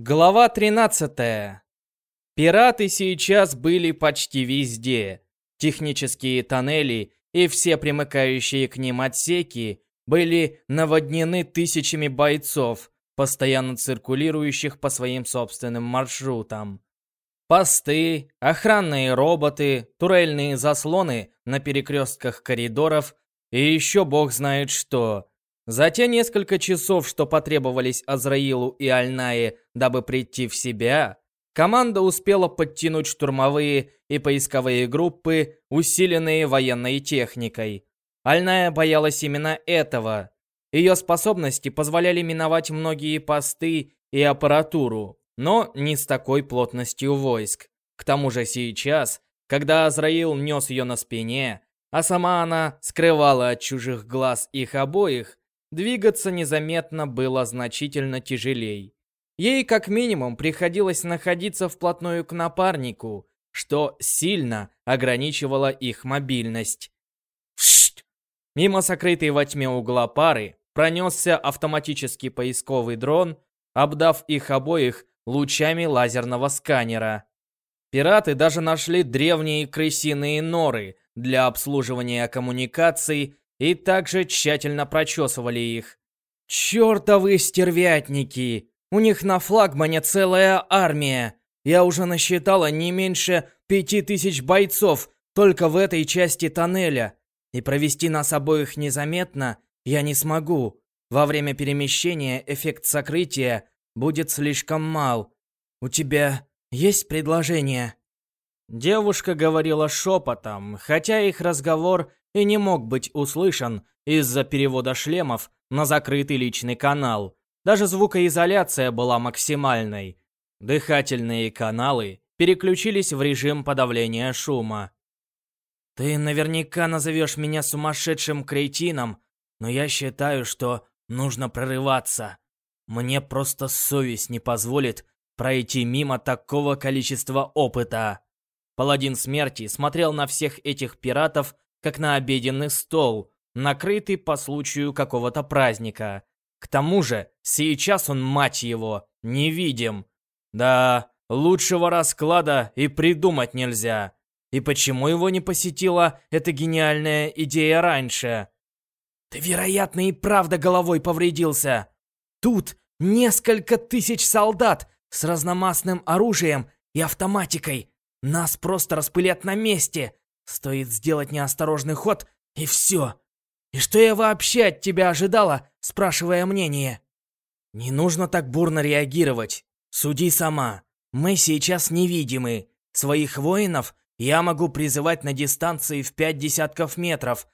Глава 13. Пираты сейчас были почти везде. Технические тоннели и все примыкающие к ним отсеки были наводнены тысячами бойцов, постоянно циркулирующих по своим собственным маршрутам. Посты, охранные роботы, турельные заслоны на перекрестках коридоров и еще бог знает что. За те несколько часов, что потребовались Азраилу и Альнае, дабы прийти в себя, команда успела подтянуть штурмовые и поисковые группы, усиленные военной техникой. Альная боялась именно этого. Ее способности позволяли миновать многие посты и аппаратуру, но не с такой плотностью войск. К тому же сейчас, когда Азраил нес ее на спине, а сама она скрывала от чужих глаз их обоих, Двигаться незаметно было значительно тяжелей. Ей как минимум приходилось находиться вплотную к напарнику, что сильно ограничивало их мобильность. Шт! Мимо сокрытой во тьме угла пары пронесся автоматический поисковый дрон, обдав их обоих лучами лазерного сканера. Пираты даже нашли древние крысиные норы для обслуживания коммуникаций и также тщательно прочесывали их. «Чёртовы стервятники! У них на флагмане целая армия! Я уже насчитала не меньше пяти тысяч бойцов только в этой части тоннеля, и провести нас обоих незаметно я не смогу. Во время перемещения эффект сокрытия будет слишком мал. У тебя есть предложение?» Девушка говорила шепотом, хотя их разговор и не мог быть услышан из-за перевода шлемов на закрытый личный канал. Даже звукоизоляция была максимальной. Дыхательные каналы переключились в режим подавления шума. «Ты наверняка назовешь меня сумасшедшим кретином, но я считаю, что нужно прорываться. Мне просто совесть не позволит пройти мимо такого количества опыта». Паладин Смерти смотрел на всех этих пиратов как на обеденный стол, накрытый по случаю какого-то праздника. К тому же, сейчас он, мать его, невидим. Да, лучшего расклада и придумать нельзя. И почему его не посетила эта гениальная идея раньше? Ты, вероятно, и правда головой повредился. Тут несколько тысяч солдат с разномастным оружием и автоматикой. Нас просто распылят на месте, Стоит сделать неосторожный ход, и все. И что я вообще от тебя ожидала, спрашивая мнение? Не нужно так бурно реагировать. Суди сама. Мы сейчас невидимы. Своих воинов я могу призывать на дистанции в пять десятков метров.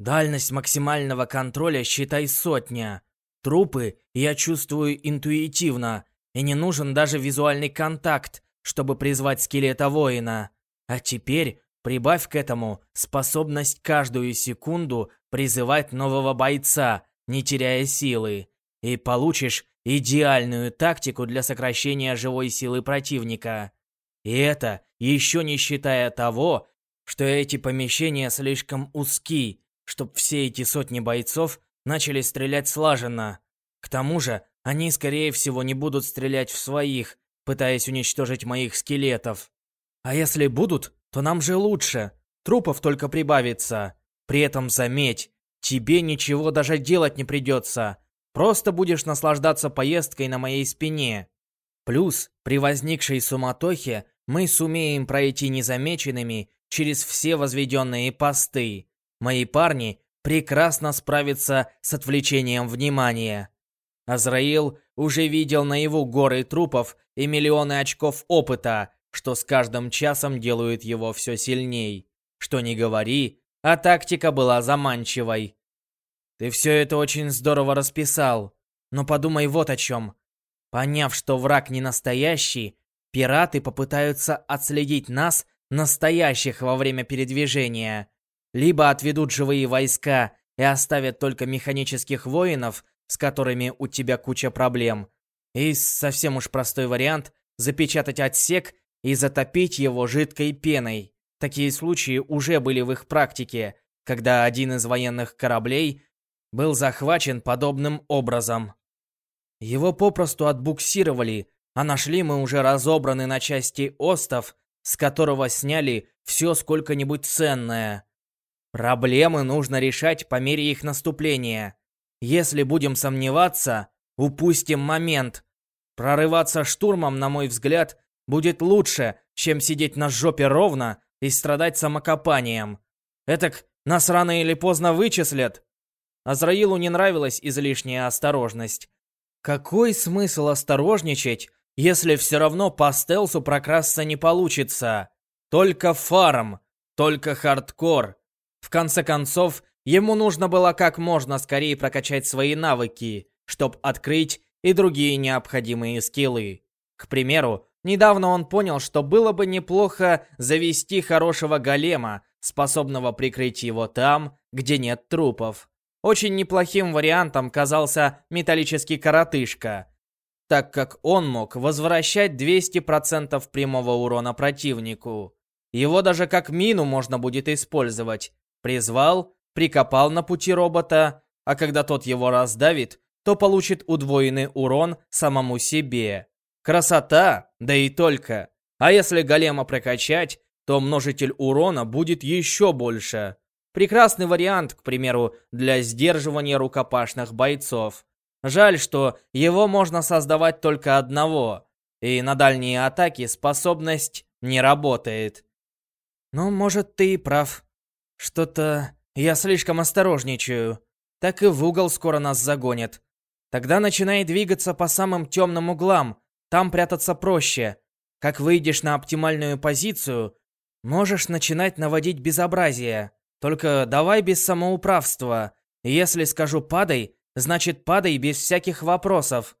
Дальность максимального контроля считай сотня. Трупы я чувствую интуитивно, и не нужен даже визуальный контакт, чтобы призвать скелета воина. А теперь Прибавь к этому способность каждую секунду призывать нового бойца, не теряя силы, и получишь идеальную тактику для сокращения живой силы противника. И это еще не считая того, что эти помещения слишком узки, чтобы все эти сотни бойцов начали стрелять слаженно. К тому же, они, скорее всего, не будут стрелять в своих, пытаясь уничтожить моих скелетов. А если будут, то нам же лучше. Трупов только прибавится. При этом заметь, тебе ничего даже делать не придется. Просто будешь наслаждаться поездкой на моей спине. Плюс, при возникшей суматохе, мы сумеем пройти незамеченными через все возведенные посты. Мои парни прекрасно справятся с отвлечением внимания. Азраил уже видел наяву горы трупов и миллионы очков опыта, что с каждым часом делают его все сильней. Что не говори, а тактика была заманчивой. Ты все это очень здорово расписал, но подумай вот о чем. Поняв, что враг не настоящий, пираты попытаются отследить нас, настоящих во время передвижения. Либо отведут живые войска и оставят только механических воинов, с которыми у тебя куча проблем. И совсем уж простой вариант – запечатать отсек и затопить его жидкой пеной. Такие случаи уже были в их практике, когда один из военных кораблей был захвачен подобным образом. Его попросту отбуксировали, а нашли мы уже разобранный на части остов, с которого сняли все сколько-нибудь ценное. Проблемы нужно решать по мере их наступления. Если будем сомневаться, упустим момент. Прорываться штурмом, на мой взгляд, будет лучше, чем сидеть на жопе ровно и страдать самокопанием. Этак нас рано или поздно вычислят. Азраилу не нравилась излишняя осторожность. Какой смысл осторожничать, если все равно по стелсу прокрасться не получится? Только фарм, только хардкор. В конце концов, ему нужно было как можно скорее прокачать свои навыки, чтобы открыть и другие необходимые скиллы. К примеру, недавно он понял, что было бы неплохо завести хорошего голема, способного прикрыть его там, где нет трупов. Очень неплохим вариантом казался металлический коротышка, так как он мог возвращать 200% прямого урона противнику. Его даже как мину можно будет использовать. Призвал, прикопал на пути робота, а когда тот его раздавит, то получит удвоенный урон самому себе. Красота, да и только. А если голема прокачать, то множитель урона будет еще больше. Прекрасный вариант, к примеру, для сдерживания рукопашных бойцов. Жаль, что его можно создавать только одного, и на дальние атаки способность не работает. Ну, может, ты и прав. Что-то я слишком осторожничаю. Так и в угол скоро нас загонят. Тогда начинай двигаться по самым темным углам. Там прятаться проще. Как выйдешь на оптимальную позицию, можешь начинать наводить безобразие. Только давай без самоуправства. Если скажу «падай», значит падай без всяких вопросов.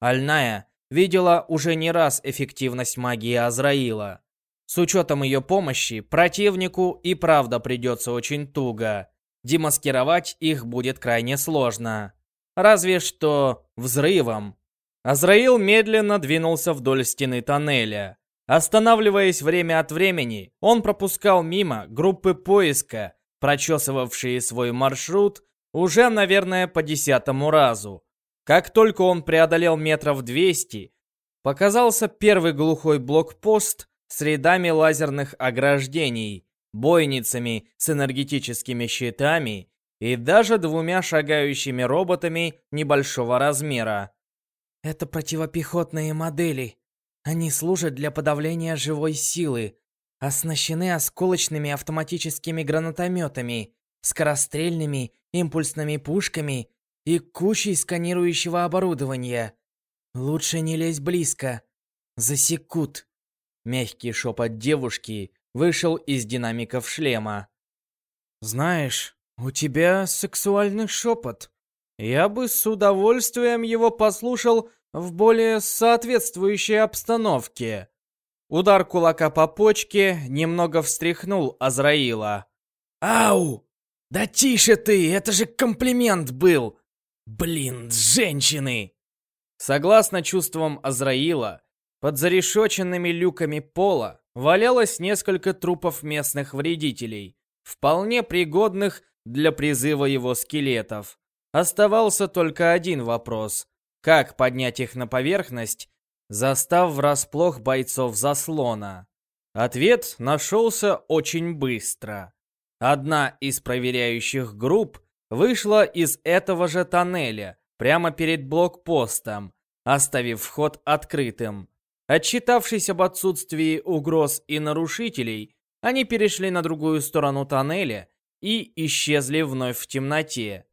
Альная видела уже не раз эффективность магии Азраила. С учетом ее помощи, противнику и правда придется очень туго. Демаскировать их будет крайне сложно. Разве что взрывом. Азраил медленно двинулся вдоль стены тоннеля. Останавливаясь время от времени, он пропускал мимо группы поиска, прочесывавшие свой маршрут уже, наверное, по десятому разу. Как только он преодолел метров 200, показался первый глухой блокпост с рядами лазерных ограждений, бойницами с энергетическими щитами и даже двумя шагающими роботами небольшого размера. Это противопехотные модели. Они служат для подавления живой силы, оснащены осколочными автоматическими гранатометами, скорострельными импульсными пушками и кучей сканирующего оборудования. Лучше не лезь близко. Засекут. Мягкий шепот девушки вышел из динамиков шлема. «Знаешь, у тебя сексуальный шепот. Я бы с удовольствием его послушал в более соответствующей обстановке». Удар кулака по почке немного встряхнул Азраила. «Ау! Да тише ты, это же комплимент был! Блин, женщины!» Согласно чувствам Азраила, под зарешоченными люками пола валялось несколько трупов местных вредителей, вполне пригодных для призыва его скелетов. Оставался только один вопрос. Как поднять их на поверхность, застав врасплох бойцов заслона? Ответ нашелся очень быстро. Одна из проверяющих групп вышла из этого же тоннеля, прямо перед блокпостом, оставив вход открытым. Отчитавшись об отсутствии угроз и нарушителей, они перешли на другую сторону тоннеля и исчезли вновь в темноте.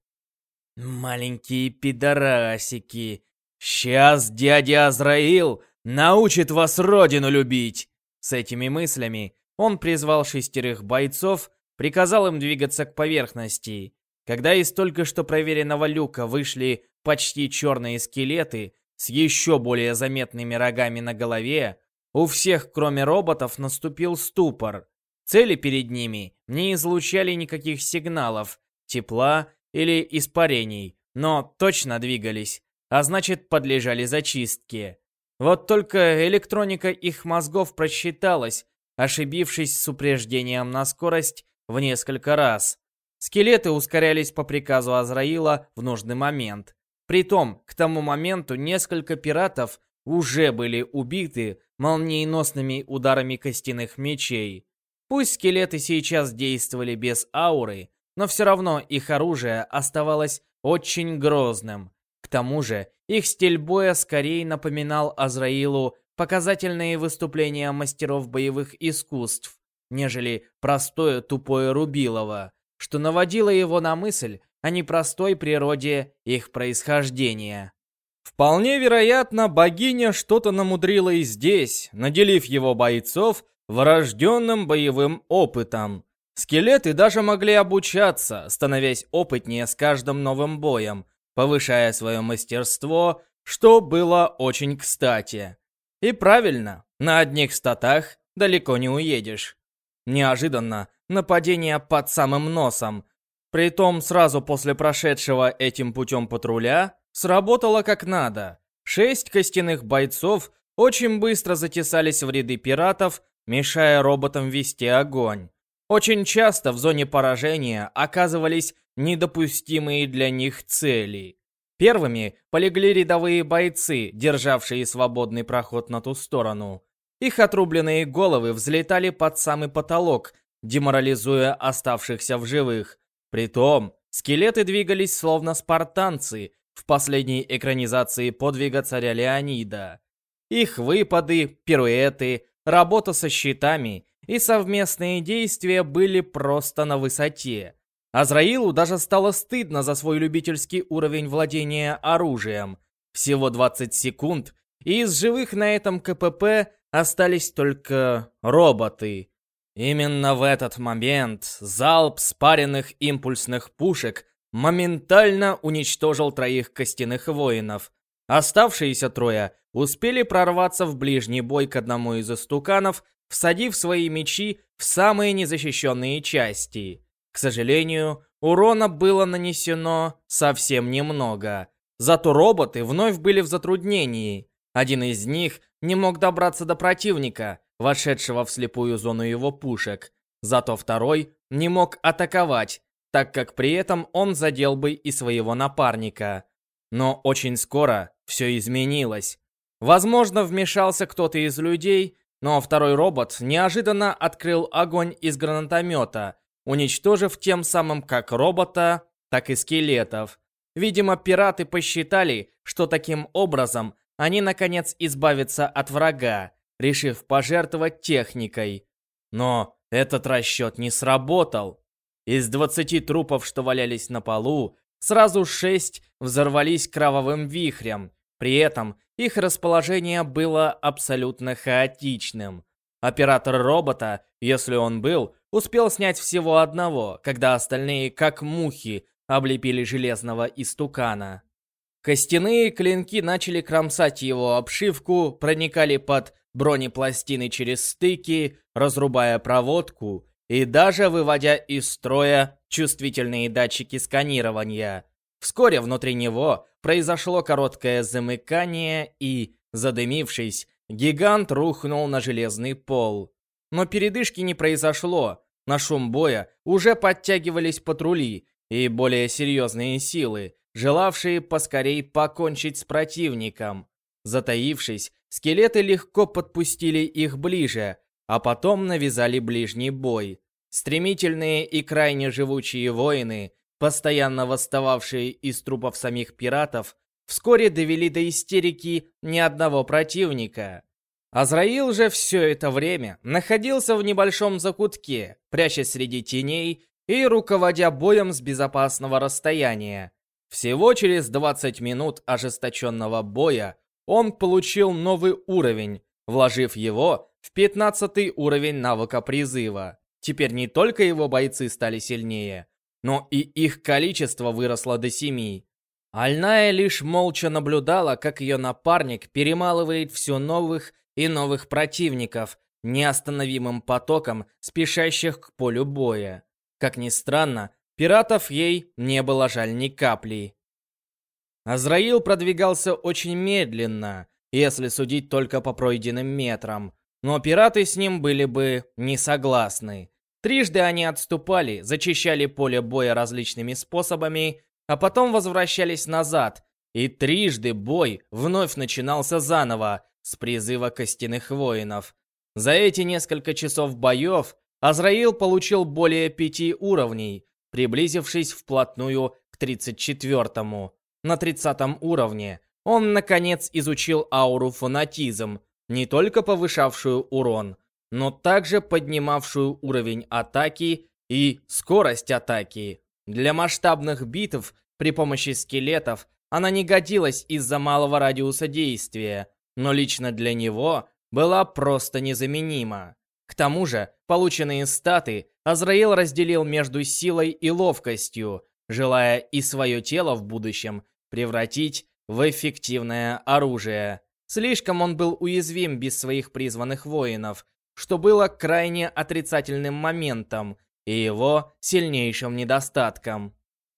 «Маленькие пидорасики! Сейчас дядя Азраил научит вас родину любить!» С этими мыслями он призвал шестерых бойцов, приказал им двигаться к поверхности. Когда из только что проверенного люка вышли почти черные скелеты, с еще более заметными рогами на голове, у всех, кроме роботов, наступил ступор. Цели перед ними не излучали никаких сигналов, тепла или испарений, но точно двигались, а значит подлежали зачистке. Вот только электроника их мозгов просчиталась, ошибившись с упреждением на скорость в несколько раз. Скелеты ускорялись по приказу Азраила в нужный момент. Притом, к тому моменту несколько пиратов уже были убиты молниеносными ударами костяных мечей. Пусть скелеты сейчас действовали без ауры, но все равно их оружие оставалось очень грозным. К тому же, их стиль боя скорее напоминал Азраилу показательные выступления мастеров боевых искусств, нежели простое тупое Рубилово, что наводило его на мысль о непростой природе их происхождения. Вполне вероятно, богиня что-то намудрила и здесь, наделив его бойцов врожденным боевым опытом. Скелеты даже могли обучаться, становясь опытнее с каждым новым боем, повышая свое мастерство, что было очень кстати. И правильно, на одних статах далеко не уедешь. Неожиданно нападение под самым носом. Притом сразу после прошедшего этим путем патруля сработало как надо. Шесть костяных бойцов очень быстро затесались в ряды пиратов, мешая роботам вести огонь. Очень часто в зоне поражения оказывались недопустимые для них цели. Первыми полегли рядовые бойцы, державшие свободный проход на ту сторону. Их отрубленные головы взлетали под самый потолок, деморализуя оставшихся в живых. Притом, скелеты двигались словно спартанцы в последней экранизации подвига царя Леонида. Их выпады, пируэты, работа со щитами и совместные действия были просто на высоте. Азраилу даже стало стыдно за свой любительский уровень владения оружием. Всего 20 секунд, и из живых на этом КПП остались только роботы. Именно в этот момент залп спаренных импульсных пушек моментально уничтожил троих костяных воинов. Оставшиеся трое успели прорваться в ближний бой к одному из истуканов всадив свои мечи в самые незащищенные части. К сожалению, урона было нанесено совсем немного. Зато роботы вновь были в затруднении. Один из них не мог добраться до противника, вошедшего в слепую зону его пушек. Зато второй не мог атаковать, так как при этом он задел бы и своего напарника. Но очень скоро все изменилось. Возможно, вмешался кто-то из людей, но второй робот неожиданно открыл огонь из гранатомета, уничтожив тем самым как робота, так и скелетов. Видимо, пираты посчитали, что таким образом они наконец избавятся от врага, решив пожертвовать техникой. Но этот расчет не сработал. Из 20 трупов, что валялись на полу, сразу 6 взорвались кровавым вихрем. При этом их расположение было абсолютно хаотичным. Оператор робота, если он был, успел снять всего одного, когда остальные, как мухи, облепили железного истукана. Костяные клинки начали кромсать его обшивку, проникали под бронепластины через стыки, разрубая проводку и даже выводя из строя чувствительные датчики сканирования. Вскоре внутри него произошло короткое замыкание и, задымившись, гигант рухнул на железный пол. Но передышки не произошло. На шум боя уже подтягивались патрули и более серьезные силы, желавшие поскорей покончить с противником. Затаившись, скелеты легко подпустили их ближе, а потом навязали ближний бой. Стремительные и крайне живучие воины постоянно восстававшие из трупов самих пиратов, вскоре довели до истерики ни одного противника. Азраил же все это время находился в небольшом закутке, прячась среди теней и руководя боем с безопасного расстояния. Всего через 20 минут ожесточенного боя он получил новый уровень, вложив его в 15 уровень навыка призыва. Теперь не только его бойцы стали сильнее, но и их количество выросло до семи. Альная лишь молча наблюдала, как ее напарник перемалывает все новых и новых противников, неостановимым потоком, спешащих к полю боя. Как ни странно, пиратов ей не было жаль ни капли. Азраил продвигался очень медленно, если судить только по пройденным метрам, но пираты с ним были бы не согласны. Трижды они отступали, зачищали поле боя различными способами, а потом возвращались назад и трижды бой вновь начинался заново с призыва костяных воинов. За эти несколько часов боев Азраил получил более пяти уровней, приблизившись вплотную к 34-му. На 30 уровне он, наконец, изучил ауру фанатизм, не только повышавшую урон, но также поднимавшую уровень атаки и скорость атаки. Для масштабных битв при помощи скелетов она не годилась из-за малого радиуса действия, но лично для него была просто незаменима. К тому же, полученные статы Азраил разделил между силой и ловкостью, желая и свое тело в будущем превратить в эффективное оружие. Слишком он был уязвим без своих призванных воинов, что было крайне отрицательным моментом и его сильнейшим недостатком.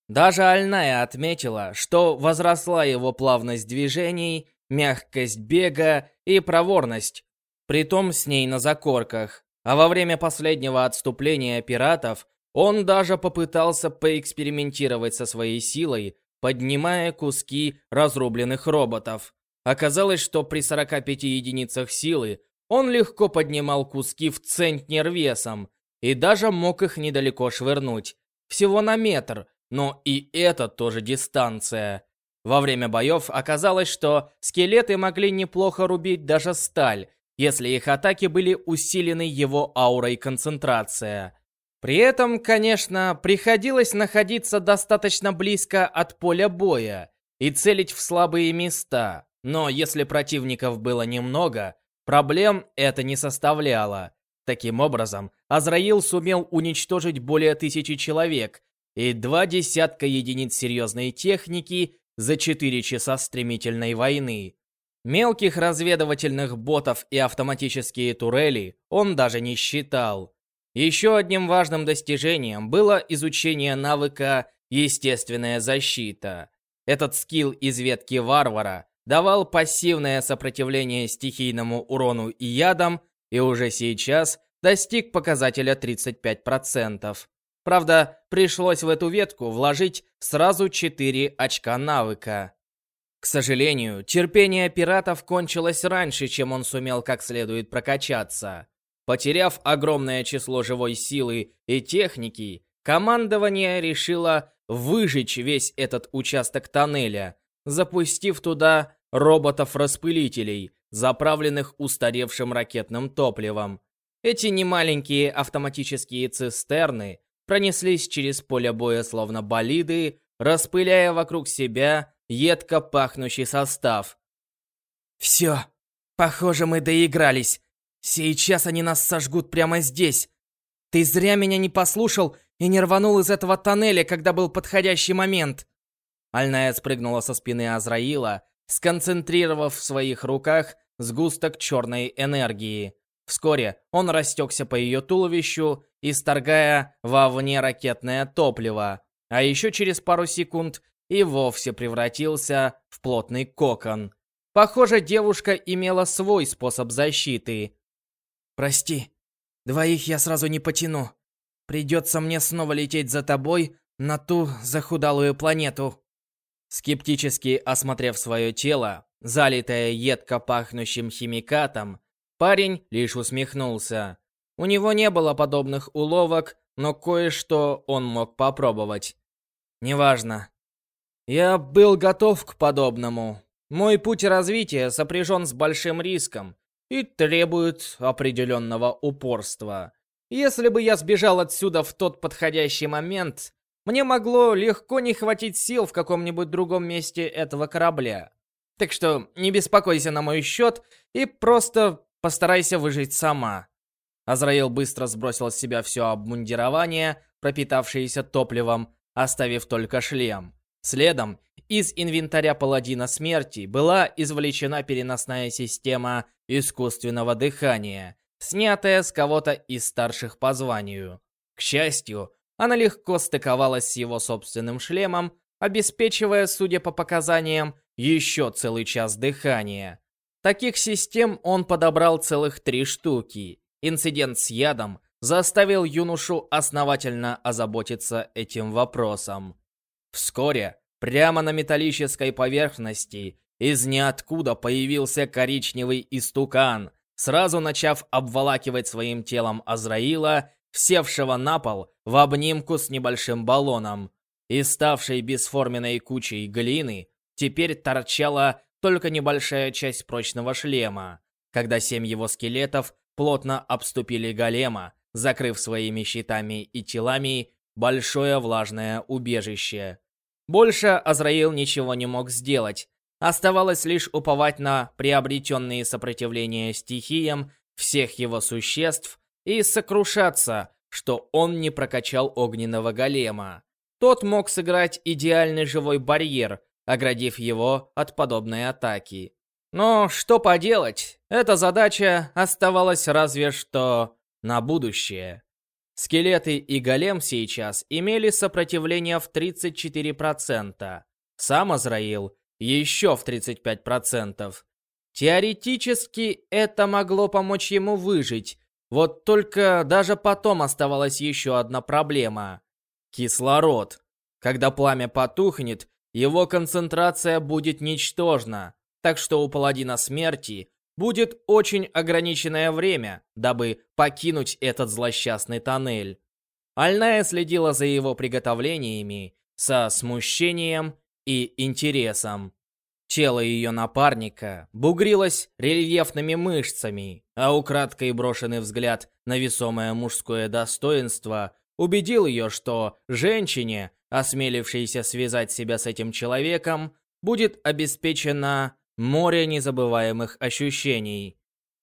Даже Альная отметила, что возросла его плавность движений, мягкость бега и проворность, притом с ней на закорках. А во время последнего отступления пиратов он даже попытался поэкспериментировать со своей силой, поднимая куски разрубленных роботов. Оказалось, что при 45 единицах силы он легко поднимал куски в центнер весом и даже мог их недалеко швырнуть. Всего на метр, но и это тоже дистанция. Во время боев оказалось, что скелеты могли неплохо рубить даже сталь, если их атаки были усилены его аурой концентрация. При этом, конечно, приходилось находиться достаточно близко от поля боя и целить в слабые места. Но если противников было немного, проблем это не составляло. Таким образом, Азраил сумел уничтожить более тысячи человек и два десятка единиц серьезной техники за четыре часа стремительной войны. Мелких разведывательных ботов и автоматические турели он даже не считал. Еще одним важным достижением было изучение навыка «Естественная защита». Этот скилл из ветки варвара давал пассивное сопротивление стихийному урону и ядам и уже сейчас достиг показателя 35%. Правда, пришлось в эту ветку вложить сразу 4 очка навыка. К сожалению, терпение пиратов кончилось раньше, чем он сумел как следует прокачаться. Потеряв огромное число живой силы и техники, командование решило выжечь весь этот участок тоннеля, запустив туда роботов-распылителей, заправленных устаревшим ракетным топливом. Эти немаленькие автоматические цистерны пронеслись через поле боя словно болиды, распыляя вокруг себя едко пахнущий состав. «Все, похоже, мы доигрались. Сейчас они нас сожгут прямо здесь. Ты зря меня не послушал и не рванул из этого тоннеля, когда был подходящий момент». Альная спрыгнула со спины Азраила, сконцентрировав в своих руках сгусток черной энергии. Вскоре он растекся по ее туловищу, исторгая вовне ракетное топливо, а еще через пару секунд и вовсе превратился в плотный кокон. Похоже, девушка имела свой способ защиты. «Прости, двоих я сразу не потяну. Придется мне снова лететь за тобой на ту захудалую планету». Скептически осмотрев свое тело, залитое едко пахнущим химикатом, парень лишь усмехнулся. У него не было подобных уловок, но кое-что он мог попробовать. Неважно, я был готов к подобному. Мой путь развития сопряжен с большим риском и требует определенного упорства. Если бы я сбежал отсюда в тот подходящий момент, мне могло легко не хватить сил в каком-нибудь другом месте этого корабля. Так что не беспокойся на мой счет и просто постарайся выжить сама. Азраил быстро сбросил с себя все обмундирование, пропитавшееся топливом, оставив только шлем. Следом из инвентаря Паладина Смерти была извлечена переносная система искусственного дыхания, снятая с кого-то из старших по званию. К счастью, она легко стыковалась с его собственным шлемом, обеспечивая, судя по показаниям, еще целый час дыхания. Таких систем он подобрал целых три штуки. Инцидент с ядом заставил юношу основательно озаботиться этим вопросом. Вскоре Прямо на металлической поверхности из ниоткуда появился коричневый истукан, сразу начав обволакивать своим телом Азраила, севшего на пол в обнимку с небольшим баллоном. И ставшей бесформенной кучей глины теперь торчала только небольшая часть прочного шлема, когда семь его скелетов плотно обступили голема, закрыв своими щитами и телами большое влажное убежище. Больше Азраил ничего не мог сделать. Оставалось лишь уповать на приобретенные сопротивления стихиям всех его существ и сокрушаться, что он не прокачал огненного голема. Тот мог сыграть идеальный живой барьер, оградив его от подобной атаки. Но что поделать, эта задача оставалась разве что на будущее. Скелеты и голем сейчас имели сопротивление в 34%. Сам Азраил еще в 35%. Теоретически это могло помочь ему выжить. Вот только даже потом оставалась еще одна проблема. Кислород. Когда пламя потухнет, его концентрация будет ничтожна. Так что у паладина смерти будет очень ограниченное время, дабы покинуть этот злосчастный тоннель. Альная следила за его приготовлениями со смущением и интересом. Тело ее напарника бугрилось рельефными мышцами, а украдкой брошенный взгляд на весомое мужское достоинство убедил ее, что женщине, осмелившейся связать себя с этим человеком, будет обеспечено Море незабываемых ощущений.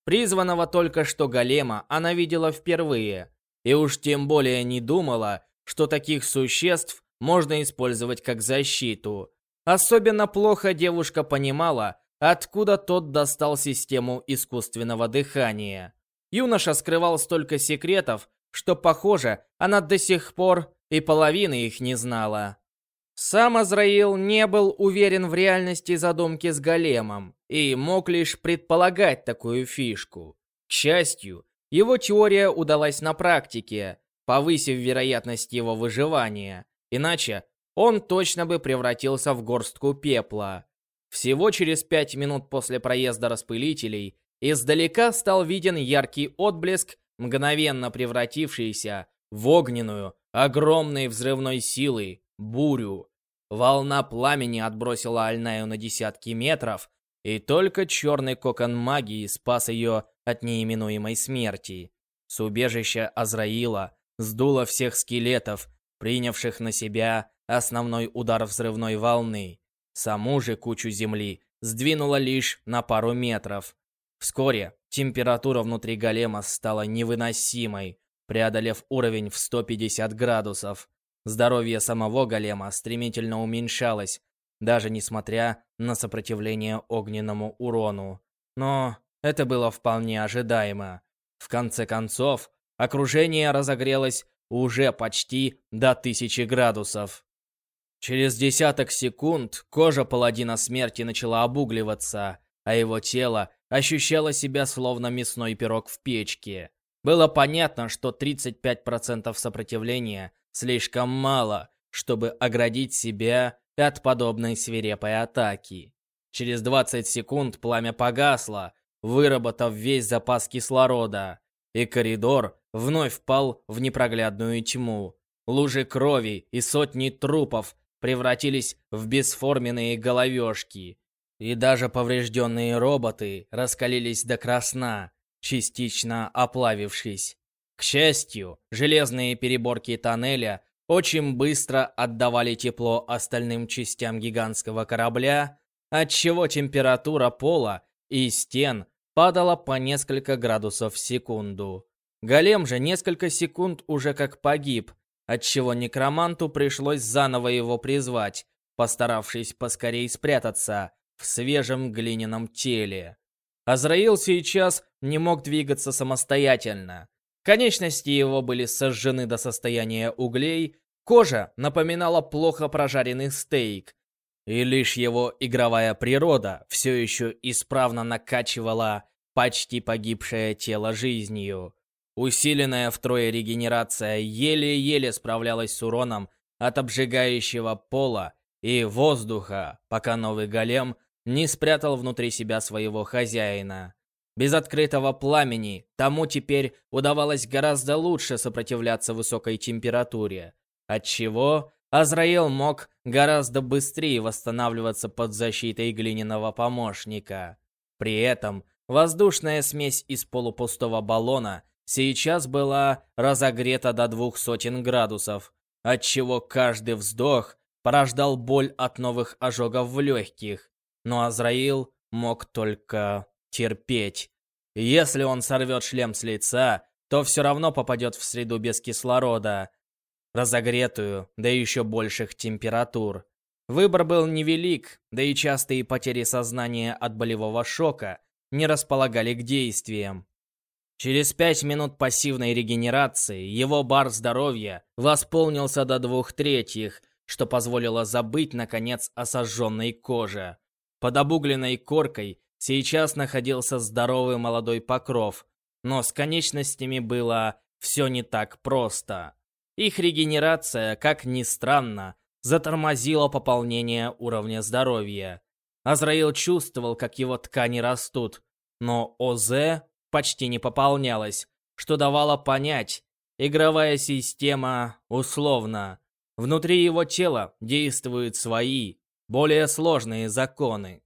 Призванного только что голема она видела впервые, и уж тем более не думала, что таких существ можно использовать как защиту. Особенно плохо девушка понимала, откуда тот достал систему искусственного дыхания. Юноша скрывал столько секретов, что, похоже, она до сих пор и половины их не знала. Сам Азраил не был уверен в реальности задумки с големом и мог лишь предполагать такую фишку. К счастью, его теория удалась на практике, повысив вероятность его выживания, иначе он точно бы превратился в горстку пепла. Всего через пять минут после проезда распылителей издалека стал виден яркий отблеск, мгновенно превратившийся в огненную, огромной взрывной силы, бурю. Волна пламени отбросила Альнаю на десятки метров, и только черный кокон магии спас ее от неименуемой смерти. С убежища Азраила сдуло всех скелетов, принявших на себя основной удар взрывной волны. Саму же кучу земли сдвинула лишь на пару метров. Вскоре температура внутри голема стала невыносимой, преодолев уровень в 150 градусов. Здоровье самого голема стремительно уменьшалось, даже несмотря на сопротивление огненному урону. Но это было вполне ожидаемо. В конце концов, окружение разогрелось уже почти до тысячи градусов. Через десяток секунд кожа паладина смерти начала обугливаться, а его тело ощущало себя словно мясной пирог в печке. Было понятно, что 35% сопротивления слишком мало, чтобы оградить себя от подобной свирепой атаки. Через 20 секунд пламя погасло, выработав весь запас кислорода, и коридор вновь впал в непроглядную тьму. Лужи крови и сотни трупов превратились в бесформенные головешки, и даже поврежденные роботы раскалились до красна, частично оплавившись. К счастью, железные переборки тоннеля очень быстро отдавали тепло остальным частям гигантского корабля, отчего температура пола и стен падала по несколько градусов в секунду. Голем же несколько секунд уже как погиб, отчего некроманту пришлось заново его призвать, постаравшись поскорей спрятаться в свежем глиняном теле. Азраил сейчас не мог двигаться самостоятельно. Конечности его были сожжены до состояния углей, кожа напоминала плохо прожаренный стейк, и лишь его игровая природа все еще исправно накачивала почти погибшее тело жизнью. Усиленная втрое регенерация еле-еле справлялась с уроном от обжигающего пола и воздуха, пока новый голем не спрятал внутри себя своего хозяина. Без открытого пламени тому теперь удавалось гораздо лучше сопротивляться высокой температуре, отчего Азраил мог гораздо быстрее восстанавливаться под защитой глиняного помощника. При этом воздушная смесь из полупустого баллона сейчас была разогрета до двух сотен градусов, отчего каждый вздох порождал боль от новых ожогов в легких. Но Азраил мог только терпеть. Если он сорвет шлем с лица, то все равно попадет в среду без кислорода, разогретую до еще больших температур. Выбор был невелик, да и частые потери сознания от болевого шока не располагали к действиям. Через пять минут пассивной регенерации его бар здоровья восполнился до двух третьих, что позволило забыть, наконец, о сожженной коже. Под обугленной коркой Сейчас находился здоровый молодой покров, но с конечностями было все не так просто. Их регенерация, как ни странно, затормозила пополнение уровня здоровья. Азраил чувствовал, как его ткани растут, но ОЗ почти не пополнялось, что давало понять, игровая система условно. Внутри его тела действуют свои, более сложные законы.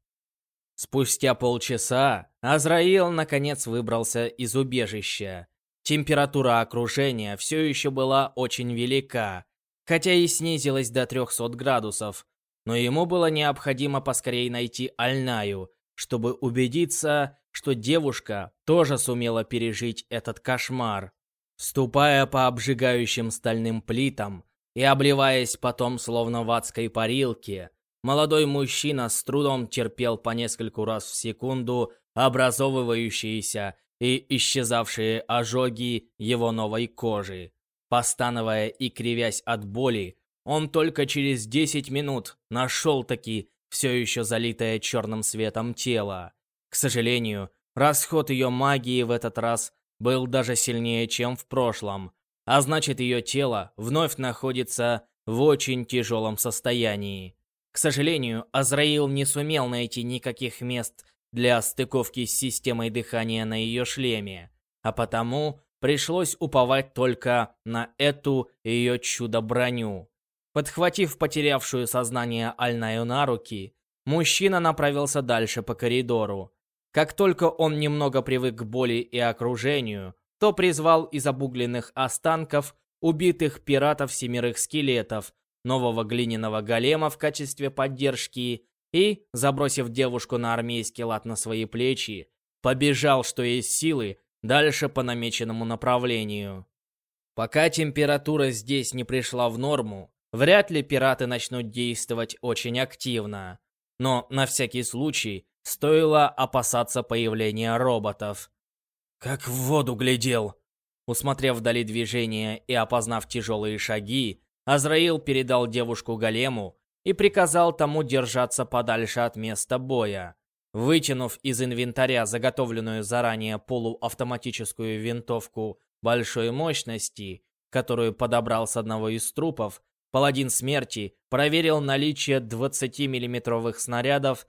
Спустя полчаса Азраил наконец выбрался из убежища. Температура окружения все еще была очень велика, хотя и снизилась до 300 градусов, но ему было необходимо поскорее найти Альнаю, чтобы убедиться, что девушка тоже сумела пережить этот кошмар. Ступая по обжигающим стальным плитам и обливаясь потом словно в адской парилке, Молодой мужчина с трудом терпел по нескольку раз в секунду образовывающиеся и исчезавшие ожоги его новой кожи. Постановая и кривясь от боли, он только через 10 минут нашел-таки все еще залитое черным светом тело. К сожалению, расход ее магии в этот раз был даже сильнее, чем в прошлом, а значит ее тело вновь находится в очень тяжелом состоянии. К сожалению, Азраил не сумел найти никаких мест для стыковки с системой дыхания на ее шлеме, а потому пришлось уповать только на эту ее чудо-броню. Подхватив потерявшую сознание Альнаю на руки, мужчина направился дальше по коридору. Как только он немного привык к боли и окружению, то призвал из обугленных останков убитых пиратов семерых скелетов, нового глиняного голема в качестве поддержки и, забросив девушку на армейский лад на свои плечи, побежал, что есть силы, дальше по намеченному направлению. Пока температура здесь не пришла в норму, вряд ли пираты начнут действовать очень активно. Но на всякий случай стоило опасаться появления роботов. «Как в воду глядел!» Усмотрев вдали движение и опознав тяжелые шаги, Азраил передал девушку голему и приказал тому держаться подальше от места боя. Вытянув из инвентаря заготовленную заранее полуавтоматическую винтовку большой мощности, которую подобрал с одного из трупов, паладин смерти проверил наличие 20-миллиметровых снарядов,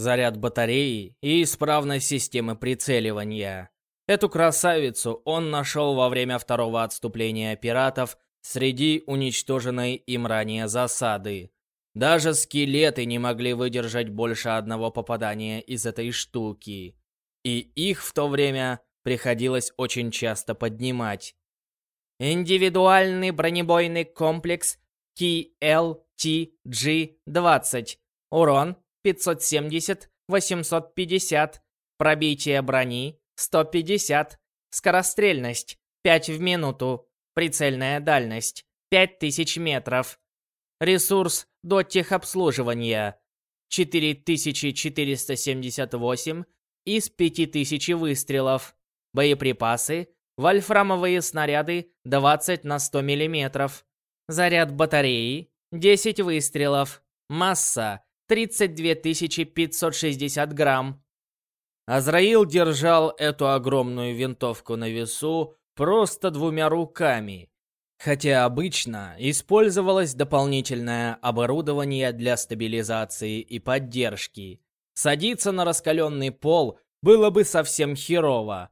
заряд батареи и исправность системы прицеливания. Эту красавицу он нашел во время второго отступления пиратов среди уничтоженной им ранее засады. Даже скелеты не могли выдержать больше одного попадания из этой штуки. И их в то время приходилось очень часто поднимать. Индивидуальный бронебойный комплекс KLTG-20. Урон 570-850. Пробитие брони 150. Скорострельность 5 в минуту. Прицельная дальность 5000 метров. Ресурс до техобслуживания 4478 из 5000 выстрелов. Боеприпасы вольфрамовые снаряды 20 на 100 мм. Заряд батареи 10 выстрелов. Масса 32 560 грамм. Азраил держал эту огромную винтовку на весу просто двумя руками. Хотя обычно использовалось дополнительное оборудование для стабилизации и поддержки. Садиться на раскаленный пол было бы совсем херово.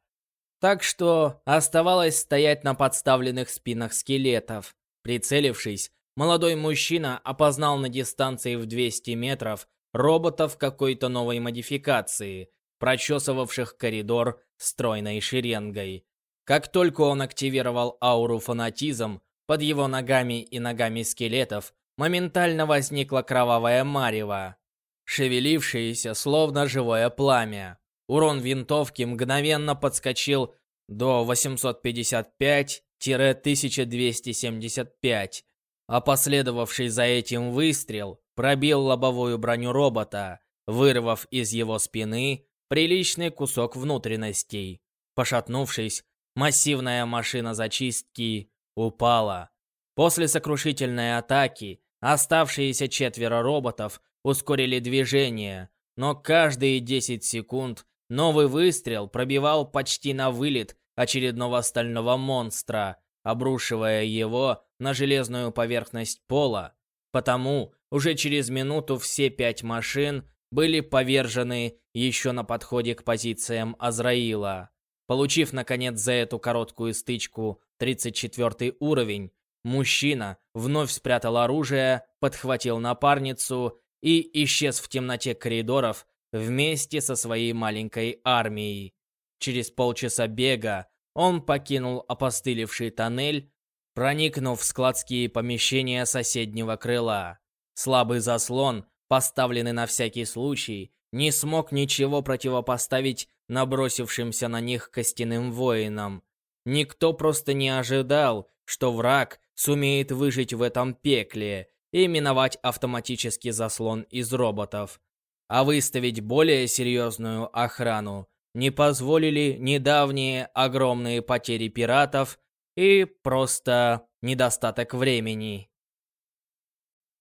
Так что оставалось стоять на подставленных спинах скелетов. Прицелившись, молодой мужчина опознал на дистанции в 200 метров роботов какой-то новой модификации, прочесывавших коридор стройной шеренгой. Как только он активировал ауру фанатизм, под его ногами и ногами скелетов моментально возникла кровавая марево, шевелившееся словно живое пламя. Урон винтовки мгновенно подскочил до 855-1275, а последовавший за этим выстрел пробил лобовую броню робота, вырвав из его спины приличный кусок внутренностей. Пошатнувшись, массивная машина зачистки упала. После сокрушительной атаки оставшиеся четверо роботов ускорили движение, но каждые 10 секунд новый выстрел пробивал почти на вылет очередного стального монстра, обрушивая его на железную поверхность пола. Потому уже через минуту все пять машин были повержены еще на подходе к позициям Азраила. Получив, наконец, за эту короткую стычку 34 уровень, мужчина вновь спрятал оружие, подхватил напарницу и исчез в темноте коридоров вместе со своей маленькой армией. Через полчаса бега он покинул опостылевший тоннель, проникнув в складские помещения соседнего крыла. Слабый заслон, поставленный на всякий случай, не смог ничего противопоставить набросившимся на них костяным воинам. Никто просто не ожидал, что враг сумеет выжить в этом пекле и миновать автоматический заслон из роботов. А выставить более серьезную охрану не позволили недавние огромные потери пиратов и просто недостаток времени.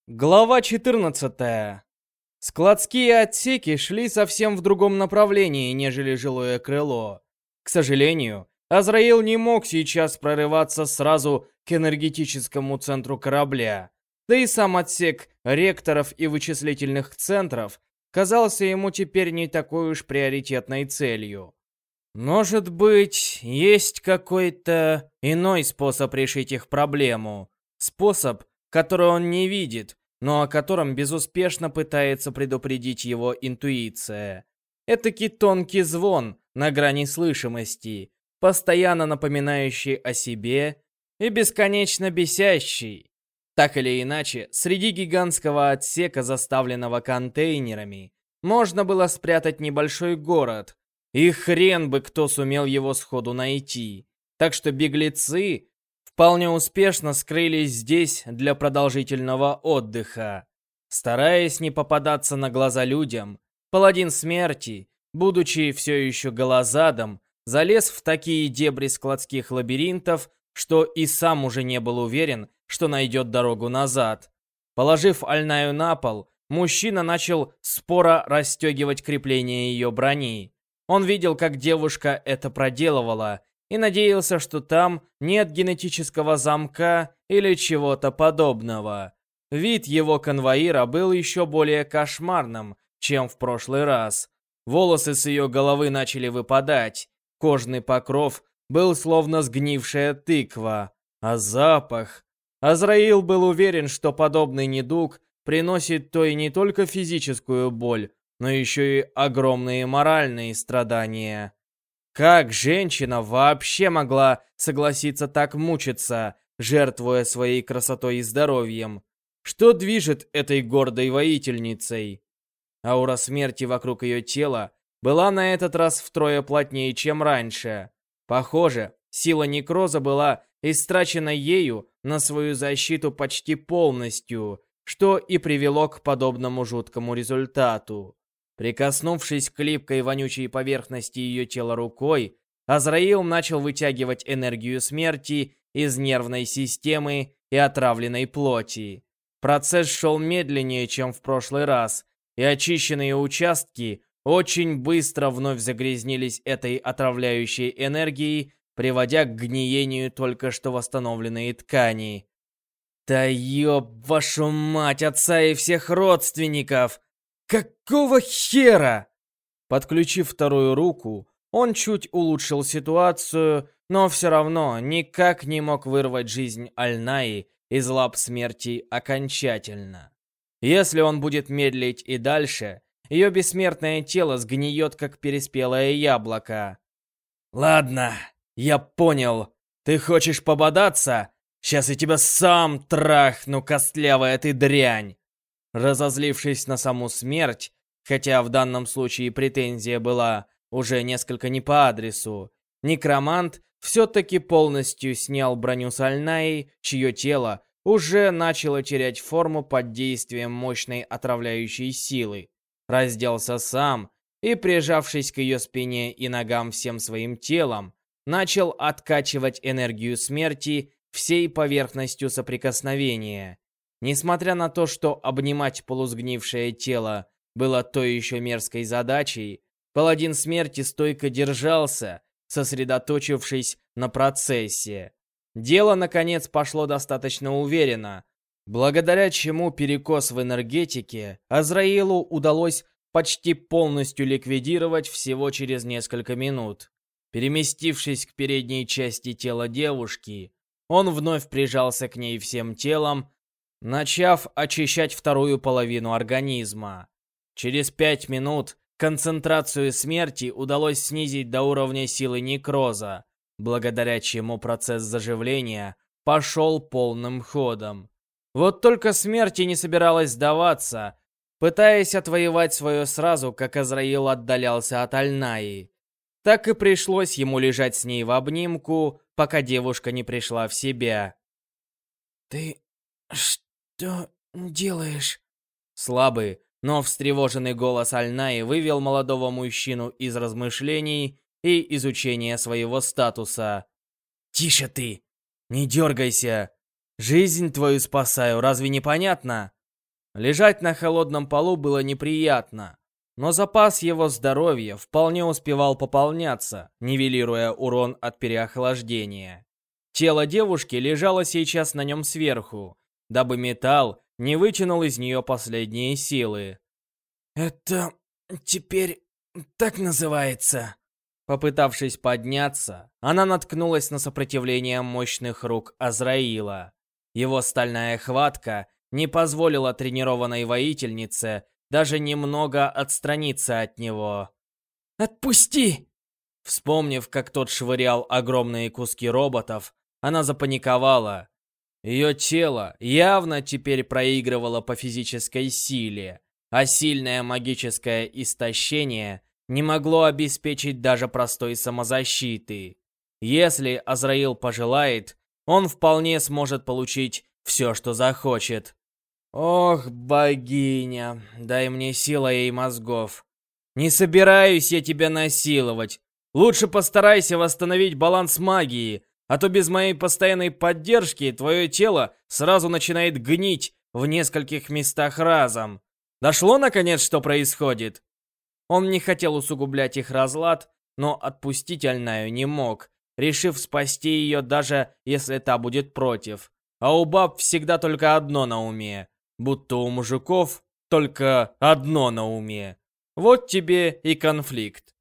Глава 14. Складские отсеки шли совсем в другом направлении, нежели жилое крыло. К сожалению, Азраил не мог сейчас прорываться сразу к энергетическому центру корабля. Да и сам отсек ректоров и вычислительных центров казался ему теперь не такой уж приоритетной целью. Может быть, есть какой-то иной способ решить их проблему. Способ, который он не видит, но о котором безуспешно пытается предупредить его интуиция. Этакий тонкий звон на грани слышимости, постоянно напоминающий о себе и бесконечно бесящий. Так или иначе, среди гигантского отсека, заставленного контейнерами, можно было спрятать небольшой город, и хрен бы кто сумел его сходу найти. Так что беглецы вполне успешно скрылись здесь для продолжительного отдыха. Стараясь не попадаться на глаза людям, паладин смерти, будучи все еще голозадом, залез в такие дебри складских лабиринтов, что и сам уже не был уверен, что найдет дорогу назад. Положив Альнаю на пол, мужчина начал споро расстегивать крепление ее брони. Он видел, как девушка это проделывала, и надеялся, что там нет генетического замка или чего-то подобного. Вид его конвоира был еще более кошмарным, чем в прошлый раз. Волосы с ее головы начали выпадать, кожный покров был словно сгнившая тыква, а запах... Азраил был уверен, что подобный недуг приносит то и не только физическую боль, но еще и огромные моральные страдания. Как женщина вообще могла согласиться так мучиться, жертвуя своей красотой и здоровьем? Что движет этой гордой воительницей? Аура смерти вокруг ее тела была на этот раз втрое плотнее, чем раньше. Похоже, сила некроза была истрачена ею на свою защиту почти полностью, что и привело к подобному жуткому результату. Прикоснувшись к липкой вонючей поверхности ее тела рукой, Азраил начал вытягивать энергию смерти из нервной системы и отравленной плоти. Процесс шел медленнее, чем в прошлый раз, и очищенные участки очень быстро вновь загрязнились этой отравляющей энергией, приводя к гниению только что восстановленные ткани. «Да ёб вашу мать, отца и всех родственников! Какого хера?» Подключив вторую руку, он чуть улучшил ситуацию, но все равно никак не мог вырвать жизнь Альнаи из лап смерти окончательно. Если он будет медлить и дальше, ее бессмертное тело сгниет, как переспелое яблоко. «Ладно, я понял. Ты хочешь пободаться? Сейчас я тебя сам трахну, костлявая ты дрянь!» Разозлившись на саму смерть, хотя в данном случае претензия была уже несколько не по адресу, некромант все-таки полностью снял броню с Альнаи, чье тело уже начало терять форму под действием мощной отравляющей силы. Разделся сам и, прижавшись к ее спине и ногам всем своим телом, начал откачивать энергию смерти всей поверхностью соприкосновения. Несмотря на то, что обнимать полусгнившее тело было той еще мерзкой задачей, паладин смерти стойко держался, сосредоточившись на процессе. Дело, наконец, пошло достаточно уверенно, благодаря чему перекос в энергетике Азраилу удалось почти полностью ликвидировать всего через несколько минут. Переместившись к передней части тела девушки, он вновь прижался к ней всем телом, начав очищать вторую половину организма. Через пять минут концентрацию смерти удалось снизить до уровня силы некроза, благодаря чему процесс заживления пошел полным ходом. Вот только смерти не собиралась сдаваться, пытаясь отвоевать свое сразу, как Азраил отдалялся от Альнаи. Так и пришлось ему лежать с ней в обнимку, пока девушка не пришла в себя. «Ты что делаешь?» Слабый, но встревоженный голос Альнаи вывел молодого мужчину из размышлений и изучения своего статуса. «Тише ты! Не дергайся! Жизнь твою спасаю, разве не понятно?» Лежать на холодном полу было неприятно, но запас его здоровья вполне успевал пополняться, нивелируя урон от переохлаждения. Тело девушки лежало сейчас на нем сверху, дабы металл не вытянул из нее последние силы. «Это теперь так называется?» Попытавшись подняться, она наткнулась на сопротивление мощных рук Азраила. Его стальная хватка не позволила тренированной воительнице даже немного отстраниться от него. «Отпусти!» Вспомнив, как тот швырял огромные куски роботов, она запаниковала ее тело явно теперь проигрывало по физической силе, а сильное магическое истощение не могло обеспечить даже простой самозащиты. Если Азраил пожелает, он вполне сможет получить все, что захочет. Ох, богиня, дай мне сила и мозгов. Не собираюсь я тебя насиловать. Лучше постарайся восстановить баланс магии, а то без моей постоянной поддержки твое тело сразу начинает гнить в нескольких местах разом. Дошло, наконец, что происходит? Он не хотел усугублять их разлад, но отпустить Альнаю не мог, решив спасти ее даже если та будет против. А у баб всегда только одно на уме, будто у мужиков только одно на уме. Вот тебе и конфликт.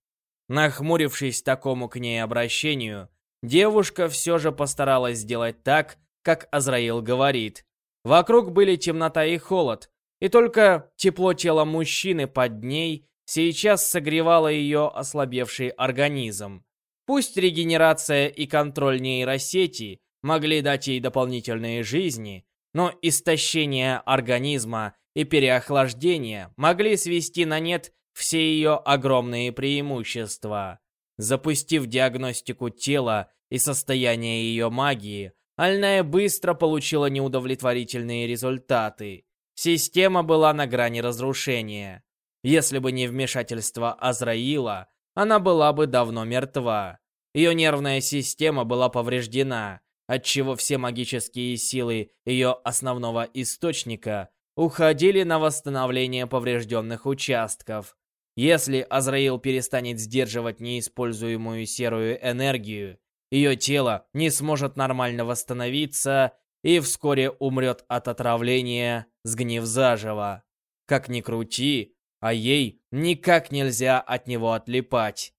Нахмурившись такому к ней обращению, Девушка все же постаралась сделать так, как Азраил говорит. Вокруг были темнота и холод, и только тепло тела мужчины под ней сейчас согревало ее ослабевший организм. Пусть регенерация и контроль нейросети могли дать ей дополнительные жизни, но истощение организма и переохлаждение могли свести на нет все ее огромные преимущества. Запустив диагностику тела и состояния ее магии, Альная быстро получила неудовлетворительные результаты. Система была на грани разрушения. Если бы не вмешательство Азраила, она была бы давно мертва. Ее нервная система была повреждена, отчего все магические силы ее основного источника уходили на восстановление поврежденных участков. Если Азраил перестанет сдерживать неиспользуемую серую энергию, ее тело не сможет нормально восстановиться и вскоре умрет от отравления, сгнив заживо. Как ни крути, а ей никак нельзя от него отлипать.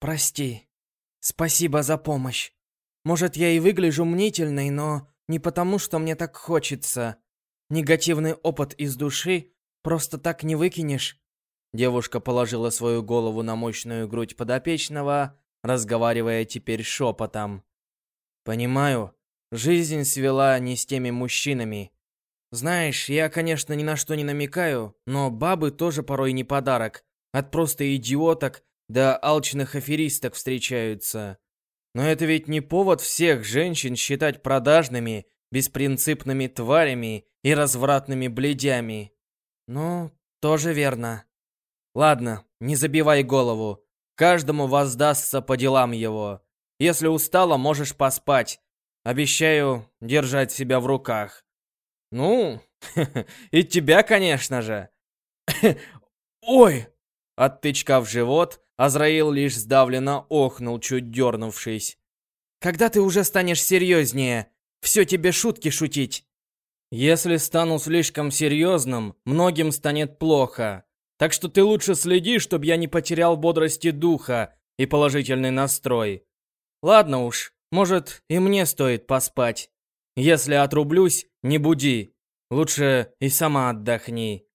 «Прости. Спасибо за помощь. Может, я и выгляжу мнительной, но не потому, что мне так хочется. Негативный опыт из души просто так не выкинешь». Девушка положила свою голову на мощную грудь подопечного, разговаривая теперь шепотом. «Понимаю, жизнь свела не с теми мужчинами. Знаешь, я, конечно, ни на что не намекаю, но бабы тоже порой не подарок. От просто идиоток до алчных аферисток встречаются. Но это ведь не повод всех женщин считать продажными, беспринципными тварями и развратными бледями. Ну, тоже верно. Ладно, не забивай голову. Каждому воздастся по делам его. Если устала, можешь поспать. Обещаю держать себя в руках. Ну, и тебя, конечно же. Ой! От тычка в живот Азраил лишь сдавленно охнул, чуть дернувшись. Когда ты уже станешь серьезнее? Все тебе шутки шутить. Если стану слишком серьезным, многим станет плохо. Так что ты лучше следи, чтобы я не потерял бодрости духа и положительный настрой. Ладно уж, может, и мне стоит поспать. Если отрублюсь, не буди. Лучше и сама отдохни.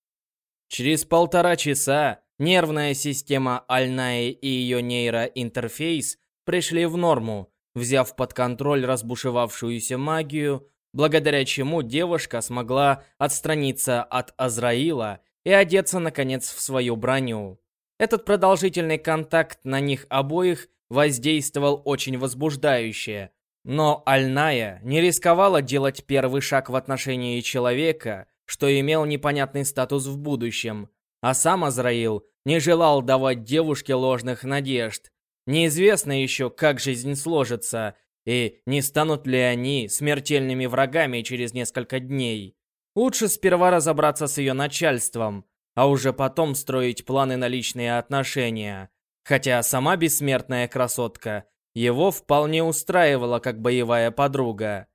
Через полтора часа нервная система Альнаи и ее нейроинтерфейс пришли в норму, взяв под контроль разбушевавшуюся магию, благодаря чему девушка смогла отстраниться от Азраила и одеться, наконец, в свою броню. Этот продолжительный контакт на них обоих воздействовал очень возбуждающе. Но Альная не рисковала делать первый шаг в отношении человека, что имел непонятный статус в будущем. А сам Азраил не желал давать девушке ложных надежд. Неизвестно еще, как жизнь сложится, и не станут ли они смертельными врагами через несколько дней. Лучше сперва разобраться с ее начальством, а уже потом строить планы на личные отношения. Хотя сама бессмертная красотка его вполне устраивала как боевая подруга.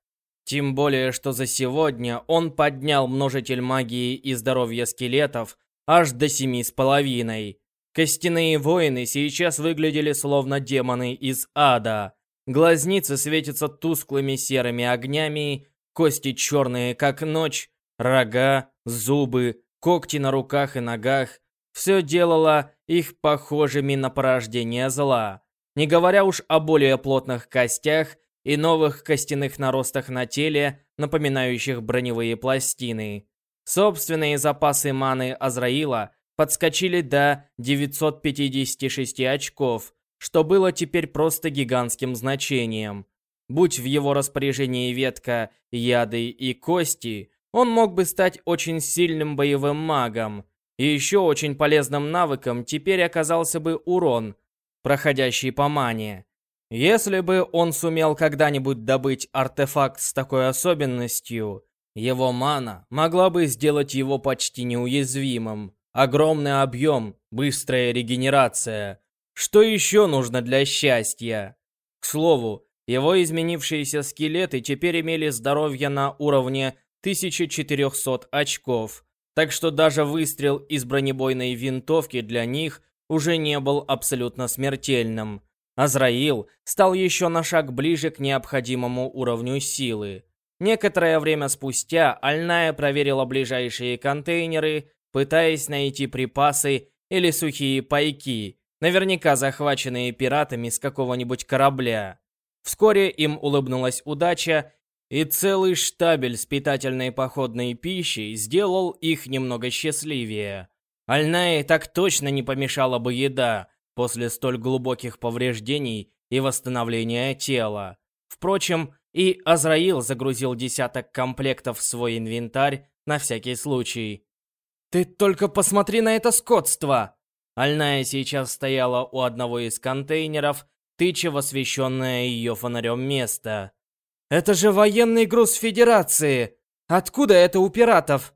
Тем более, что за сегодня он поднял множитель магии и здоровья скелетов аж до семи с половиной. Костяные воины сейчас выглядели словно демоны из ада. Глазницы светятся тусклыми серыми огнями, кости черные, как ночь, Рога, зубы, когти на руках и ногах – все делало их похожими на порождение зла. Не говоря уж о более плотных костях и новых костяных наростах на теле, напоминающих броневые пластины. Собственные запасы маны Азраила подскочили до 956 очков, что было теперь просто гигантским значением. Будь в его распоряжении ветка, яды и кости, он мог бы стать очень сильным боевым магом. И еще очень полезным навыком теперь оказался бы урон, проходящий по мане. Если бы он сумел когда-нибудь добыть артефакт с такой особенностью, его мана могла бы сделать его почти неуязвимым. Огромный объем, быстрая регенерация. Что еще нужно для счастья? К слову, его изменившиеся скелеты теперь имели здоровье на уровне 1400 очков, так что даже выстрел из бронебойной винтовки для них уже не был абсолютно смертельным. Азраил стал еще на шаг ближе к необходимому уровню силы. Некоторое время спустя Альная проверила ближайшие контейнеры, пытаясь найти припасы или сухие пайки, наверняка захваченные пиратами с какого-нибудь корабля. Вскоре им улыбнулась удача, и целый штабель с питательной походной пищей сделал их немного счастливее. Альнае так точно не помешала бы еда после столь глубоких повреждений и восстановления тела. Впрочем, и Азраил загрузил десяток комплектов в свой инвентарь на всякий случай. «Ты только посмотри на это скотство!» Альная сейчас стояла у одного из контейнеров, тыча в освещенное ее фонарем место. Это же военный груз Федерации. Откуда это у пиратов?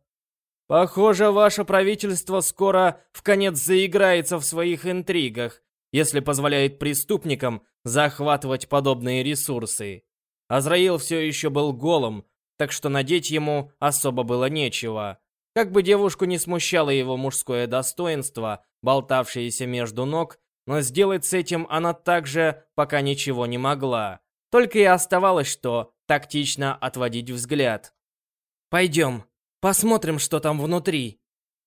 Похоже, ваше правительство скоро в конец заиграется в своих интригах если позволяет преступникам захватывать подобные ресурсы. Азраил все еще был голым, так что надеть ему особо было нечего. Как бы девушку не смущало его мужское достоинство, болтавшееся между ног, но сделать с этим она также пока ничего не могла. Только и оставалось, что тактично отводить взгляд. «Пойдем, посмотрим, что там внутри».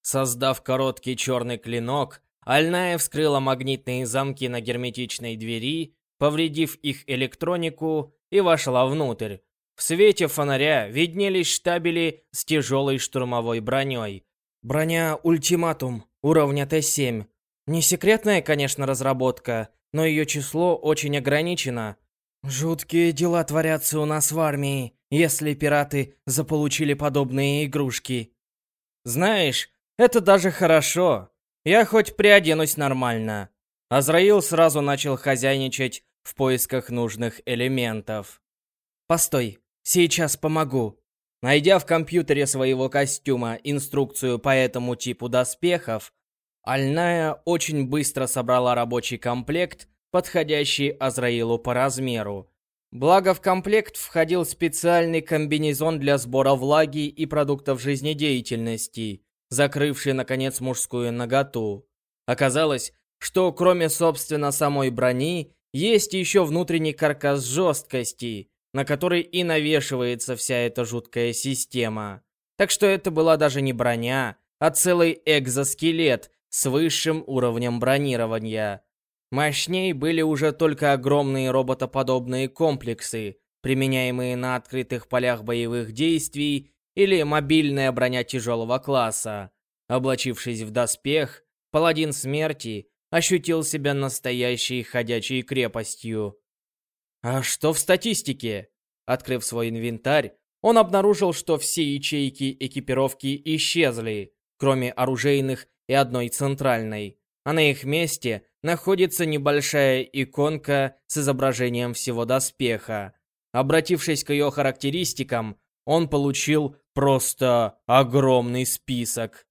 Создав короткий черный клинок, Альная вскрыла магнитные замки на герметичной двери, повредив их электронику, и вошла внутрь. В свете фонаря виднелись штабели с тяжелой штурмовой броней. Броня «Ультиматум» уровня Т-7. Не секретная, конечно, разработка, но ее число очень ограничено. Жуткие дела творятся у нас в армии, если пираты заполучили подобные игрушки. Знаешь, это даже хорошо. Я хоть приоденусь нормально. Азраил сразу начал хозяйничать в поисках нужных элементов. Постой, сейчас помогу. Найдя в компьютере своего костюма инструкцию по этому типу доспехов, Альная очень быстро собрала рабочий комплект, подходящий Азраилу по размеру. Благо в комплект входил специальный комбинезон для сбора влаги и продуктов жизнедеятельности, закрывший, наконец, мужскую наготу. Оказалось, что кроме, собственно, самой брони, есть еще внутренний каркас жесткости, на который и навешивается вся эта жуткая система. Так что это была даже не броня, а целый экзоскелет с высшим уровнем бронирования. Мощней были уже только огромные роботоподобные комплексы, применяемые на открытых полях боевых действий или мобильная броня тяжелого класса. Облачившись в доспех, паладин смерти ощутил себя настоящей ходячей крепостью. А что в статистике? Открыв свой инвентарь, он обнаружил, что все ячейки экипировки исчезли, кроме оружейных и одной центральной. А на их месте находится небольшая иконка с изображением всего доспеха. Обратившись к ее характеристикам, он получил просто огромный список.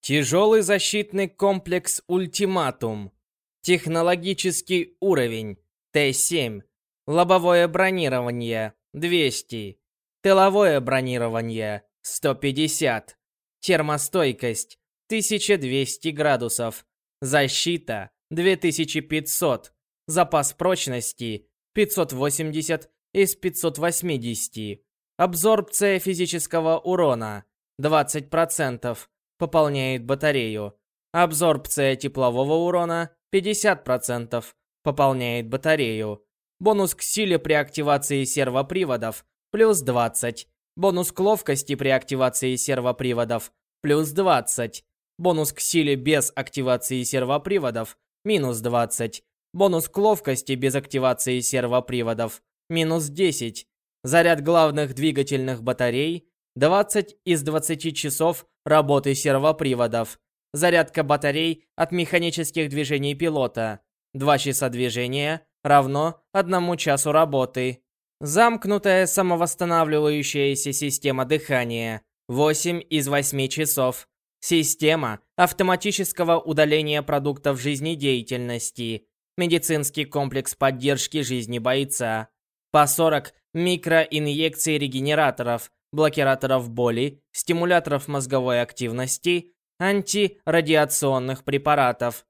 Тяжелый защитный комплекс «Ультиматум». Технологический уровень Т-7. Лобовое бронирование 200. Тыловое бронирование 150. Термостойкость 1200 градусов. Защита 2500. Запас прочности 580 из 580. Абсорбция физического урона 20%. Пополняет батарею. Абсорбция теплового урона 50%. Пополняет батарею. Бонус к силе при активации сервоприводов плюс 20. Бонус к ловкости при активации сервоприводов плюс 20. Бонус к силе без активации сервоприводов минус 20. Бонус к ловкости без активации сервоприводов минус 10. Заряд главных двигательных батарей 20 из 20 часов работы сервоприводов. Зарядка батарей от механических движений пилота. 2 часа движения равно 1 часу работы. Замкнутая самовосстанавливающаяся система дыхания. 8 из 8 часов. Система автоматического удаления продуктов жизнедеятельности. Медицинский комплекс поддержки жизни бойца. По 40 микроинъекций регенераторов, блокираторов боли, стимуляторов мозговой активности, антирадиационных препаратов.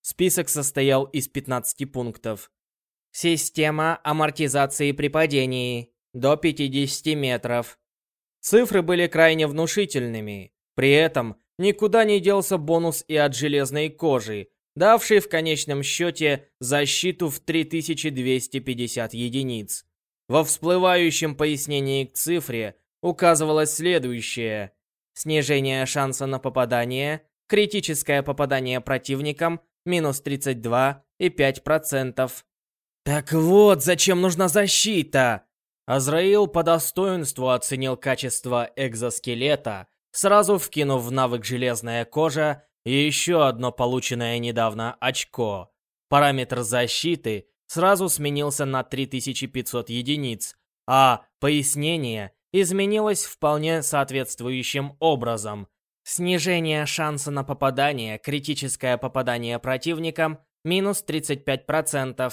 Список состоял из 15 пунктов. Система амортизации при падении до 50 метров. Цифры были крайне внушительными. При этом никуда не делся бонус и от железной кожи, давший в конечном счете защиту в 3250 единиц. Во всплывающем пояснении к цифре указывалось следующее. Снижение шанса на попадание, критическое попадание противникам минус 32,5%. Так вот, зачем нужна защита? Азраил по достоинству оценил качество экзоскелета сразу вкинув в навык «Железная кожа» и еще одно полученное недавно очко. Параметр защиты сразу сменился на 3500 единиц, а пояснение изменилось вполне соответствующим образом. Снижение шанса на попадание, критическое попадание противникам минус 35%.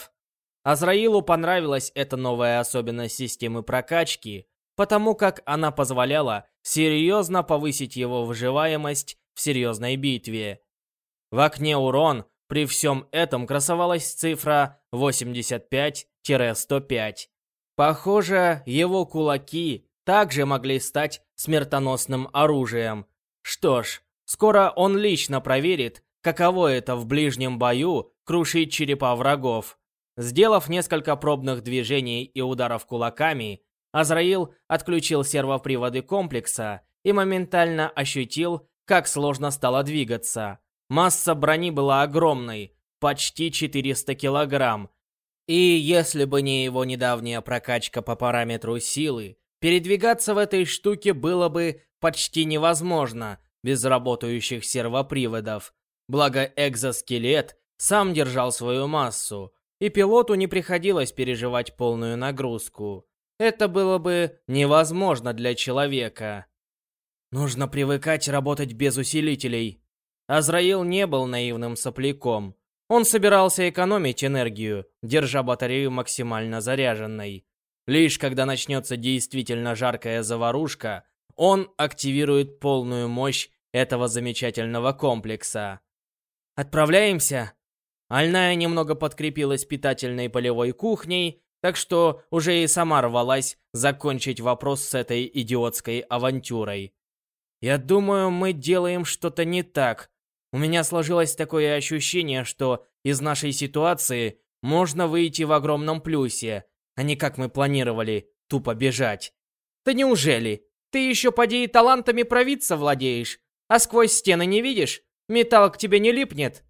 Азраилу понравилась эта новая особенность системы прокачки, потому как она позволяла серьезно повысить его выживаемость в серьезной битве. В окне урон при всем этом красовалась цифра 85-105. Похоже, его кулаки также могли стать смертоносным оружием. Что ж, скоро он лично проверит, каково это в ближнем бою крушить черепа врагов. Сделав несколько пробных движений и ударов кулаками, Азраил отключил сервоприводы комплекса и моментально ощутил, как сложно стало двигаться. Масса брони была огромной, почти 400 килограмм. И если бы не его недавняя прокачка по параметру силы, передвигаться в этой штуке было бы почти невозможно без работающих сервоприводов. Благо экзоскелет сам держал свою массу, и пилоту не приходилось переживать полную нагрузку. Это было бы невозможно для человека. Нужно привыкать работать без усилителей. Азраил не был наивным сопляком. Он собирался экономить энергию, держа батарею максимально заряженной. Лишь когда начнется действительно жаркая заварушка, он активирует полную мощь этого замечательного комплекса. «Отправляемся?» Альная немного подкрепилась питательной полевой кухней, так что уже и сама рвалась закончить вопрос с этой идиотской авантюрой. «Я думаю, мы делаем что-то не так. У меня сложилось такое ощущение, что из нашей ситуации можно выйти в огромном плюсе, а не как мы планировали, тупо бежать. Да неужели? Ты еще поди и талантами провидца владеешь, а сквозь стены не видишь? Металл к тебе не липнет?»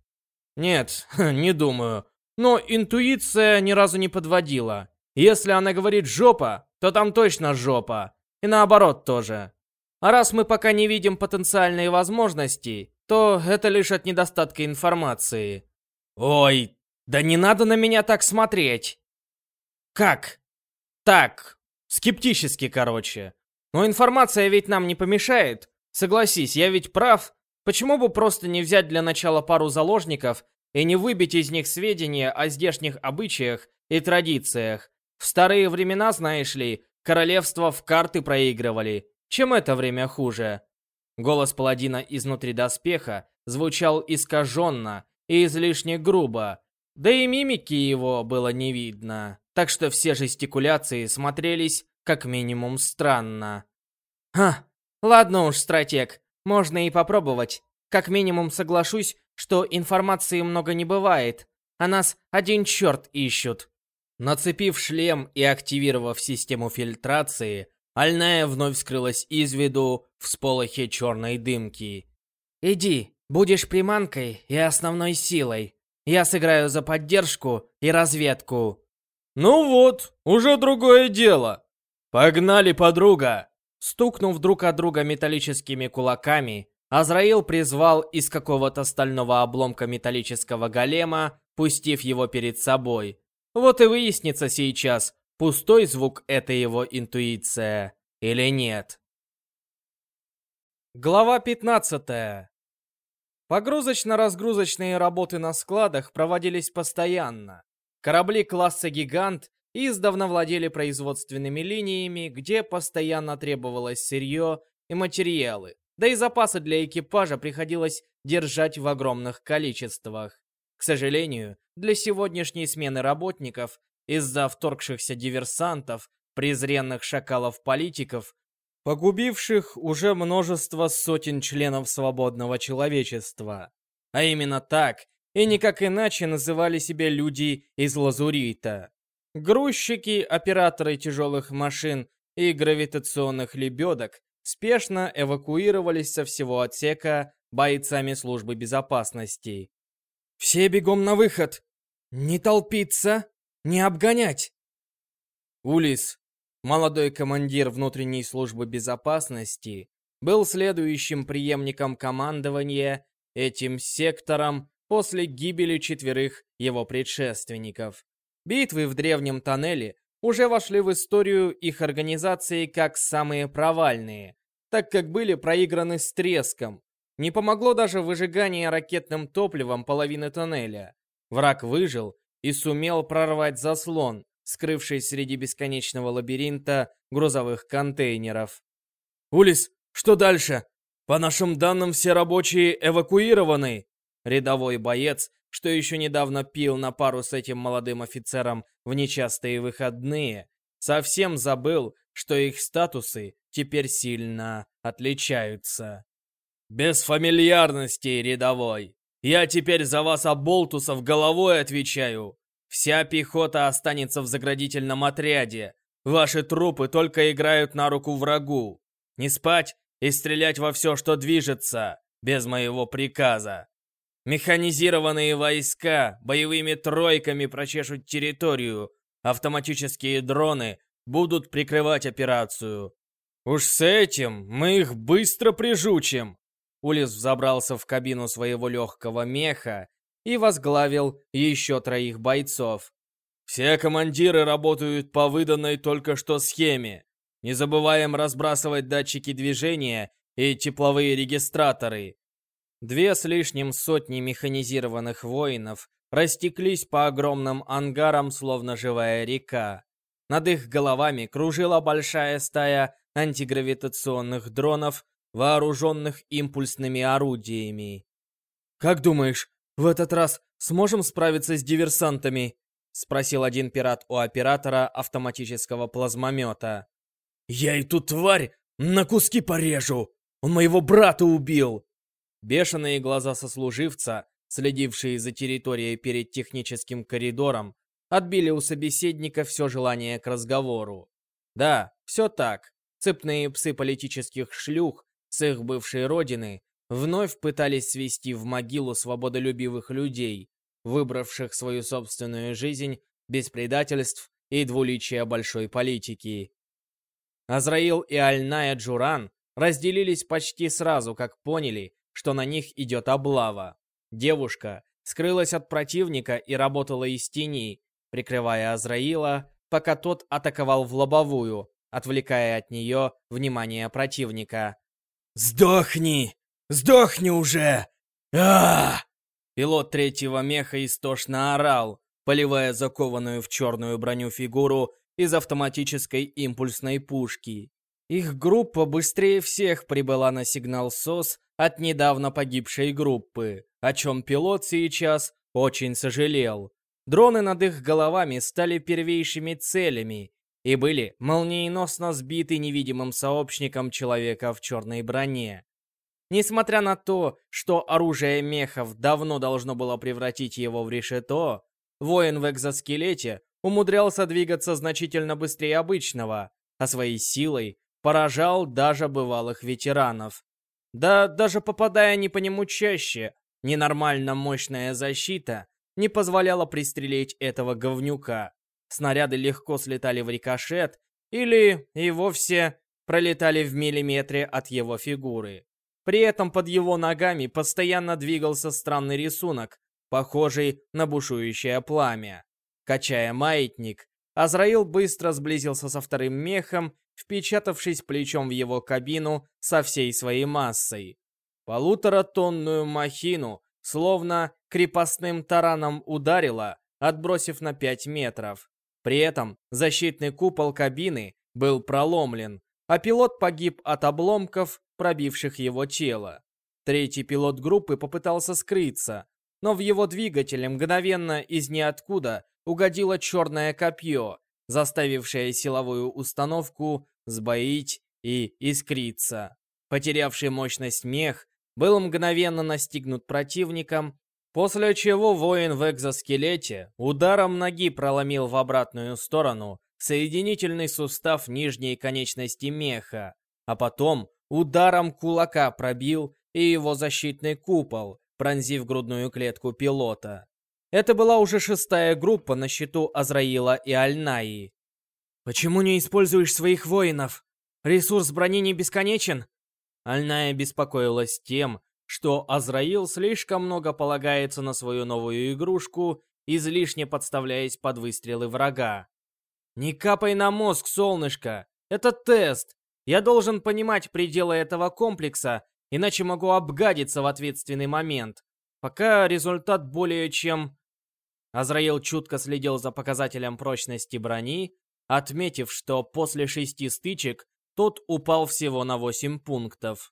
Нет, не думаю. Но интуиция ни разу не подводила. Если она говорит «жопа», то там точно жопа. И наоборот тоже. А раз мы пока не видим потенциальные возможности, то это лишь от недостатка информации. Ой, да не надо на меня так смотреть. Как? Так, скептически, короче. Но информация ведь нам не помешает. Согласись, я ведь прав. Почему бы просто не взять для начала пару заложников и не выбить из них сведения о здешних обычаях и традициях? В старые времена, знаешь ли, королевства в карты проигрывали. Чем это время хуже? Голос паладина изнутри доспеха звучал искаженно и излишне грубо, да и мимики его было не видно, так что все жестикуляции смотрелись как минимум странно. «Ха, ладно уж, стратег, можно и попробовать. Как минимум соглашусь, что информации много не бывает, а нас один черт ищут. Нацепив шлем и активировав систему фильтрации, Альная вновь скрылась из виду в сполохе черной дымки. «Иди, будешь приманкой и основной силой. Я сыграю за поддержку и разведку». «Ну вот, уже другое дело. Погнали, подруга!» Стукнув друг от друга металлическими кулаками, Азраил призвал из какого-то стального обломка металлического голема, пустив его перед собой. Вот и выяснится сейчас, пустой звук это его интуиция или нет. Глава 15. Погрузочно-разгрузочные работы на складах проводились постоянно. Корабли класса «Гигант» издавна владели производственными линиями, где постоянно требовалось сырье и материалы, да и запасы для экипажа приходилось держать в огромных количествах. К сожалению, для сегодняшней смены работников, из-за вторгшихся диверсантов, презренных шакалов-политиков, погубивших уже множество сотен членов свободного человечества. А именно так, и никак иначе называли себя люди из Лазурита. Грузчики, операторы тяжелых машин и гравитационных лебедок спешно эвакуировались со всего отсека бойцами службы безопасности. «Все бегом на выход! Не толпиться, не обгонять!» Улис, молодой командир внутренней службы безопасности, был следующим преемником командования этим сектором после гибели четверых его предшественников. Битвы в древнем тоннеле уже вошли в историю их организации как самые провальные, так как были проиграны с треском. Не помогло даже выжигание ракетным топливом половины тоннеля. Враг выжил и сумел прорвать заслон, скрывшись среди бесконечного лабиринта грузовых контейнеров. «Улис, что дальше? По нашим данным, все рабочие эвакуированы!» Рядовой боец, что еще недавно пил на пару с этим молодым офицером в нечастые выходные, совсем забыл, что их статусы теперь сильно отличаются. «Без фамильярности, рядовой! Я теперь за вас, оболтусов, головой отвечаю! Вся пехота останется в заградительном отряде. Ваши трупы только играют на руку врагу. Не спать и стрелять во все, что движется, без моего приказа. Механизированные войска боевыми тройками прочешут территорию. Автоматические дроны будут прикрывать операцию. Уж с этим мы их быстро прижучим. Улис взобрался в кабину своего легкого меха и возглавил еще троих бойцов. Все командиры работают по выданной только что схеме. Не забываем разбрасывать датчики движения и тепловые регистраторы. Две с лишним сотни механизированных воинов растеклись по огромным ангарам, словно живая река. Над их головами кружила большая стая антигравитационных дронов, вооруженных импульсными орудиями. «Как думаешь, в этот раз сможем справиться с диверсантами?» — спросил один пират у оператора автоматического плазмомета. «Я эту тварь на куски порежу! Он моего брата убил!» Бешеные глаза сослуживца, следившие за территорией перед техническим коридором, отбили у собеседника все желание к разговору. Да, все так. Цепные псы политических шлюх с их бывшей родины вновь пытались свести в могилу свободолюбивых людей, выбравших свою собственную жизнь без предательств и двуличия большой политики. Азраил и Альная Джуран разделились почти сразу, как поняли, что на них идет облава. Девушка скрылась от противника и работала из тени, прикрывая Азраила, пока тот атаковал в лобовую, отвлекая от нее внимание противника. «Сдохни!» Сдохни уже! а Пилот третьего меха истошно орал, поливая закованную в черную броню фигуру из автоматической импульсной пушки. Их группа быстрее всех прибыла на сигнал СОС от недавно погибшей группы, о чем пилот сейчас очень сожалел. Дроны над их головами стали первейшими целями и были молниеносно сбиты невидимым сообщником человека в черной броне. Несмотря на то, что оружие мехов давно должно было превратить его в решето, воин в экзоскелете умудрялся двигаться значительно быстрее обычного, а своей силой поражал даже бывалых ветеранов. Да даже попадая не по нему чаще, ненормально мощная защита не позволяла пристрелить этого говнюка. Снаряды легко слетали в рикошет или и вовсе пролетали в миллиметре от его фигуры. При этом под его ногами постоянно двигался странный рисунок, похожий на бушующее пламя. Качая маятник, Азраил быстро сблизился со вторым мехом, впечатавшись плечом в его кабину со всей своей массой. Полуторатонную махину, словно крепостным тараном ударило, отбросив на 5 метров. При этом защитный купол кабины был проломлен, а пилот погиб от обломков, пробивших его тело. Третий пилот группы попытался скрыться, но в его двигателе мгновенно из ниоткуда угодило черное копье, заставившее силовую установку сбоить и искриться. Потерявший мощность мех был мгновенно настигнут противником, после чего воин в экзоскелете ударом ноги проломил в обратную сторону соединительный сустав нижней конечности меха, а потом ударом кулака пробил и его защитный купол, пронзив грудную клетку пилота. Это была уже шестая группа на счету Азраила и Альнаи. «Почему не используешь своих воинов? Ресурс брони не бесконечен?» Альная беспокоилась тем, что Азраил слишком много полагается на свою новую игрушку, излишне подставляясь под выстрелы врага. «Не капай на мозг, солнышко! Это тест! Я должен понимать пределы этого комплекса, иначе могу обгадиться в ответственный момент. Пока результат более чем... Азраил чутко следил за показателем прочности брони, отметив, что после шести стычек тот упал всего на 8 пунктов.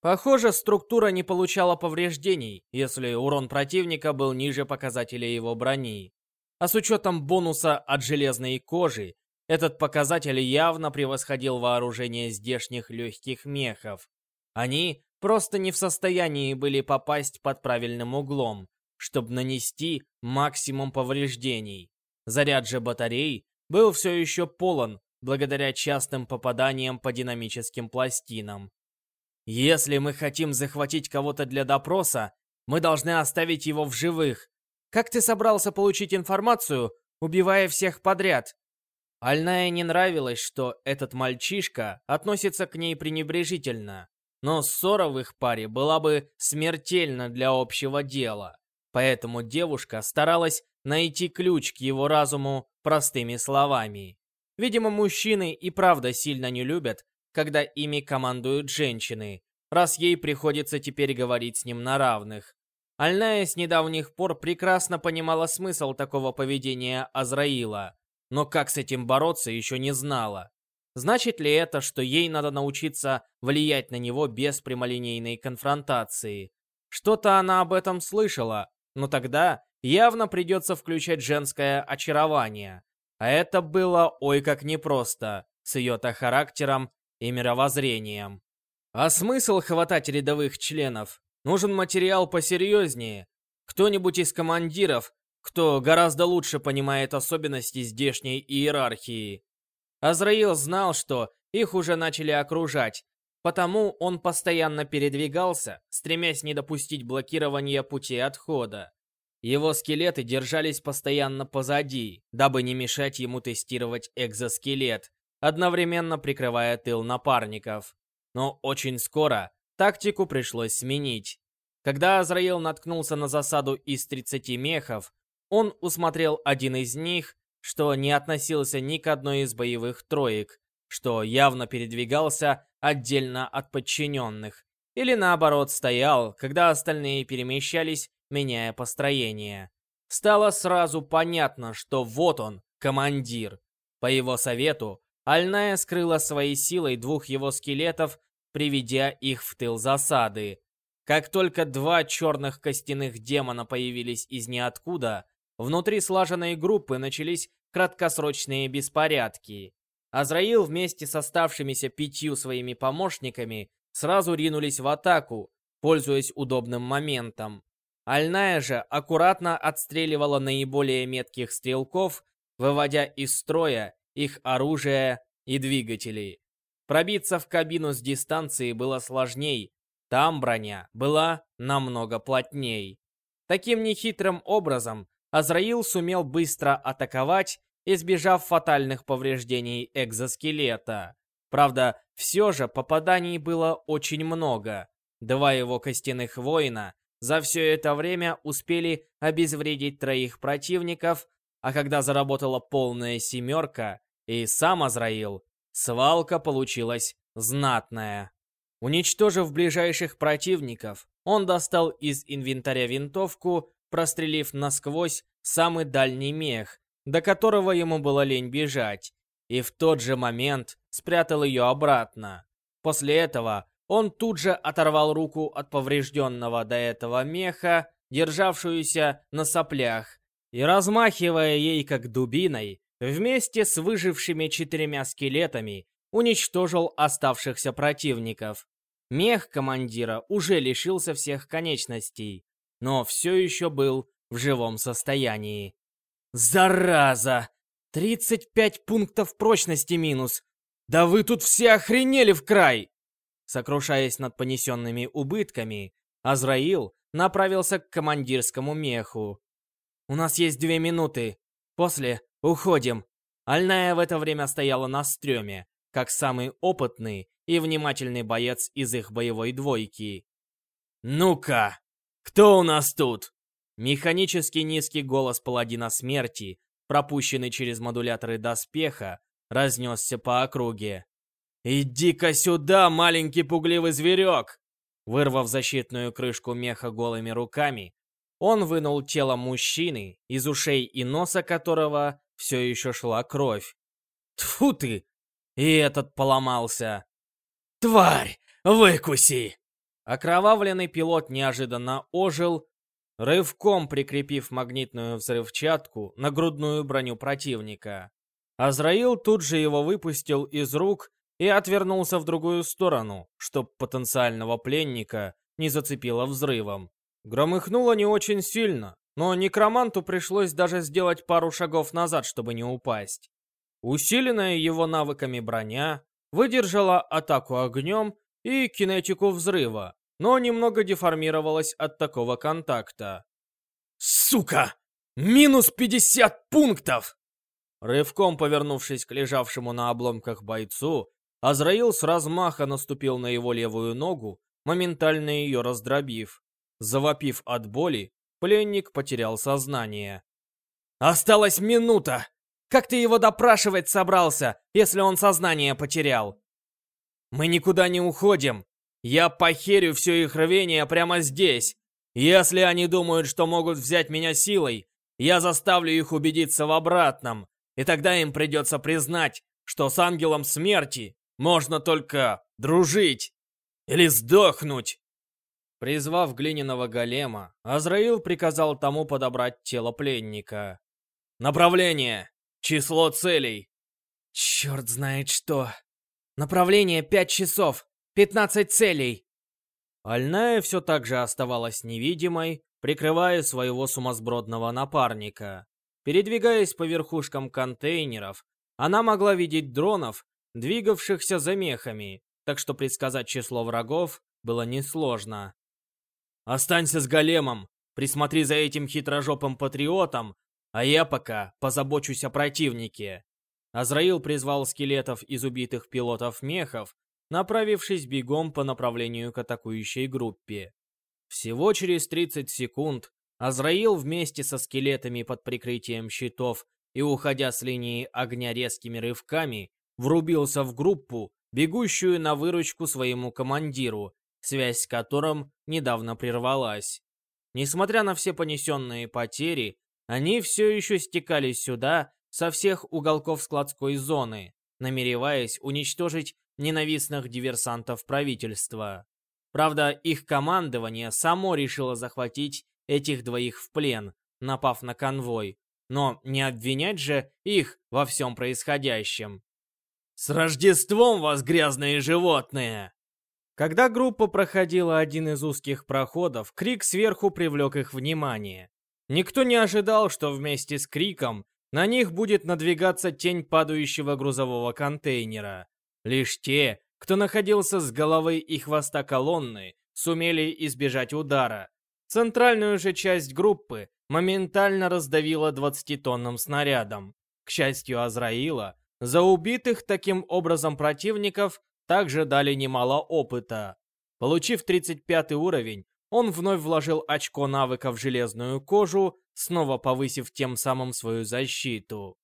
Похоже, структура не получала повреждений, если урон противника был ниже показателя его брони. А с учетом бонуса от железной кожи, этот показатель явно превосходил вооружение здешних легких мехов. Они просто не в состоянии были попасть под правильным углом, чтобы нанести максимум повреждений. Заряд же батарей был все еще полон благодаря частым попаданиям по динамическим пластинам. Если мы хотим захватить кого-то для допроса, мы должны оставить его в живых. Как ты собрался получить информацию, убивая всех подряд? Альная не нравилось, что этот мальчишка относится к ней пренебрежительно. Но ссора в их паре была бы смертельна для общего дела. Поэтому девушка старалась найти ключ к его разуму простыми словами. Видимо, мужчины и правда сильно не любят, когда ими командуют женщины, раз ей приходится теперь говорить с ним на равных. Альная с недавних пор прекрасно понимала смысл такого поведения Азраила, но как с этим бороться еще не знала. Значит ли это, что ей надо научиться влиять на него без прямолинейной конфронтации? Что-то она об этом слышала, но тогда явно придется включать женское очарование. А это было ой как непросто, с ее-то характером и мировоззрением. А смысл хватать рядовых членов? Нужен материал посерьезнее. Кто-нибудь из командиров, кто гораздо лучше понимает особенности здешней иерархии. Азраил знал, что их уже начали окружать, потому он постоянно передвигался, стремясь не допустить блокирования пути отхода. Его скелеты держались постоянно позади, дабы не мешать ему тестировать экзоскелет, одновременно прикрывая тыл напарников. Но очень скоро тактику пришлось сменить. Когда Азраил наткнулся на засаду из 30 мехов, он усмотрел один из них, что не относился ни к одной из боевых троек, что явно передвигался отдельно от подчиненных, или наоборот стоял, когда остальные перемещались меняя построение. Стало сразу понятно, что вот он, командир. По его совету, Альная скрыла своей силой двух его скелетов, приведя их в тыл засады. Как только два черных костяных демона появились из ниоткуда, внутри слаженной группы начались краткосрочные беспорядки. Азраил вместе с оставшимися пятью своими помощниками сразу ринулись в атаку, пользуясь удобным моментом. Альная же аккуратно отстреливала наиболее метких стрелков, выводя из строя их оружие и двигатели. Пробиться в кабину с дистанции было сложней, там броня была намного плотней. Таким нехитрым образом Азраил сумел быстро атаковать, избежав фатальных повреждений экзоскелета. Правда, все же попаданий было очень много. Два его костяных воина за все это время успели обезвредить троих противников, а когда заработала полная семерка и сам Азраил, свалка получилась знатная. Уничтожив ближайших противников, он достал из инвентаря винтовку, прострелив насквозь самый дальний мех, до которого ему было лень бежать, и в тот же момент спрятал ее обратно. После этого он тут же оторвал руку от поврежденного до этого меха, державшуюся на соплях, и, размахивая ей как дубиной, вместе с выжившими четырьмя скелетами уничтожил оставшихся противников. Мех командира уже лишился всех конечностей, но все еще был в живом состоянии. «Зараза! 35 пунктов прочности минус! Да вы тут все охренели в край!» Сокрушаясь над понесенными убытками, Азраил направился к командирскому меху. «У нас есть две минуты. После уходим». Альная в это время стояла на стреме, как самый опытный и внимательный боец из их боевой двойки. «Ну-ка, кто у нас тут?» Механический низкий голос паладина смерти, пропущенный через модуляторы доспеха, разнесся по округе. «Иди-ка сюда, маленький пугливый зверек!» Вырвав защитную крышку меха голыми руками, он вынул тело мужчины, из ушей и носа которого все еще шла кровь. Тфу ты! И этот поломался. «Тварь! Выкуси!» Окровавленный пилот неожиданно ожил, рывком прикрепив магнитную взрывчатку на грудную броню противника. Азраил тут же его выпустил из рук и отвернулся в другую сторону, чтоб потенциального пленника не зацепило взрывом. Громыхнуло не очень сильно, но некроманту пришлось даже сделать пару шагов назад, чтобы не упасть. Усиленная его навыками броня выдержала атаку огнем и кинетику взрыва, но немного деформировалась от такого контакта. «Сука! Минус 50 пунктов!» Рывком повернувшись к лежавшему на обломках бойцу, Азраил с размаха наступил на его левую ногу, моментально ее раздробив. Завопив от боли, пленник потерял сознание. «Осталась минута! Как ты его допрашивать собрался, если он сознание потерял?» «Мы никуда не уходим. Я похерю все их рвение прямо здесь. Если они думают, что могут взять меня силой, я заставлю их убедиться в обратном, и тогда им придется признать, что с ангелом смерти можно только дружить или сдохнуть. Призвав глиняного голема, Азраил приказал тому подобрать тело пленника. «Направление! Число целей!» «Черт знает что! Направление пять часов! Пятнадцать целей!» Альная все так же оставалась невидимой, прикрывая своего сумасбродного напарника. Передвигаясь по верхушкам контейнеров, она могла видеть дронов двигавшихся за мехами, так что предсказать число врагов было несложно. «Останься с големом, присмотри за этим хитрожопым патриотом, а я пока позабочусь о противнике». Азраил призвал скелетов из убитых пилотов мехов, направившись бегом по направлению к атакующей группе. Всего через 30 секунд Азраил вместе со скелетами под прикрытием щитов и уходя с линии огня резкими рывками, врубился в группу, бегущую на выручку своему командиру, связь с которым недавно прервалась. Несмотря на все понесенные потери, они все еще стекались сюда со всех уголков складской зоны, намереваясь уничтожить ненавистных диверсантов правительства. Правда, их командование само решило захватить этих двоих в плен, напав на конвой, но не обвинять же их во всем происходящем. «С Рождеством вас, грязные животные!» Когда группа проходила один из узких проходов, крик сверху привлек их внимание. Никто не ожидал, что вместе с криком на них будет надвигаться тень падающего грузового контейнера. Лишь те, кто находился с головы и хвоста колонны, сумели избежать удара. Центральную же часть группы моментально раздавило 20-тонным снарядом. К счастью Азраила, за убитых таким образом противников также дали немало опыта. Получив 35 уровень, он вновь вложил очко навыка в железную кожу, снова повысив тем самым свою защиту.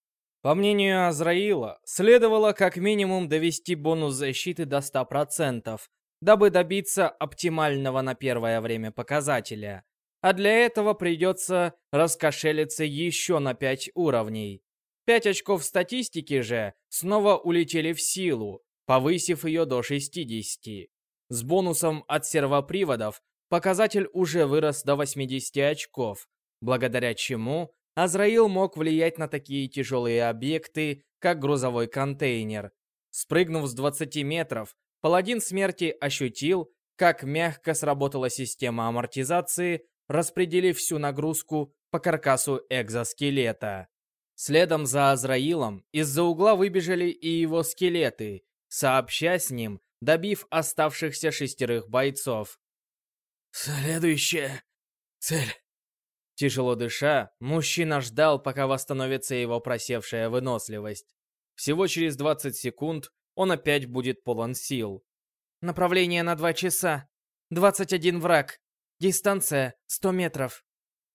По мнению Азраила, следовало как минимум довести бонус защиты до 100%, дабы добиться оптимального на первое время показателя. А для этого придется раскошелиться еще на 5 уровней. Пять очков статистики же снова улетели в силу, повысив ее до 60. С бонусом от сервоприводов показатель уже вырос до 80 очков, благодаря чему Азраил мог влиять на такие тяжелые объекты, как грузовой контейнер. Спрыгнув с 20 метров, паладин смерти ощутил, как мягко сработала система амортизации, распределив всю нагрузку по каркасу экзоскелета. Следом за Азраилом из-за угла выбежали и его скелеты, сообща с ним, добив оставшихся шестерых бойцов. «Следующая цель». Тяжело дыша, мужчина ждал, пока восстановится его просевшая выносливость. Всего через 20 секунд он опять будет полон сил. Направление на 2 часа. 21 враг. Дистанция 100 метров.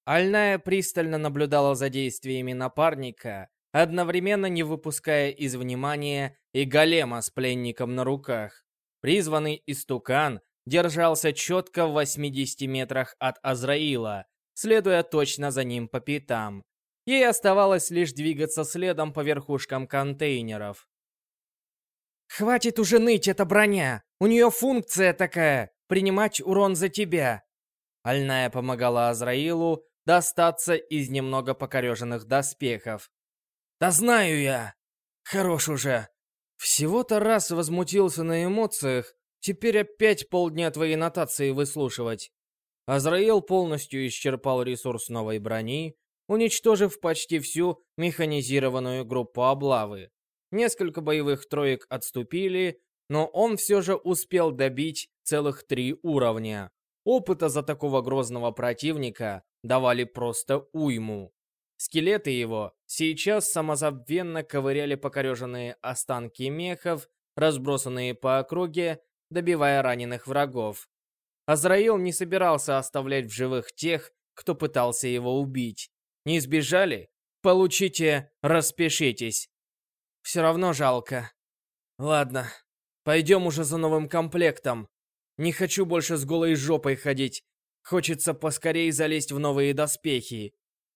Альная пристально наблюдала за действиями напарника, одновременно не выпуская из внимания и голема с пленником на руках. Призванный истукан держался четко в 80 метрах от Азраила, следуя точно за ним по пятам. Ей оставалось лишь двигаться следом по верхушкам контейнеров. «Хватит уже ныть, эта броня! У нее функция такая — принимать урон за тебя!» Альная помогала Азраилу достаться из немного покореженных доспехов. «Да знаю я! Хорош уже!» Всего-то раз возмутился на эмоциях, теперь опять полдня твои нотации выслушивать. Азраил полностью исчерпал ресурс новой брони, уничтожив почти всю механизированную группу облавы. Несколько боевых троек отступили, но он все же успел добить целых три уровня. Опыта за такого грозного противника давали просто уйму. Скелеты его сейчас самозабвенно ковыряли покореженные останки мехов, разбросанные по округе, добивая раненых врагов. Азраил не собирался оставлять в живых тех, кто пытался его убить. Не избежали? Получите, распишитесь. Все равно жалко. Ладно, пойдем уже за новым комплектом. Не хочу больше с голой жопой ходить. Хочется поскорее залезть в новые доспехи.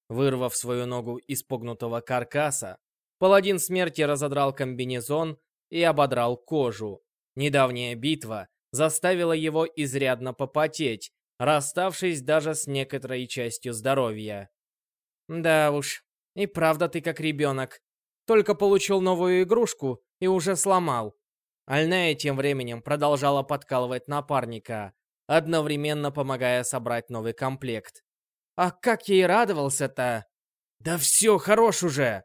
Вырвав свою ногу из погнутого каркаса, паладин смерти разодрал комбинезон и ободрал кожу. Недавняя битва заставила его изрядно попотеть, расставшись даже с некоторой частью здоровья. «Да уж, и правда ты как ребенок. Только получил новую игрушку и уже сломал». Альная тем временем продолжала подкалывать напарника, одновременно помогая собрать новый комплект. А как ей радовался-то? Да все, хорош уже!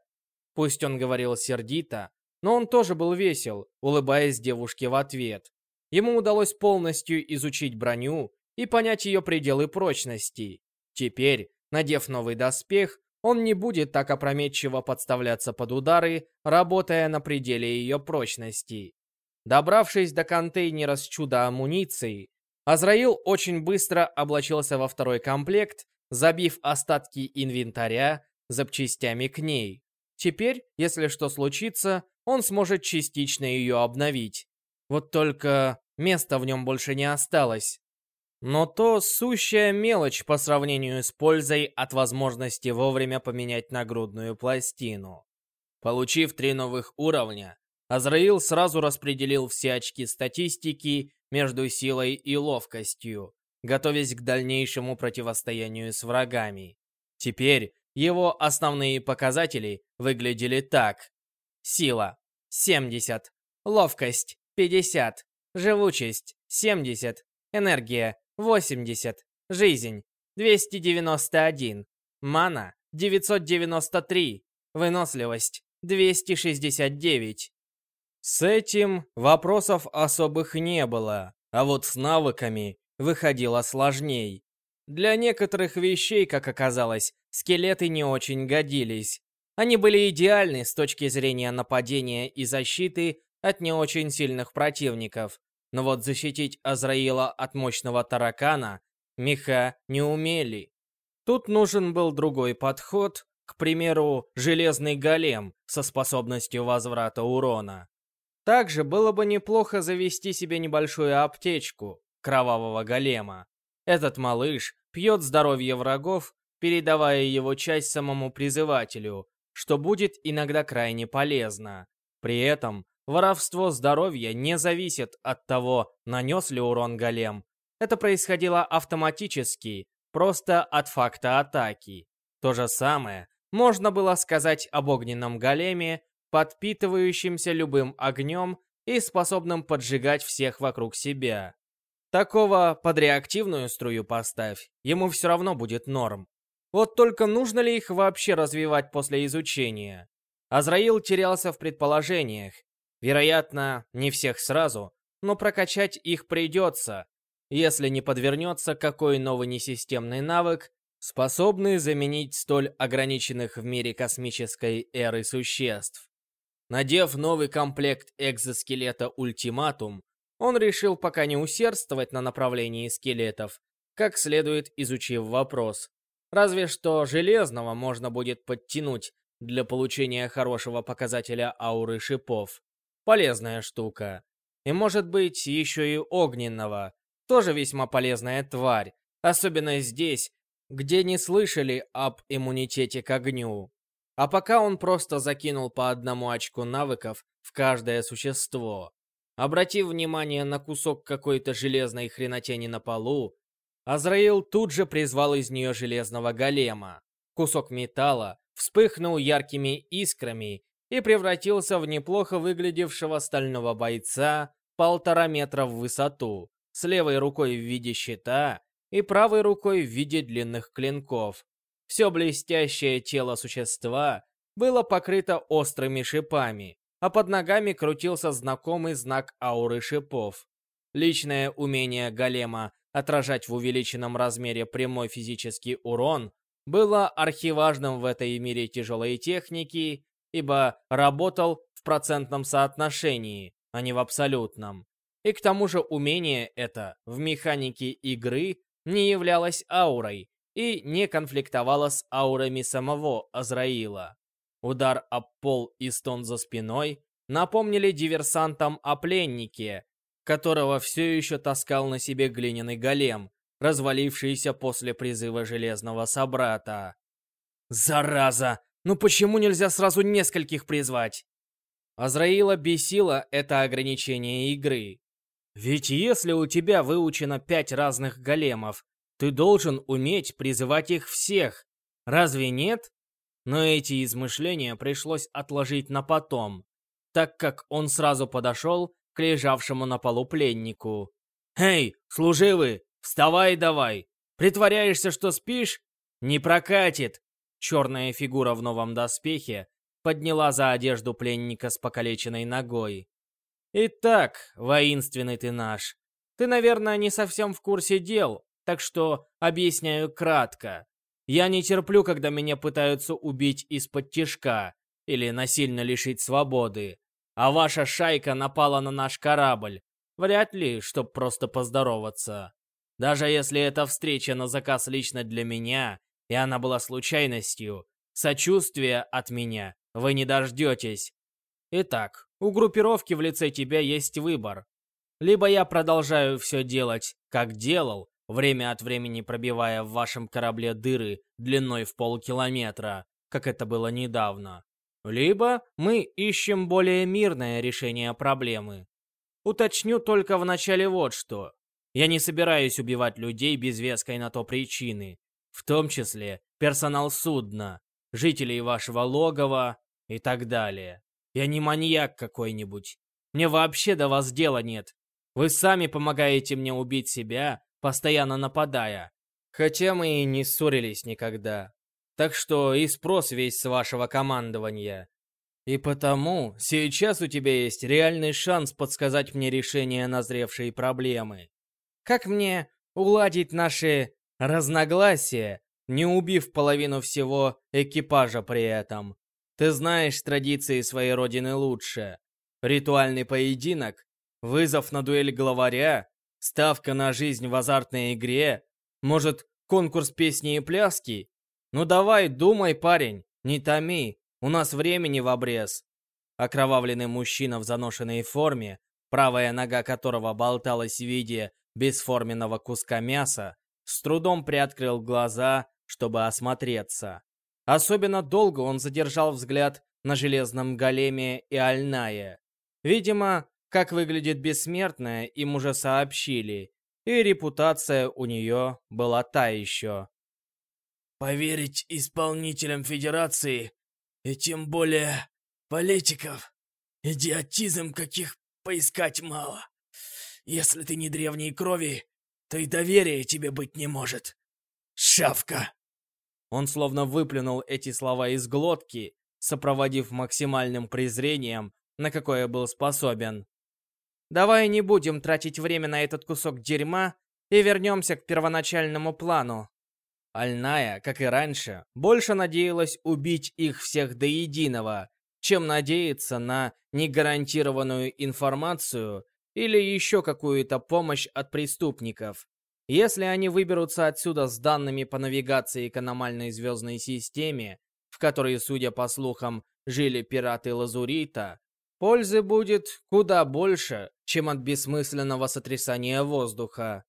Пусть он говорил сердито, но он тоже был весел, улыбаясь девушке в ответ. Ему удалось полностью изучить броню и понять ее пределы прочности. Теперь, надев новый доспех, он не будет так опрометчиво подставляться под удары, работая на пределе ее прочности. Добравшись до контейнера с чудо-амуницией, Азраил очень быстро облачился во второй комплект, забив остатки инвентаря запчастями к ней. Теперь, если что случится, он сможет частично ее обновить. Вот только места в нем больше не осталось. Но то сущая мелочь по сравнению с пользой от возможности вовремя поменять нагрудную пластину. Получив три новых уровня, Азраил сразу распределил все очки статистики между силой и ловкостью, готовясь к дальнейшему противостоянию с врагами. Теперь его основные показатели выглядели так. Сила – 70, ловкость – 50, живучесть – 70, энергия – 80, жизнь – 291, мана – 993, выносливость – 269. С этим вопросов особых не было, а вот с навыками выходило сложней. Для некоторых вещей, как оказалось, скелеты не очень годились. Они были идеальны с точки зрения нападения и защиты от не очень сильных противников. Но вот защитить Азраила от мощного таракана меха не умели. Тут нужен был другой подход, к примеру, железный голем со способностью возврата урона. Также было бы неплохо завести себе небольшую аптечку кровавого голема. Этот малыш пьет здоровье врагов, передавая его часть самому призывателю, что будет иногда крайне полезно. При этом воровство здоровья не зависит от того, нанес ли урон голем. Это происходило автоматически, просто от факта атаки. То же самое можно было сказать об огненном големе, подпитывающимся любым огнем и способным поджигать всех вокруг себя. Такого под реактивную струю поставь, ему все равно будет норм. Вот только нужно ли их вообще развивать после изучения? Азраил терялся в предположениях. Вероятно, не всех сразу, но прокачать их придется, если не подвернется какой новый несистемный навык, способный заменить столь ограниченных в мире космической эры существ. Надев новый комплект экзоскелета «Ультиматум», он решил пока не усердствовать на направлении скелетов, как следует изучив вопрос. Разве что железного можно будет подтянуть для получения хорошего показателя ауры шипов. Полезная штука. И может быть еще и огненного. Тоже весьма полезная тварь. Особенно здесь, где не слышали об иммунитете к огню. А пока он просто закинул по одному очку навыков в каждое существо. Обратив внимание на кусок какой-то железной хренотени на полу, Азраил тут же призвал из нее железного голема. Кусок металла вспыхнул яркими искрами и превратился в неплохо выглядевшего стального бойца полтора метра в высоту, с левой рукой в виде щита и правой рукой в виде длинных клинков. Все блестящее тело существа было покрыто острыми шипами, а под ногами крутился знакомый знак ауры шипов. Личное умение голема отражать в увеличенном размере прямой физический урон было архиважным в этой мире тяжелой техники, ибо работал в процентном соотношении, а не в абсолютном. И к тому же умение это в механике игры не являлось аурой и не конфликтовало с аурами самого Азраила. Удар об пол и стон за спиной напомнили диверсантам о пленнике, которого все еще таскал на себе глиняный голем, развалившийся после призыва Железного Собрата. «Зараза! Ну почему нельзя сразу нескольких призвать?» Азраила бесило это ограничение игры. Ведь если у тебя выучено пять разных големов, ты должен уметь призывать их всех. Разве нет? Но эти измышления пришлось отложить на потом, так как он сразу подошел к лежавшему на полу пленнику. «Эй, служивый, вставай давай! Притворяешься, что спишь? Не прокатит!» Черная фигура в новом доспехе подняла за одежду пленника с покалеченной ногой. «Итак, воинственный ты наш, ты, наверное, не совсем в курсе дел, так что объясняю кратко. Я не терплю, когда меня пытаются убить из-под тишка или насильно лишить свободы а ваша шайка напала на наш корабль. Вряд ли, чтоб просто поздороваться. Даже если эта встреча на заказ лично для меня, и она была случайностью, сочувствия от меня вы не дождетесь. Итак, у группировки в лице тебя есть выбор. Либо я продолжаю все делать, как делал, время от времени пробивая в вашем корабле дыры длиной в полкилометра, как это было недавно. Либо мы ищем более мирное решение проблемы. Уточню только в начале вот что. Я не собираюсь убивать людей без веской на то причины, в том числе персонал судна, жителей вашего логова и так далее. Я не маньяк какой-нибудь. Мне вообще до вас дела нет. Вы сами помогаете мне убить себя, постоянно нападая. Хотя мы и не ссорились никогда. Так что и спрос весь с вашего командования. И потому сейчас у тебя есть реальный шанс подсказать мне решение назревшей проблемы. Как мне уладить наши разногласия, не убив половину всего экипажа при этом? Ты знаешь традиции своей родины лучше. Ритуальный поединок, вызов на дуэль главаря, ставка на жизнь в азартной игре, может, конкурс песни и пляски «Ну давай, думай, парень, не томи, у нас времени в обрез». Окровавленный мужчина в заношенной форме, правая нога которого болталась в виде бесформенного куска мяса, с трудом приоткрыл глаза, чтобы осмотреться. Особенно долго он задержал взгляд на железном големе и Альнае. Видимо, как выглядит бессмертная, им уже сообщили, и репутация у нее была та еще. Поверить исполнителям Федерации, и тем более политиков, идиотизм каких поискать мало. Если ты не древней крови, то и доверия тебе быть не может. Шавка!» Он словно выплюнул эти слова из глотки, сопроводив максимальным презрением, на какое был способен. «Давай не будем тратить время на этот кусок дерьма и вернемся к первоначальному плану. Альная, как и раньше, больше надеялась убить их всех до единого, чем надеяться на негарантированную информацию или еще какую-то помощь от преступников. Если они выберутся отсюда с данными по навигации к аномальной звездной системе, в которой, судя по слухам, жили пираты Лазурита, пользы будет куда больше, чем от бессмысленного сотрясания воздуха.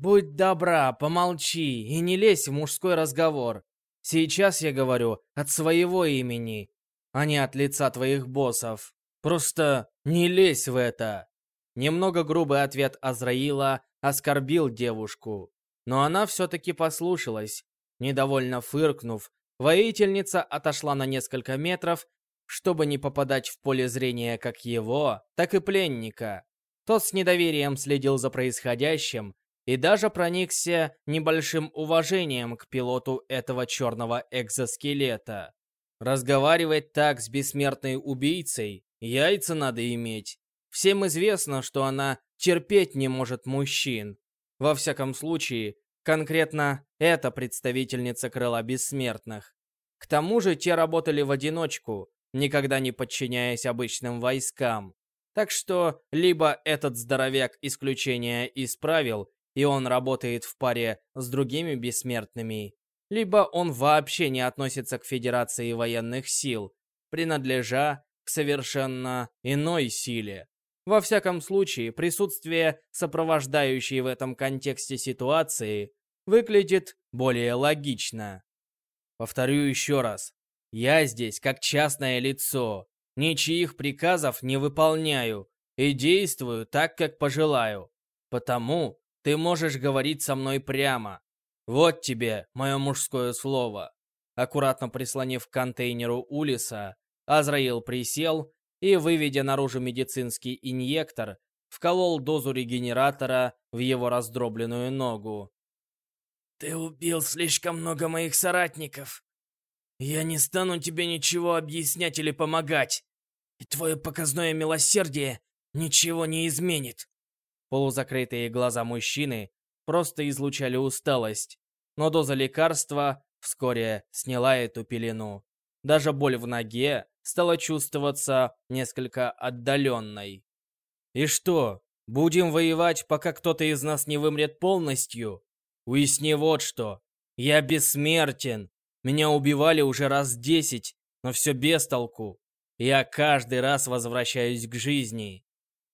Будь добра, помолчи и не лезь в мужской разговор. Сейчас я говорю от своего имени, а не от лица твоих боссов. Просто не лезь в это. Немного грубый ответ Азраила оскорбил девушку, но она все-таки послушалась. Недовольно фыркнув, воительница отошла на несколько метров, чтобы не попадать в поле зрения как его, так и пленника. Тот с недоверием следил за происходящим и даже проникся небольшим уважением к пилоту этого черного экзоскелета. Разговаривать так с бессмертной убийцей яйца надо иметь. Всем известно, что она терпеть не может мужчин. Во всяком случае, конкретно эта представительница крыла бессмертных. К тому же те работали в одиночку, никогда не подчиняясь обычным войскам. Так что либо этот здоровяк исключение исправил, и он работает в паре с другими бессмертными, либо он вообще не относится к Федерации военных сил, принадлежа к совершенно иной силе. Во всяком случае, присутствие сопровождающей в этом контексте ситуации выглядит более логично. Повторю еще раз. Я здесь как частное лицо, ничьих приказов не выполняю и действую так, как пожелаю. Потому ты можешь говорить со мной прямо. Вот тебе мое мужское слово. Аккуратно прислонив к контейнеру Улиса, Азраил присел и, выведя наружу медицинский инъектор, вколол дозу регенератора в его раздробленную ногу. «Ты убил слишком много моих соратников. Я не стану тебе ничего объяснять или помогать и твое показное милосердие ничего не изменит». Полузакрытые глаза мужчины просто излучали усталость, но доза лекарства вскоре сняла эту пелену. Даже боль в ноге стала чувствоваться несколько отдаленной. «И что, будем воевать, пока кто-то из нас не вымрет полностью? Уясни вот что. Я бессмертен. Меня убивали уже раз десять, но все без толку. Я каждый раз возвращаюсь к жизни.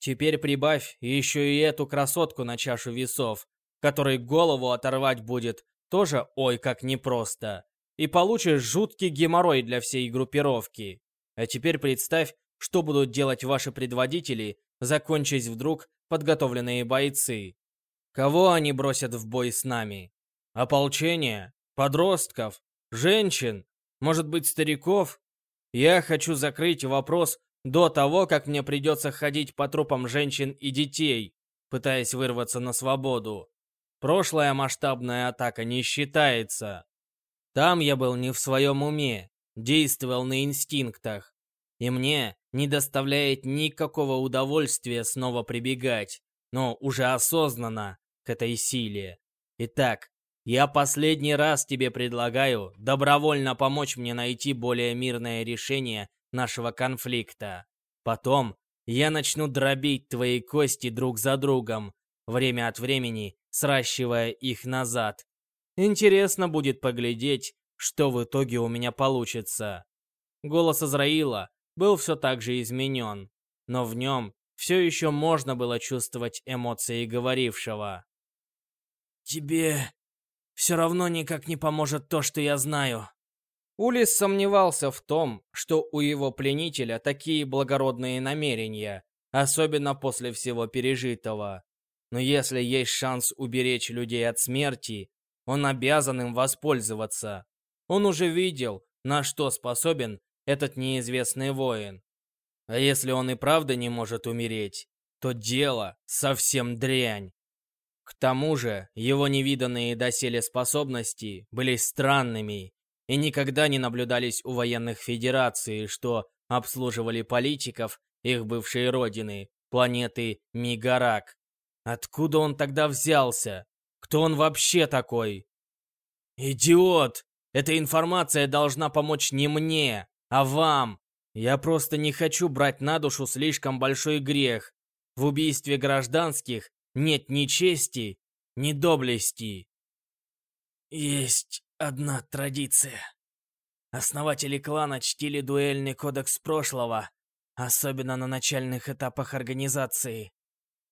Теперь прибавь еще и эту красотку на чашу весов, которой голову оторвать будет тоже ой как непросто. И получишь жуткий геморрой для всей группировки. А теперь представь, что будут делать ваши предводители, закончись вдруг подготовленные бойцы. Кого они бросят в бой с нами? Ополчение? Подростков? Женщин? Может быть, стариков? Я хочу закрыть вопрос до того, как мне придется ходить по трупам женщин и детей, пытаясь вырваться на свободу. Прошлая масштабная атака не считается. Там я был не в своем уме, действовал на инстинктах. И мне не доставляет никакого удовольствия снова прибегать, но уже осознанно к этой силе. Итак, я последний раз тебе предлагаю добровольно помочь мне найти более мирное решение нашего конфликта. Потом я начну дробить твои кости друг за другом, время от времени сращивая их назад. Интересно будет поглядеть, что в итоге у меня получится. Голос Азраила был все так же изменен, но в нем все еще можно было чувствовать эмоции говорившего. «Тебе все равно никак не поможет то, что я знаю». Улис сомневался в том, что у его пленителя такие благородные намерения, особенно после всего пережитого. Но если есть шанс уберечь людей от смерти, он обязан им воспользоваться. Он уже видел, на что способен этот неизвестный воин. А если он и правда не может умереть, то дело совсем дрянь. К тому же, его невиданные доселе способности были странными и никогда не наблюдались у военных федераций, что обслуживали политиков их бывшей родины, планеты Мигарак. Откуда он тогда взялся? Кто он вообще такой? Идиот! Эта информация должна помочь не мне, а вам. Я просто не хочу брать на душу слишком большой грех. В убийстве гражданских нет ни чести, ни доблести. Есть одна традиция. Основатели клана чтили дуэльный кодекс прошлого, особенно на начальных этапах организации.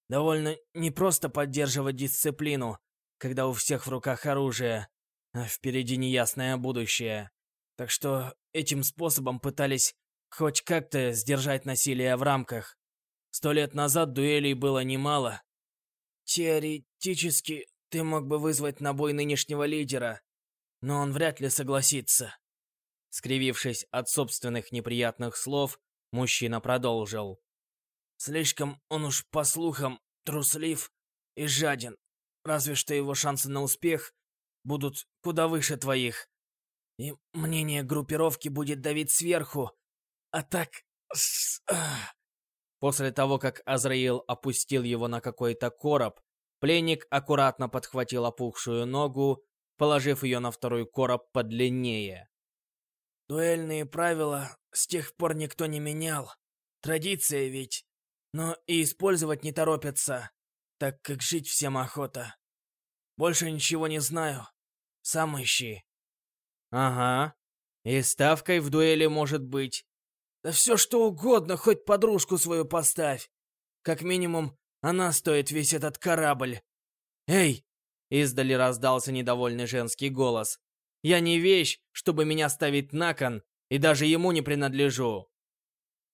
Довольно непросто поддерживать дисциплину, когда у всех в руках оружие, а впереди неясное будущее. Так что этим способом пытались хоть как-то сдержать насилие в рамках. Сто лет назад дуэлей было немало. Теоретически, ты мог бы вызвать на бой нынешнего лидера, но он вряд ли согласится. Скривившись от собственных неприятных слов, мужчина продолжил. Слишком он уж, по слухам, труслив и жаден. Разве что его шансы на успех будут куда выше твоих. И мнение группировки будет давить сверху. А так... После того, как Азраил опустил его на какой-то короб, пленник аккуратно подхватил опухшую ногу, положив ее на второй короб подлиннее. Дуэльные правила с тех пор никто не менял. Традиция ведь. Но и использовать не торопятся, так как жить всем охота. Больше ничего не знаю. Сам ищи. Ага. И ставкой в дуэли может быть. Да все что угодно, хоть подружку свою поставь. Как минимум, она стоит весь этот корабль. Эй! Издали раздался недовольный женский голос. Я не вещь, чтобы меня ставить на кон, и даже ему не принадлежу.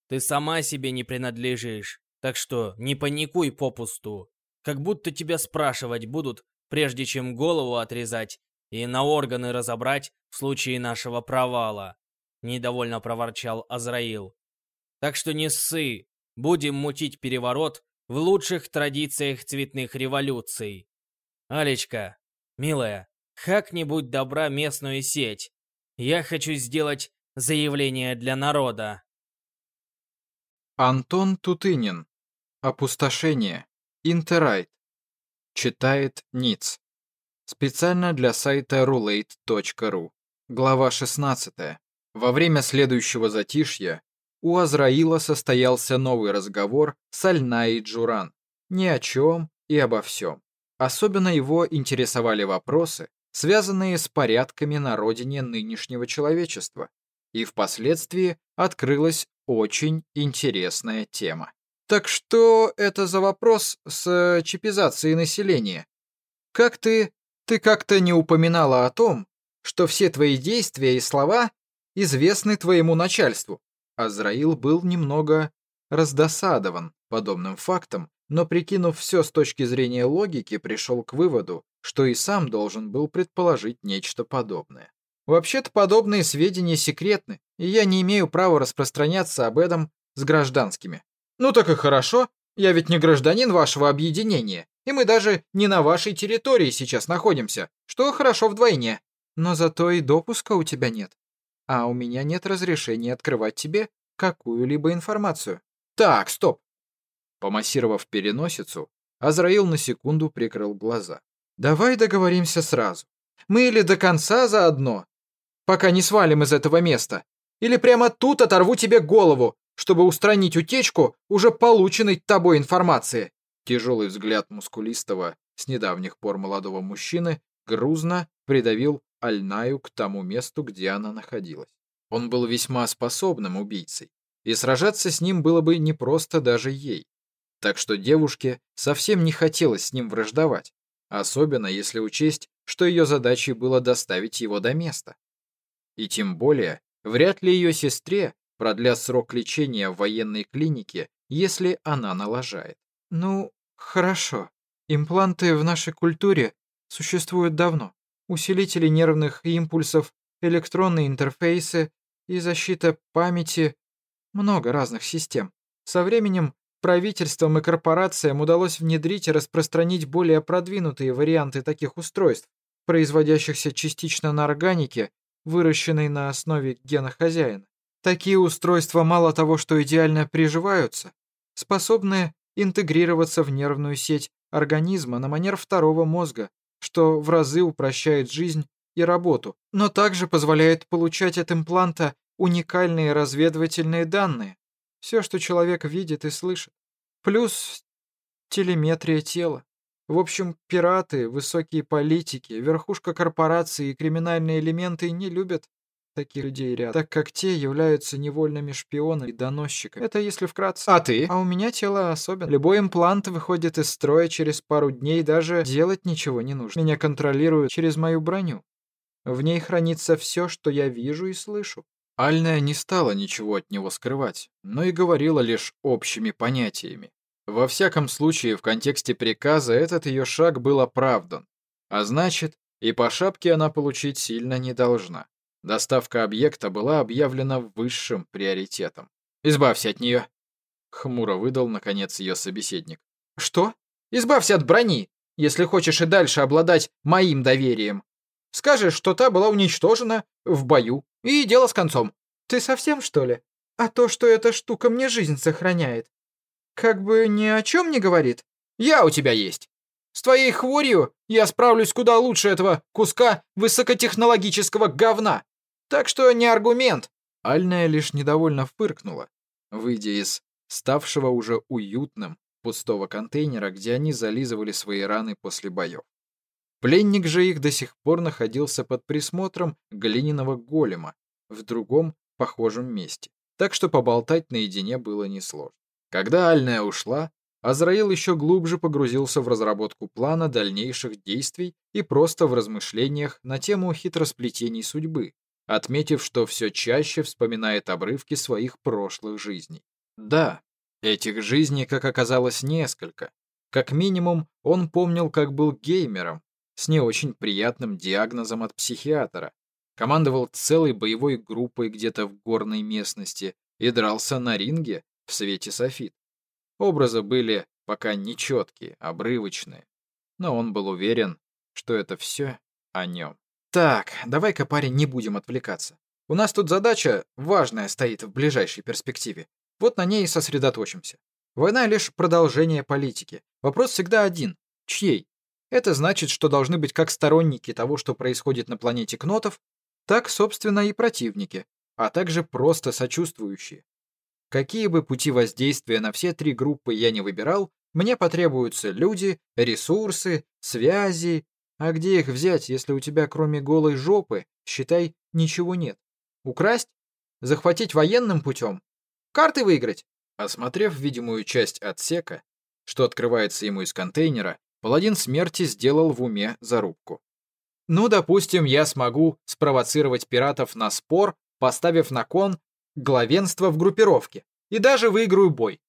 Ты сама себе не принадлежишь, так что не паникуй попусту. Как будто тебя спрашивать будут, прежде чем голову отрезать и на органы разобрать в случае нашего провала. Недовольно проворчал Азраил. Так что не ссы, будем мутить переворот в лучших традициях цветных революций. Алечка, милая, как-нибудь добра местную сеть. Я хочу сделать заявление для народа. Антон Тутынин. Опустошение. Интерайт. Читает Ниц. Специально для сайта roulette.ru. Глава 16. Во время следующего затишья у Азраила состоялся новый разговор с Альнаей Джуран. Ни о чем и обо всем. Особенно его интересовали вопросы, связанные с порядками на родине нынешнего человечества. И впоследствии открылась очень интересная тема. Так что это за вопрос с чипизацией населения? Как ты... Ты как-то не упоминала о том, что все твои действия и слова известны твоему начальству. Азраил был немного раздосадован подобным фактом, но прикинув все с точки зрения логики, пришел к выводу, что и сам должен был предположить нечто подобное. Вообще-то подобные сведения секретны, и я не имею права распространяться об этом с гражданскими. Ну так и хорошо, я ведь не гражданин вашего объединения, и мы даже не на вашей территории сейчас находимся, что хорошо вдвойне. Но зато и допуска у тебя нет. А у меня нет разрешения открывать тебе какую-либо информацию. Так, стоп. Помассировав переносицу, Азраил на секунду прикрыл глаза. Давай договоримся сразу. Мы или до конца заодно, пока не свалим из этого места, или прямо тут оторву тебе голову, чтобы устранить утечку уже полученной тобой информации. Тяжелый взгляд мускулистого, с недавних пор молодого мужчины, грузно придавил Альнаю к тому месту, где она находилась. Он был весьма способным убийцей, и сражаться с ним было бы непросто даже ей. Так что девушке совсем не хотелось с ним враждовать особенно если учесть, что ее задачей было доставить его до места. И тем более, вряд ли ее сестре продлят срок лечения в военной клинике, если она налажает. Ну, хорошо. Импланты в нашей культуре существуют давно. Усилители нервных импульсов, электронные интерфейсы и защита памяти. Много разных систем. Со временем Правительствам и корпорациям удалось внедрить и распространить более продвинутые варианты таких устройств, производящихся частично на органике, выращенной на основе гена хозяина. Такие устройства мало того, что идеально приживаются, способны интегрироваться в нервную сеть организма на манер второго мозга, что в разы упрощает жизнь и работу, но также позволяет получать от импланта уникальные разведывательные данные, все, что человек видит и слышит. Плюс телеметрия тела. В общем, пираты, высокие политики, верхушка корпораций и криминальные элементы не любят таких людей рядом, так как те являются невольными шпионами и доносчиками. Это если вкратце. А ты? А у меня тело особенно. Любой имплант выходит из строя через пару дней, даже делать ничего не нужно. Меня контролируют через мою броню. В ней хранится все, что я вижу и слышу. Альная не стала ничего от него скрывать, но и говорила лишь общими понятиями. Во всяком случае, в контексте приказа этот ее шаг был оправдан. А значит, и по шапке она получить сильно не должна. Доставка объекта была объявлена высшим приоритетом. «Избавься от нее!» — хмуро выдал, наконец, ее собеседник. «Что? Избавься от брони, если хочешь и дальше обладать моим доверием. Скажешь, что та была уничтожена в бою, и дело с концом. Ты совсем, что ли? А то, что эта штука мне жизнь сохраняет, как бы ни о чем не говорит. Я у тебя есть. С твоей хворью я справлюсь куда лучше этого куска высокотехнологического говна. Так что не аргумент. Альная лишь недовольно фыркнула, выйдя из ставшего уже уютным пустого контейнера, где они зализывали свои раны после боев. Пленник же их до сих пор находился под присмотром глиняного голема в другом похожем месте, так что поболтать наедине было несложно. Когда Альная ушла, Азраил еще глубже погрузился в разработку плана дальнейших действий и просто в размышлениях на тему хитросплетений судьбы, отметив, что все чаще вспоминает обрывки своих прошлых жизней. Да, этих жизней, как оказалось, несколько. Как минимум, он помнил, как был геймером, с не очень приятным диагнозом от психиатра, командовал целой боевой группой где-то в горной местности и дрался на ринге в свете софит. Образы были пока нечеткие, обрывочные, но он был уверен, что это все о нем. Так, давай-ка, парень, не будем отвлекаться. У нас тут задача важная стоит в ближайшей перспективе. Вот на ней и сосредоточимся. Война лишь продолжение политики. Вопрос всегда один. Чьей? Это значит, что должны быть как сторонники того, что происходит на планете Кнотов, так, собственно, и противники, а также просто сочувствующие. Какие бы пути воздействия на все три группы я не выбирал, мне потребуются люди, ресурсы, связи. А где их взять, если у тебя кроме голой жопы, считай, ничего нет? Украсть? Захватить военным путем? Карты выиграть? Осмотрев видимую часть отсека, что открывается ему из контейнера, Паладин смерти сделал в уме зарубку. Ну, допустим, я смогу спровоцировать пиратов на спор, поставив на кон главенство в группировке, и даже выиграю бой.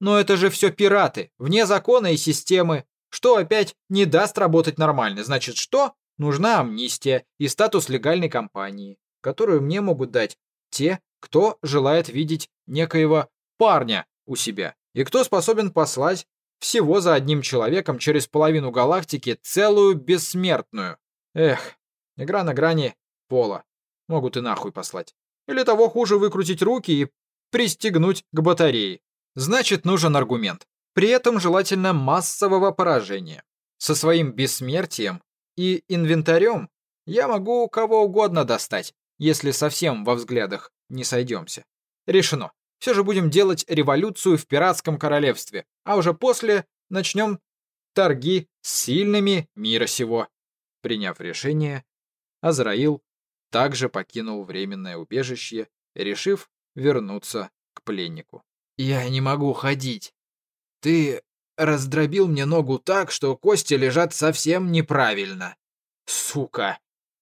Но это же все пираты, вне закона и системы, что опять не даст работать нормально. Значит, что? Нужна амнистия и статус легальной компании, которую мне могут дать те, кто желает видеть некоего парня у себя, и кто способен послать всего за одним человеком через половину галактики целую бессмертную. Эх, игра на грани пола. Могут и нахуй послать. Или того хуже выкрутить руки и пристегнуть к батарее. Значит, нужен аргумент. При этом желательно массового поражения. Со своим бессмертием и инвентарем я могу кого угодно достать, если совсем во взглядах не сойдемся. Решено. Все же будем делать революцию в пиратском королевстве, а уже после начнем торги с сильными мира сего. Приняв решение, Азраил также покинул временное убежище, решив вернуться к пленнику. «Я не могу ходить. Ты раздробил мне ногу так, что кости лежат совсем неправильно. Сука!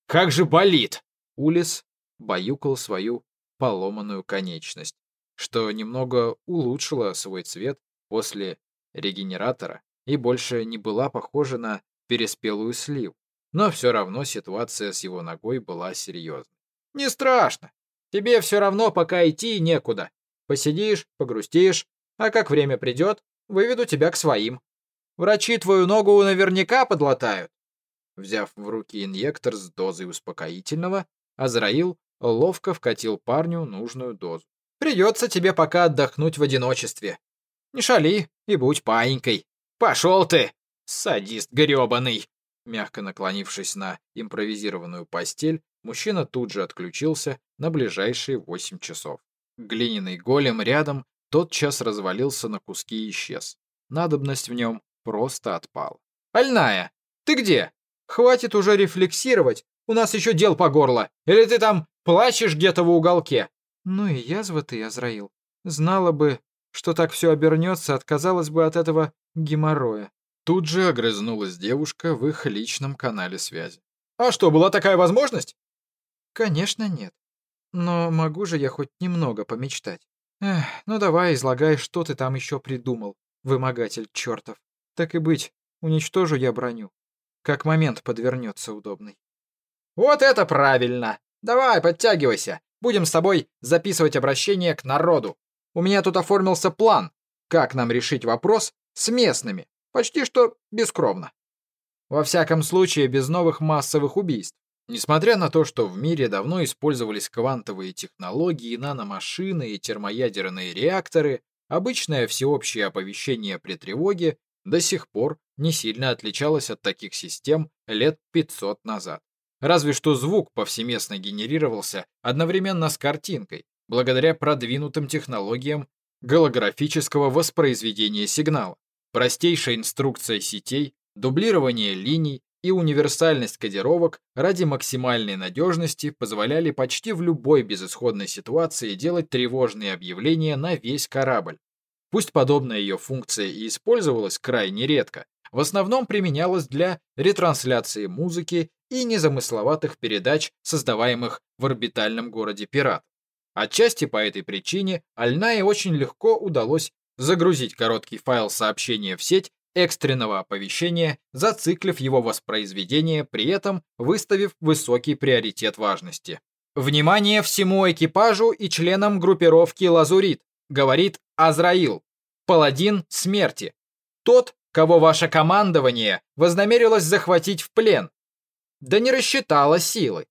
Как же болит!» Улис баюкал свою поломанную конечность, что немного улучшило свой цвет после регенератора и больше не была похожа на переспелую сливу. Но все равно ситуация с его ногой была серьезной. «Не страшно. Тебе все равно пока идти некуда. Посидишь, погрустишь, а как время придет, выведу тебя к своим. Врачи твою ногу наверняка подлатают». Взяв в руки инъектор с дозой успокоительного, Азраил ловко вкатил парню нужную дозу. «Придется тебе пока отдохнуть в одиночестве. Не шали и будь паинькой. Пошел ты, садист гребаный!» Мягко наклонившись на импровизированную постель, мужчина тут же отключился на ближайшие восемь часов. Глиняный голем рядом тотчас развалился на куски и исчез. Надобность в нем просто отпала. «Альная, ты где? Хватит уже рефлексировать, у нас еще дел по горло. Или ты там плачешь где-то в уголке. Ну и язва ты, Азраил. Знала бы, что так все обернется, отказалась бы от этого геморроя. Тут же огрызнулась девушка в их личном канале связи. А что, была такая возможность? Конечно, нет. Но могу же я хоть немного помечтать. Эх, ну давай, излагай, что ты там еще придумал, вымогатель чертов. Так и быть, уничтожу я броню. Как момент подвернется удобный. Вот это правильно! Давай, подтягивайся. Будем с тобой записывать обращение к народу. У меня тут оформился план, как нам решить вопрос с местными, почти что бескровно. Во всяком случае, без новых массовых убийств. Несмотря на то, что в мире давно использовались квантовые технологии, наномашины и термоядерные реакторы, обычное всеобщее оповещение при тревоге до сих пор не сильно отличалось от таких систем лет 500 назад. Разве что звук повсеместно генерировался одновременно с картинкой, благодаря продвинутым технологиям голографического воспроизведения сигнала. Простейшая инструкция сетей, дублирование линий и универсальность кодировок ради максимальной надежности позволяли почти в любой безысходной ситуации делать тревожные объявления на весь корабль. Пусть подобная ее функция и использовалась крайне редко, в основном применялась для ретрансляции музыки и незамысловатых передач, создаваемых в орбитальном городе Пират. Отчасти по этой причине Альнае очень легко удалось загрузить короткий файл сообщения в сеть экстренного оповещения, зациклив его воспроизведение, при этом выставив высокий приоритет важности. «Внимание всему экипажу и членам группировки «Лазурит», говорит Азраил, паладин смерти. Тот, кого ваше командование вознамерилось захватить в плен. Да не рассчитало силы.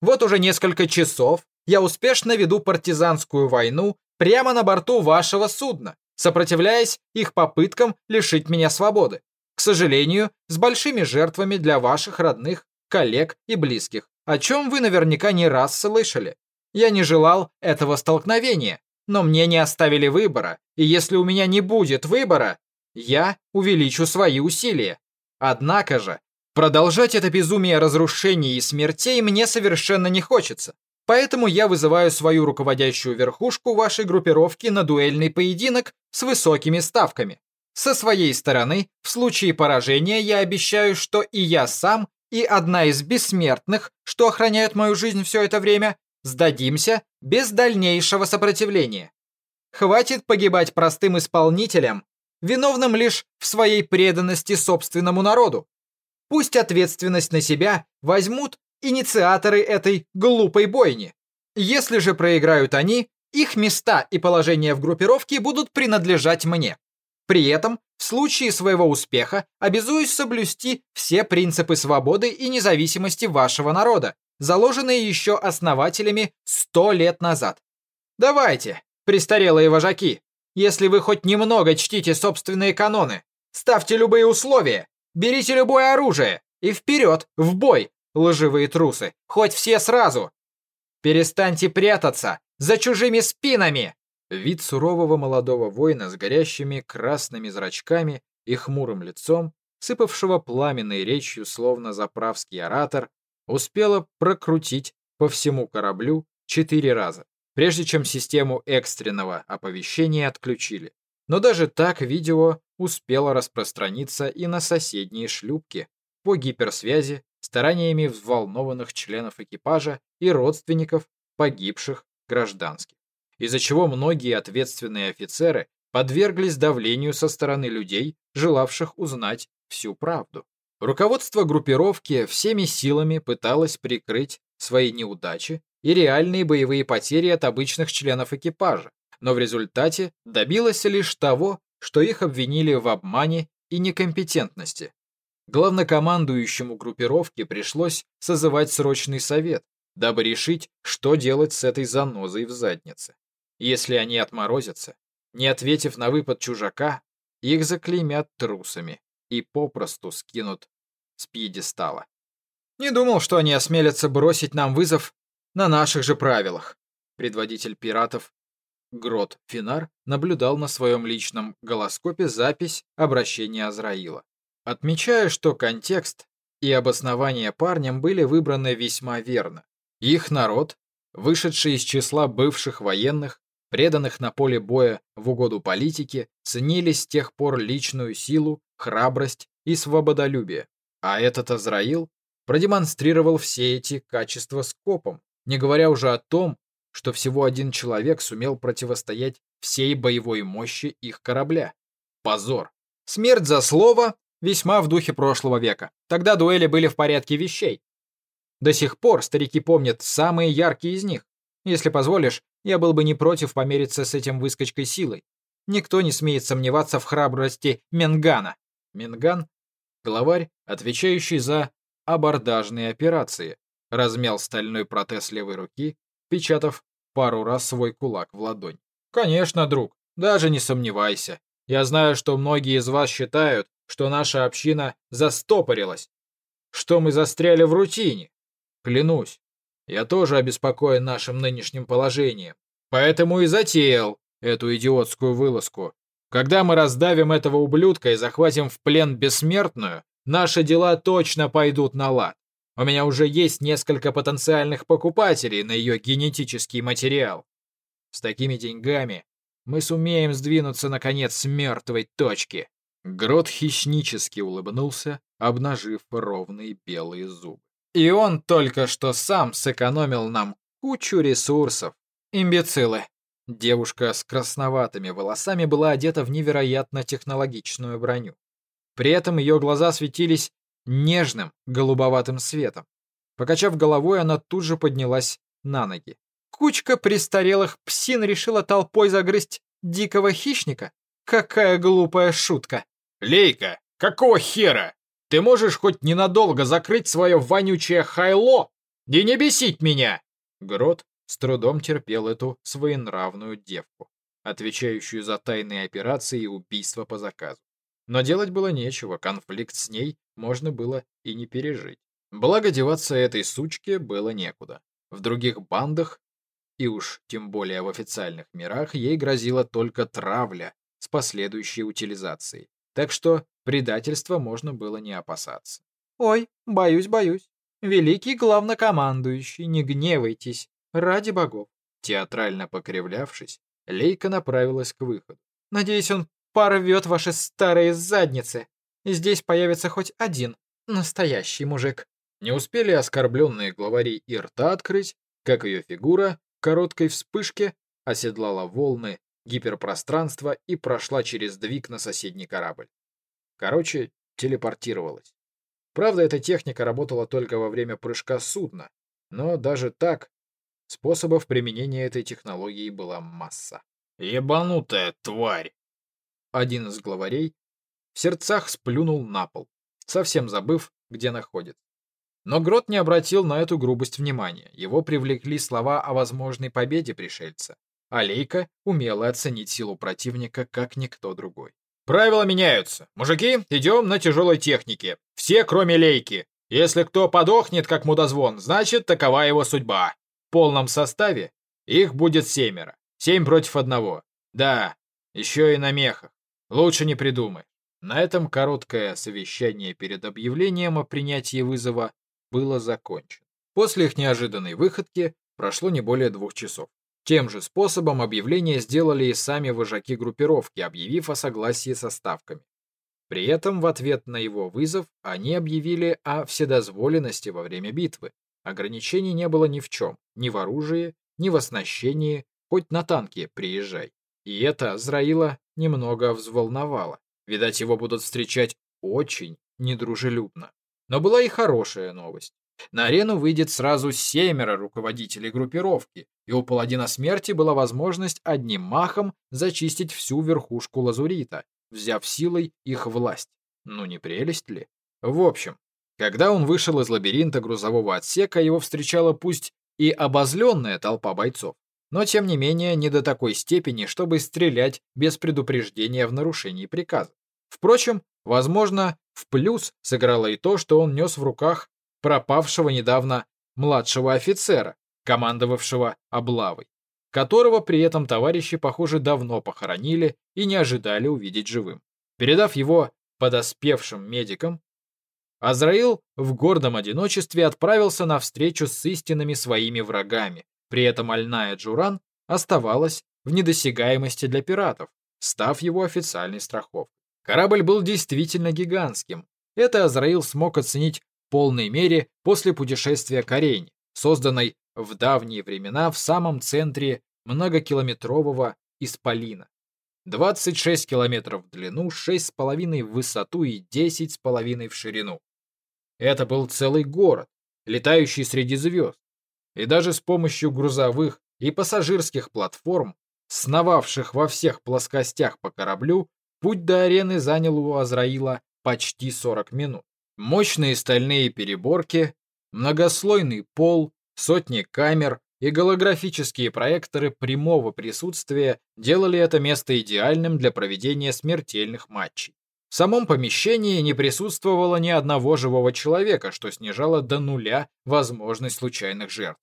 Вот уже несколько часов я успешно веду партизанскую войну прямо на борту вашего судна сопротивляясь их попыткам лишить меня свободы. К сожалению, с большими жертвами для ваших родных, коллег и близких, о чем вы наверняка не раз слышали. Я не желал этого столкновения, но мне не оставили выбора, и если у меня не будет выбора, я увеличу свои усилия. Однако же, продолжать это безумие разрушений и смертей мне совершенно не хочется. Поэтому я вызываю свою руководящую верхушку вашей группировки на дуэльный поединок с высокими ставками. Со своей стороны, в случае поражения я обещаю, что и я сам, и одна из бессмертных, что охраняют мою жизнь все это время, сдадимся без дальнейшего сопротивления. Хватит погибать простым исполнителям, виновным лишь в своей преданности собственному народу. Пусть ответственность на себя возьмут инициаторы этой глупой бойни. Если же проиграют они, их места и положение в группировке будут принадлежать мне. При этом, в случае своего успеха, обязуюсь соблюсти все принципы свободы и независимости вашего народа, заложенные еще основателями сто лет назад. Давайте, престарелые вожаки, если вы хоть немного чтите собственные каноны, ставьте любые условия, берите любое оружие и вперед, в бой, лживые трусы, хоть все сразу! Перестаньте прятаться за чужими спинами!» Вид сурового молодого воина с горящими красными зрачками и хмурым лицом, сыпавшего пламенной речью, словно заправский оратор, успела прокрутить по всему кораблю четыре раза, прежде чем систему экстренного оповещения отключили. Но даже так видео успело распространиться и на соседние шлюпки по гиперсвязи стараниями взволнованных членов экипажа и родственников погибших гражданских, из-за чего многие ответственные офицеры подверглись давлению со стороны людей, желавших узнать всю правду. Руководство группировки всеми силами пыталось прикрыть свои неудачи и реальные боевые потери от обычных членов экипажа, но в результате добилось лишь того, что их обвинили в обмане и некомпетентности, Главнокомандующему группировки пришлось созывать срочный совет, дабы решить, что делать с этой занозой в заднице. Если они отморозятся, не ответив на выпад чужака, их заклеймят трусами и попросту скинут с пьедестала. Не думал, что они осмелятся бросить нам вызов на наших же правилах. Предводитель пиратов Грот Финар наблюдал на своем личном голоскопе запись обращения Азраила. Отмечаю, что контекст и обоснование парням были выбраны весьма верно. Их народ вышедшие из числа бывших военных, преданных на поле боя в угоду политике, ценили с тех пор личную силу, храбрость и свободолюбие. А этот Азраил продемонстрировал все эти качества скопом, не говоря уже о том, что всего один человек сумел противостоять всей боевой мощи их корабля. Позор. Смерть за слово весьма в духе прошлого века. Тогда дуэли были в порядке вещей. До сих пор старики помнят самые яркие из них. Если позволишь, я был бы не против помериться с этим выскочкой силой. Никто не смеет сомневаться в храбрости Менгана. Менган — главарь, отвечающий за абордажные операции, размял стальной протез левой руки, печатав пару раз свой кулак в ладонь. «Конечно, друг, даже не сомневайся. Я знаю, что многие из вас считают, что наша община застопорилась, что мы застряли в рутине. Клянусь, я тоже обеспокоен нашим нынешним положением, поэтому и затеял эту идиотскую вылазку. Когда мы раздавим этого ублюдка и захватим в плен бессмертную, наши дела точно пойдут на лад. У меня уже есть несколько потенциальных покупателей на ее генетический материал. С такими деньгами мы сумеем сдвинуться, наконец, с мертвой точки. Грот хищнически улыбнулся, обнажив ровные белые зубы. И он только что сам сэкономил нам кучу ресурсов. Имбецилы. Девушка с красноватыми волосами была одета в невероятно технологичную броню. При этом ее глаза светились нежным голубоватым светом. Покачав головой, она тут же поднялась на ноги. Кучка престарелых псин решила толпой загрызть дикого хищника? Какая глупая шутка. «Лейка, какого хера? Ты можешь хоть ненадолго закрыть свое вонючее хайло и не бесить меня?» Грот с трудом терпел эту своенравную девку, отвечающую за тайные операции и убийства по заказу. Но делать было нечего, конфликт с ней можно было и не пережить. Благо деваться этой сучке было некуда. В других бандах, и уж тем более в официальных мирах, ей грозила только травля с последующей утилизацией. Так что предательства можно было не опасаться. «Ой, боюсь, боюсь. Великий главнокомандующий, не гневайтесь. Ради богов». Театрально покривлявшись, Лейка направилась к выходу. «Надеюсь, он порвет ваши старые задницы. И здесь появится хоть один настоящий мужик. Не успели оскорбленные главари и рта открыть, как ее фигура в короткой вспышке оседлала волны гиперпространства и прошла через двиг на соседний корабль. Короче, телепортировалась. Правда, эта техника работала только во время прыжка судна, но даже так способов применения этой технологии была масса. «Ебанутая тварь!» Один из главарей в сердцах сплюнул на пол, совсем забыв, где находится. Но Грот не обратил на эту грубость внимания. Его привлекли слова о возможной победе пришельца. А Лейка умела оценить силу противника, как никто другой. «Правила меняются. Мужики, идем на тяжелой технике. Все, кроме Лейки. Если кто подохнет, как мудозвон, значит, такова его судьба. В полном составе их будет семеро. Семь против одного. Да, еще и на мехах. Лучше не придумай. На этом короткое совещание перед объявлением о принятии вызова было закончено. После их неожиданной выходки прошло не более двух часов. Тем же способом объявление сделали и сами вожаки группировки, объявив о согласии со ставками. При этом в ответ на его вызов они объявили о вседозволенности во время битвы. Ограничений не было ни в чем, ни в оружии, ни в оснащении, хоть на танке приезжай. И это Азраила немного взволновало. Видать, его будут встречать очень недружелюбно. Но была и хорошая новость. На арену выйдет сразу семеро руководителей группировки, и у паладина смерти была возможность одним махом зачистить всю верхушку лазурита, взяв силой их власть. Ну не прелесть ли? В общем, когда он вышел из лабиринта грузового отсека, его встречала пусть и обозленная толпа бойцов, но тем не менее не до такой степени, чтобы стрелять без предупреждения в нарушении приказа. Впрочем, возможно, в плюс сыграло и то, что он нес в руках пропавшего недавно младшего офицера, командовавшего облавой, которого при этом товарищи, похоже, давно похоронили и не ожидали увидеть живым. Передав его подоспевшим медикам, Азраил в гордом одиночестве отправился на встречу с истинными своими врагами, При этом Альная Джуран оставалась в недосягаемости для пиратов, став его официальной страховкой. Корабль был действительно гигантским. Это Азраил смог оценить в полной мере после путешествия к Арене, созданной в давние времена в самом центре многокилометрового исполина. 26 километров в длину, 6,5 в высоту и 10,5 в ширину. Это был целый город, летающий среди звезд. И даже с помощью грузовых и пассажирских платформ, сновавших во всех плоскостях по кораблю, путь до арены занял у Азраила почти 40 минут. Мощные стальные переборки, многослойный пол, сотни камер, и голографические проекторы прямого присутствия делали это место идеальным для проведения смертельных матчей. В самом помещении не присутствовало ни одного живого человека, что снижало до нуля возможность случайных жертв.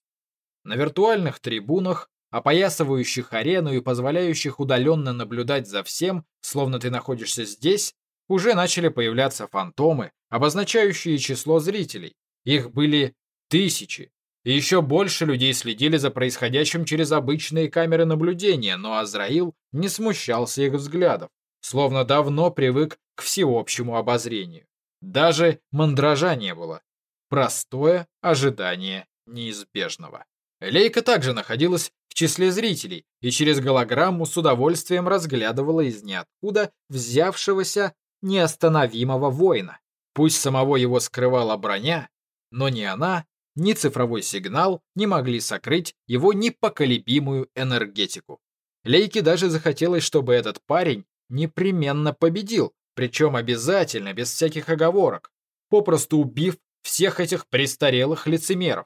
На виртуальных трибунах, опоясывающих арену и позволяющих удаленно наблюдать за всем, словно ты находишься здесь, уже начали появляться фантомы, обозначающие число зрителей. Их были тысячи, и еще больше людей следили за происходящим через обычные камеры наблюдения, но Азраил не смущался их взглядов, словно давно привык к всеобщему обозрению. Даже мандража не было. Простое ожидание неизбежного. Лейка также находилась в числе зрителей и через голограмму с удовольствием разглядывала из ниоткуда взявшегося неостановимого воина. Пусть самого его скрывала броня, но ни она, ни цифровой сигнал не могли сокрыть его непоколебимую энергетику. Лейке даже захотелось, чтобы этот парень непременно победил, причем обязательно, без всяких оговорок, попросту убив всех этих престарелых лицемеров.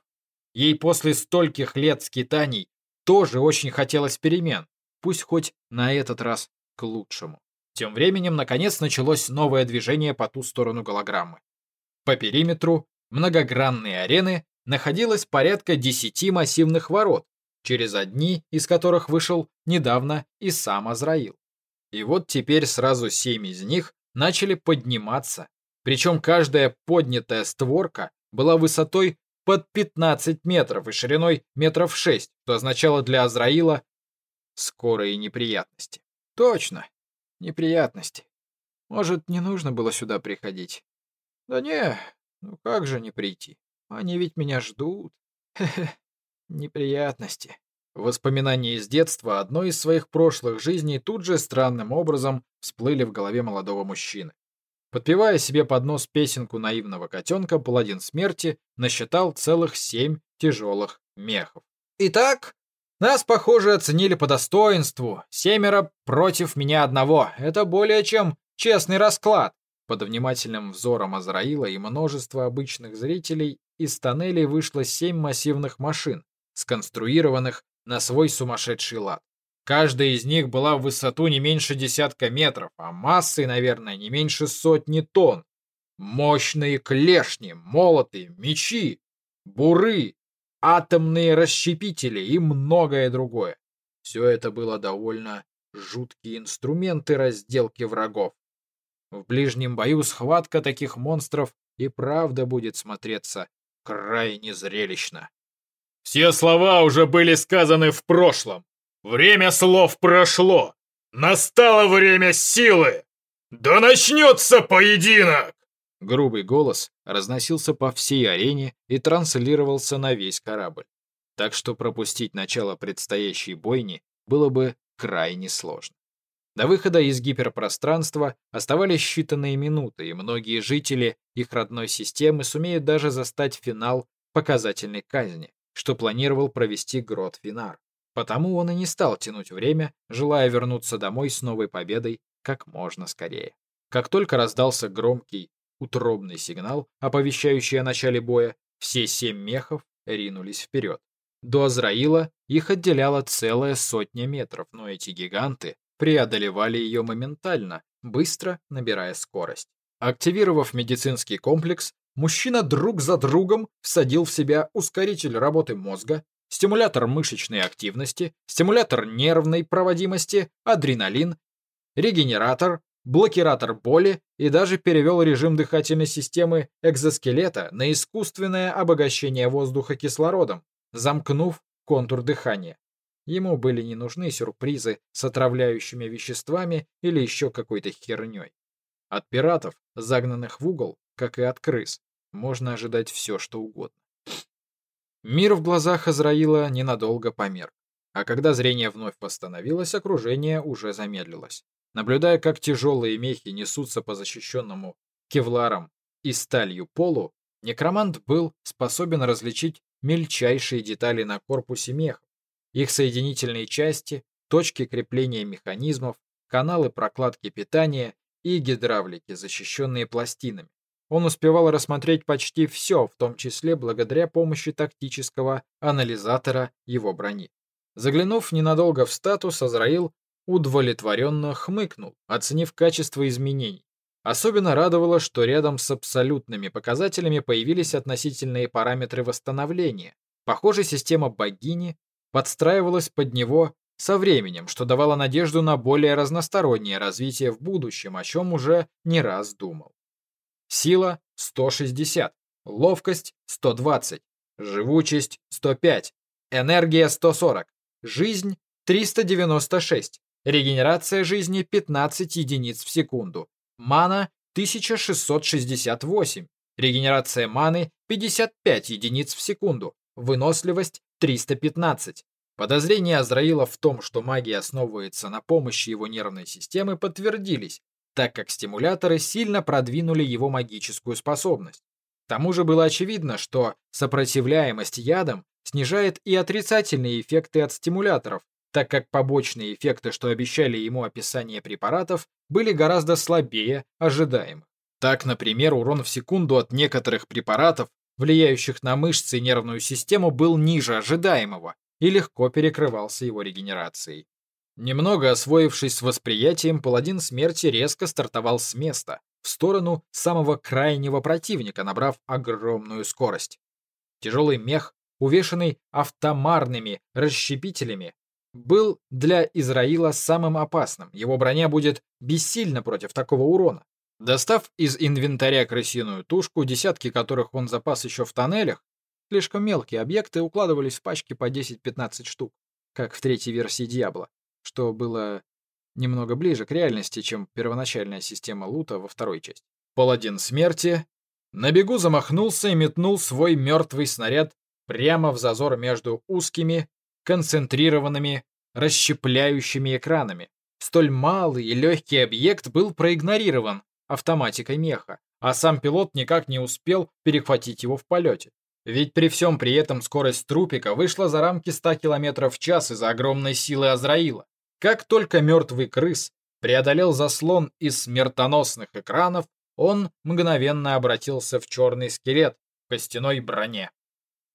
Ей после стольких лет скитаний тоже очень хотелось перемен, пусть хоть на этот раз к лучшему. Тем временем, наконец, началось новое движение по ту сторону голограммы. По периметру многогранной арены находилось порядка десяти массивных ворот, через одни из которых вышел недавно и сам Азраил. И вот теперь сразу семь из них начали подниматься, причем каждая поднятая створка была высотой под 15 метров и шириной метров 6, что означало для Азраила скорые неприятности. Точно, неприятности. Может, не нужно было сюда приходить? Да не, ну как же не прийти? Они ведь меня ждут. Хе-хе, неприятности. Воспоминания из детства одной из своих прошлых жизней тут же странным образом всплыли в голове молодого мужчины. Подпевая себе под нос песенку наивного котенка, паладин смерти насчитал целых семь тяжелых мехов. Итак, нас, похоже, оценили по достоинству. Семеро против меня одного. Это более чем честный расклад. Под внимательным взором Азраила и множество обычных зрителей из тоннелей вышло семь массивных машин, сконструированных на свой сумасшедший лад. Каждая из них была в высоту не меньше десятка метров, а массой, наверное, не меньше сотни тонн. Мощные клешни, молоты, мечи, буры, атомные расщепители и многое другое. Все это было довольно жуткие инструменты разделки врагов. В ближнем бою схватка таких монстров и правда будет смотреться крайне зрелищно. Все слова уже были сказаны в прошлом. Время слов прошло. Настало время силы. Да начнется поединок! Грубый голос разносился по всей арене и транслировался на весь корабль. Так что пропустить начало предстоящей бойни было бы крайне сложно. До выхода из гиперпространства оставались считанные минуты, и многие жители их родной системы сумеют даже застать финал показательной казни, что планировал провести Грот Винар. Потому он и не стал тянуть время, желая вернуться домой с новой победой как можно скорее. Как только раздался громкий, утробный сигнал, оповещающий о начале боя, все семь мехов ринулись вперед. До Азраила их отделяла целая сотня метров, но эти гиганты преодолевали ее моментально, быстро набирая скорость. Активировав медицинский комплекс, мужчина друг за другом всадил в себя ускоритель работы мозга, стимулятор мышечной активности, стимулятор нервной проводимости, адреналин, регенератор, блокиратор боли и даже перевел режим дыхательной системы экзоскелета на искусственное обогащение воздуха кислородом, замкнув контур дыхания. Ему были не нужны сюрпризы с отравляющими веществами или еще какой-то херней. От пиратов, загнанных в угол, как и от крыс, можно ожидать все, что угодно. Мир в глазах Азраила ненадолго померк, а когда зрение вновь восстановилось, окружение уже замедлилось. Наблюдая, как тяжелые мехи несутся по защищенному кевларом и сталью полу, некромант был способен различить мельчайшие детали на корпусе мехов, их соединительные части, точки крепления механизмов, каналы прокладки питания и гидравлики, защищенные пластинами. Он успевал рассмотреть почти все, в том числе благодаря помощи тактического анализатора его брони. Заглянув ненадолго в статус, Азраил удовлетворенно хмыкнул, оценив качество изменений. Особенно радовало, что рядом с абсолютными показателями появились относительные параметры восстановления. Похоже, система богини подстраивалась под него со временем, что давало надежду на более разностороннее развитие в будущем, о чем уже не раз думал. Сила 160, ловкость 120, живучесть 105, энергия 140, жизнь 396, регенерация жизни 15 единиц в секунду, мана 1668, регенерация маны 55 единиц в секунду, выносливость 315. Подозрения Азраила в том, что магия основывается на помощи его нервной системы, подтвердились, так как стимуляторы сильно продвинули его магическую способность. К тому же было очевидно, что сопротивляемость ядам снижает и отрицательные эффекты от стимуляторов, так как побочные эффекты, что обещали ему описание препаратов, были гораздо слабее ожидаемых. Так, например, урон в секунду от некоторых препаратов, влияющих на мышцы и нервную систему, был ниже ожидаемого и легко перекрывался его регенерацией. Немного освоившись с восприятием, паладин смерти резко стартовал с места, в сторону самого крайнего противника, набрав огромную скорость. Тяжелый мех, увешанный автомарными расщепителями, был для Израила самым опасным. Его броня будет бессильна против такого урона. Достав из инвентаря крысиную тушку, десятки которых он запас еще в тоннелях, слишком мелкие объекты укладывались в пачки по 10-15 штук, как в третьей версии Диабло что было немного ближе к реальности, чем первоначальная система лута во второй части. Паладин смерти на бегу замахнулся и метнул свой мертвый снаряд прямо в зазор между узкими, концентрированными, расщепляющими экранами. Столь малый и легкий объект был проигнорирован автоматикой меха, а сам пилот никак не успел перехватить его в полете. Ведь при всем при этом скорость трупика вышла за рамки 100 км в час из-за огромной силы Азраила. Как только мертвый крыс преодолел заслон из смертоносных экранов, он мгновенно обратился в черный скелет в костяной броне.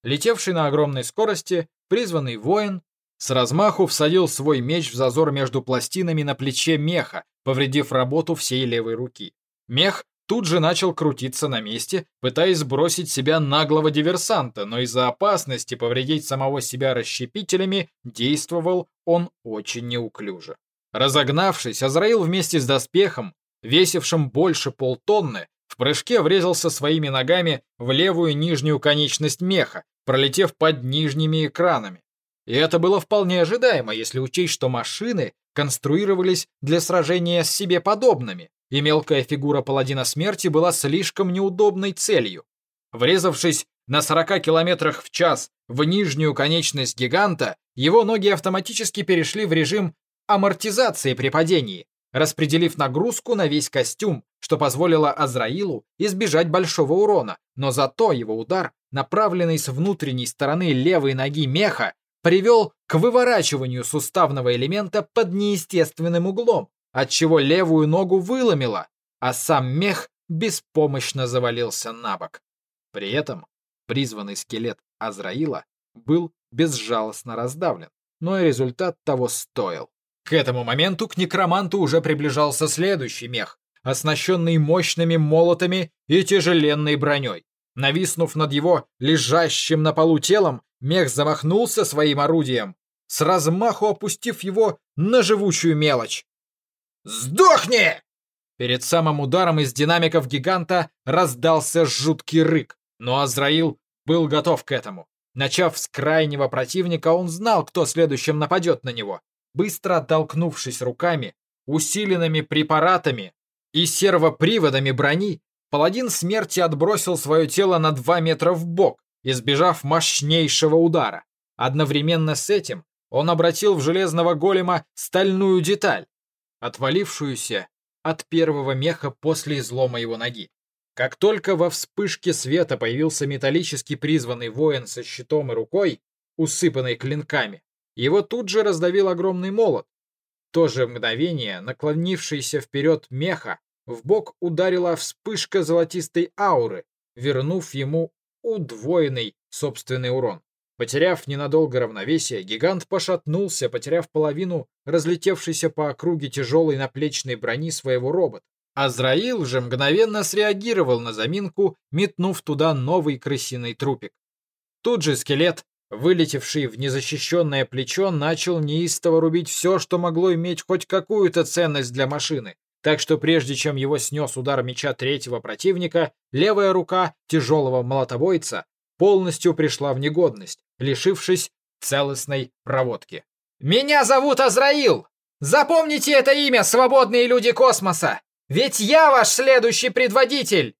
Летевший на огромной скорости, призванный воин с размаху всадил свой меч в зазор между пластинами на плече меха, повредив работу всей левой руки. Мех тут же начал крутиться на месте, пытаясь сбросить себя наглого диверсанта, но из-за опасности повредить самого себя расщепителями действовал он очень неуклюже. Разогнавшись, Азраил вместе с доспехом, весившим больше полтонны, в прыжке врезался своими ногами в левую нижнюю конечность меха, пролетев под нижними экранами. И это было вполне ожидаемо, если учесть, что машины конструировались для сражения с себе подобными, и мелкая фигура паладина смерти была слишком неудобной целью. Врезавшись на 40 километрах в час в нижнюю конечность гиганта, его ноги автоматически перешли в режим амортизации при падении, распределив нагрузку на весь костюм, что позволило Азраилу избежать большого урона, но зато его удар, направленный с внутренней стороны левой ноги меха, привел к выворачиванию суставного элемента под неестественным углом, отчего левую ногу выломило, а сам мех беспомощно завалился на бок. При этом призванный скелет Азраила был безжалостно раздавлен, но и результат того стоил. К этому моменту к некроманту уже приближался следующий мех, оснащенный мощными молотами и тяжеленной броней. Нависнув над его лежащим на полу телом, мех замахнулся своим орудием, с размаху опустив его на живучую мелочь. «Сдохни!» Перед самым ударом из динамиков гиганта раздался жуткий рык, но Азраил был готов к этому. Начав с крайнего противника, он знал, кто следующим нападет на него. Быстро оттолкнувшись руками, усиленными препаратами и сервоприводами брони, паладин смерти отбросил свое тело на 2 метра в бок, избежав мощнейшего удара. Одновременно с этим он обратил в железного голема стальную деталь, отвалившуюся от первого меха после излома его ноги. Как только во вспышке света появился металлический призванный воин со щитом и рукой, усыпанной клинками, его тут же раздавил огромный молот. В то же мгновение наклонившийся вперед меха в бок ударила вспышка золотистой ауры, вернув ему удвоенный собственный урон. Потеряв ненадолго равновесие, гигант пошатнулся, потеряв половину разлетевшейся по округе тяжелой наплечной брони своего робота. Азраил же мгновенно среагировал на заминку, метнув туда новый крысиный трупик. Тут же скелет, вылетевший в незащищенное плечо, начал неистово рубить все, что могло иметь хоть какую-то ценность для машины. Так что прежде чем его снес удар меча третьего противника, левая рука тяжелого молотобойца полностью пришла в негодность, лишившись целостной проводки. «Меня зовут Азраил! Запомните это имя, свободные люди космоса! Ведь я ваш следующий предводитель!»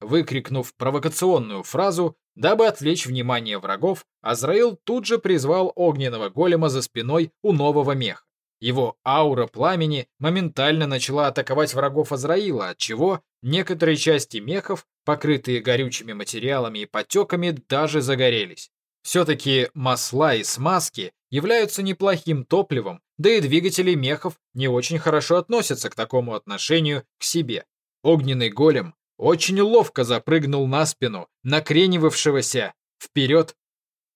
Выкрикнув провокационную фразу, дабы отвлечь внимание врагов, Азраил тут же призвал огненного голема за спиной у нового меха. Его аура пламени моментально начала атаковать врагов Азраила, отчего некоторые части мехов, покрытые горючими материалами и потеками, даже загорелись. Все-таки масла и смазки являются неплохим топливом, да и двигатели мехов не очень хорошо относятся к такому отношению к себе. Огненный голем очень ловко запрыгнул на спину накренивавшегося вперед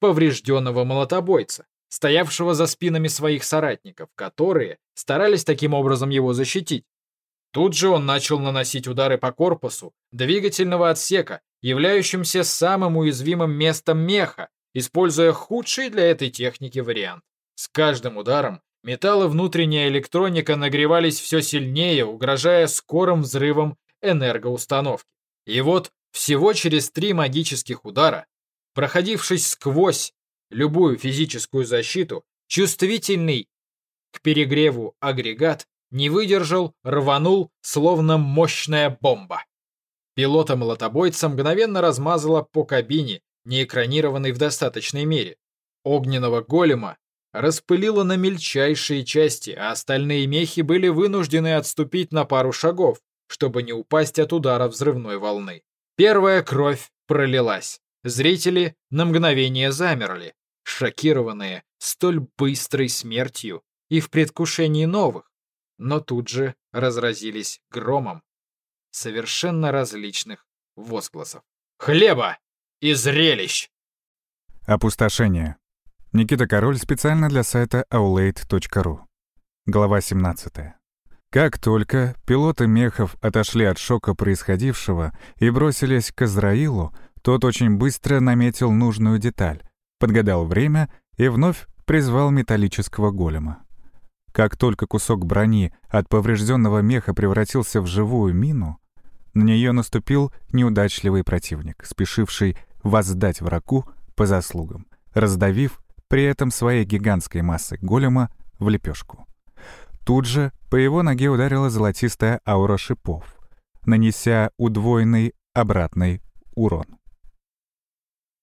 поврежденного молотобойца, стоявшего за спинами своих соратников, которые старались таким образом его защитить. Тут же он начал наносить удары по корпусу двигательного отсека, являющимся самым уязвимым местом меха, используя худший для этой техники вариант. С каждым ударом металл и внутренняя электроника нагревались все сильнее, угрожая скорым взрывом энергоустановки. И вот всего через три магических удара, проходившись сквозь любую физическую защиту, чувствительный к перегреву агрегат не выдержал, рванул, словно мощная бомба. Пилота-молотобойца мгновенно размазало по кабине, не экранированный в достаточной мере. Огненного голема распылило на мельчайшие части, а остальные мехи были вынуждены отступить на пару шагов, чтобы не упасть от удара взрывной волны. Первая кровь пролилась. Зрители на мгновение замерли, шокированные столь быстрой смертью и в предвкушении новых, но тут же разразились громом совершенно различных возгласов. «Хлеба! и зрелищ. Опустошение. Никита Король специально для сайта aulade.ru. Глава 17. Как только пилоты мехов отошли от шока происходившего и бросились к Израилу, тот очень быстро наметил нужную деталь, подгадал время и вновь призвал металлического голема. Как только кусок брони от поврежденного меха превратился в живую мину, на нее наступил неудачливый противник, спешивший воздать врагу по заслугам, раздавив при этом своей гигантской массой голема в лепешку. Тут же по его ноге ударила золотистая аура шипов, нанеся удвоенный обратный урон.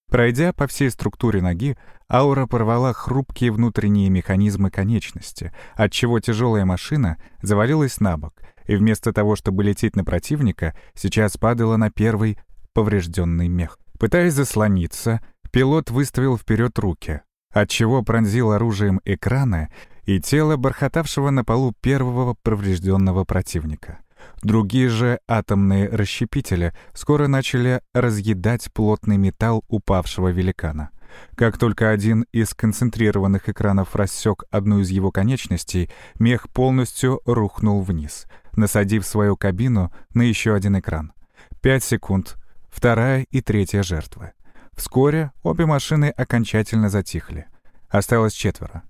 Пройдя по всей структуре ноги, аура порвала хрупкие внутренние механизмы конечности, отчего тяжелая машина завалилась на бок, и вместо того, чтобы лететь на противника, сейчас падала на первый поврежденный мех. Пытаясь заслониться, пилот выставил вперед руки, отчего пронзил оружием экрана и тело бархатавшего на полу первого поврежденного противника. Другие же атомные расщепители скоро начали разъедать плотный металл упавшего великана. Как только один из концентрированных экранов рассек одну из его конечностей, мех полностью рухнул вниз, насадив свою кабину на еще один экран. Пять секунд, вторая и третья жертвы. Вскоре обе машины окончательно затихли. Осталось четверо.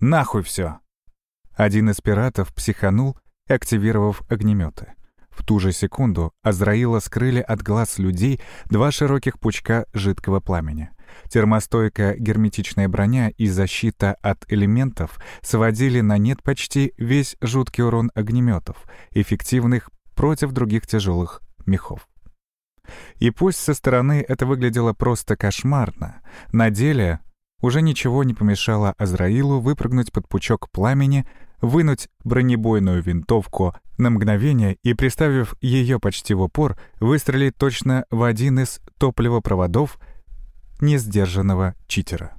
«Нахуй все!» Один из пиратов психанул, активировав огнеметы. В ту же секунду Азраила скрыли от глаз людей два широких пучка жидкого пламени. Термостойкая герметичная броня и защита от элементов сводили на нет почти весь жуткий урон огнеметов, эффективных против других тяжелых мехов. И пусть со стороны это выглядело просто кошмарно, на деле уже ничего не помешало Азраилу выпрыгнуть под пучок пламени, вынуть бронебойную винтовку на мгновение и, приставив ее почти в упор, выстрелить точно в один из топливопроводов несдержанного читера.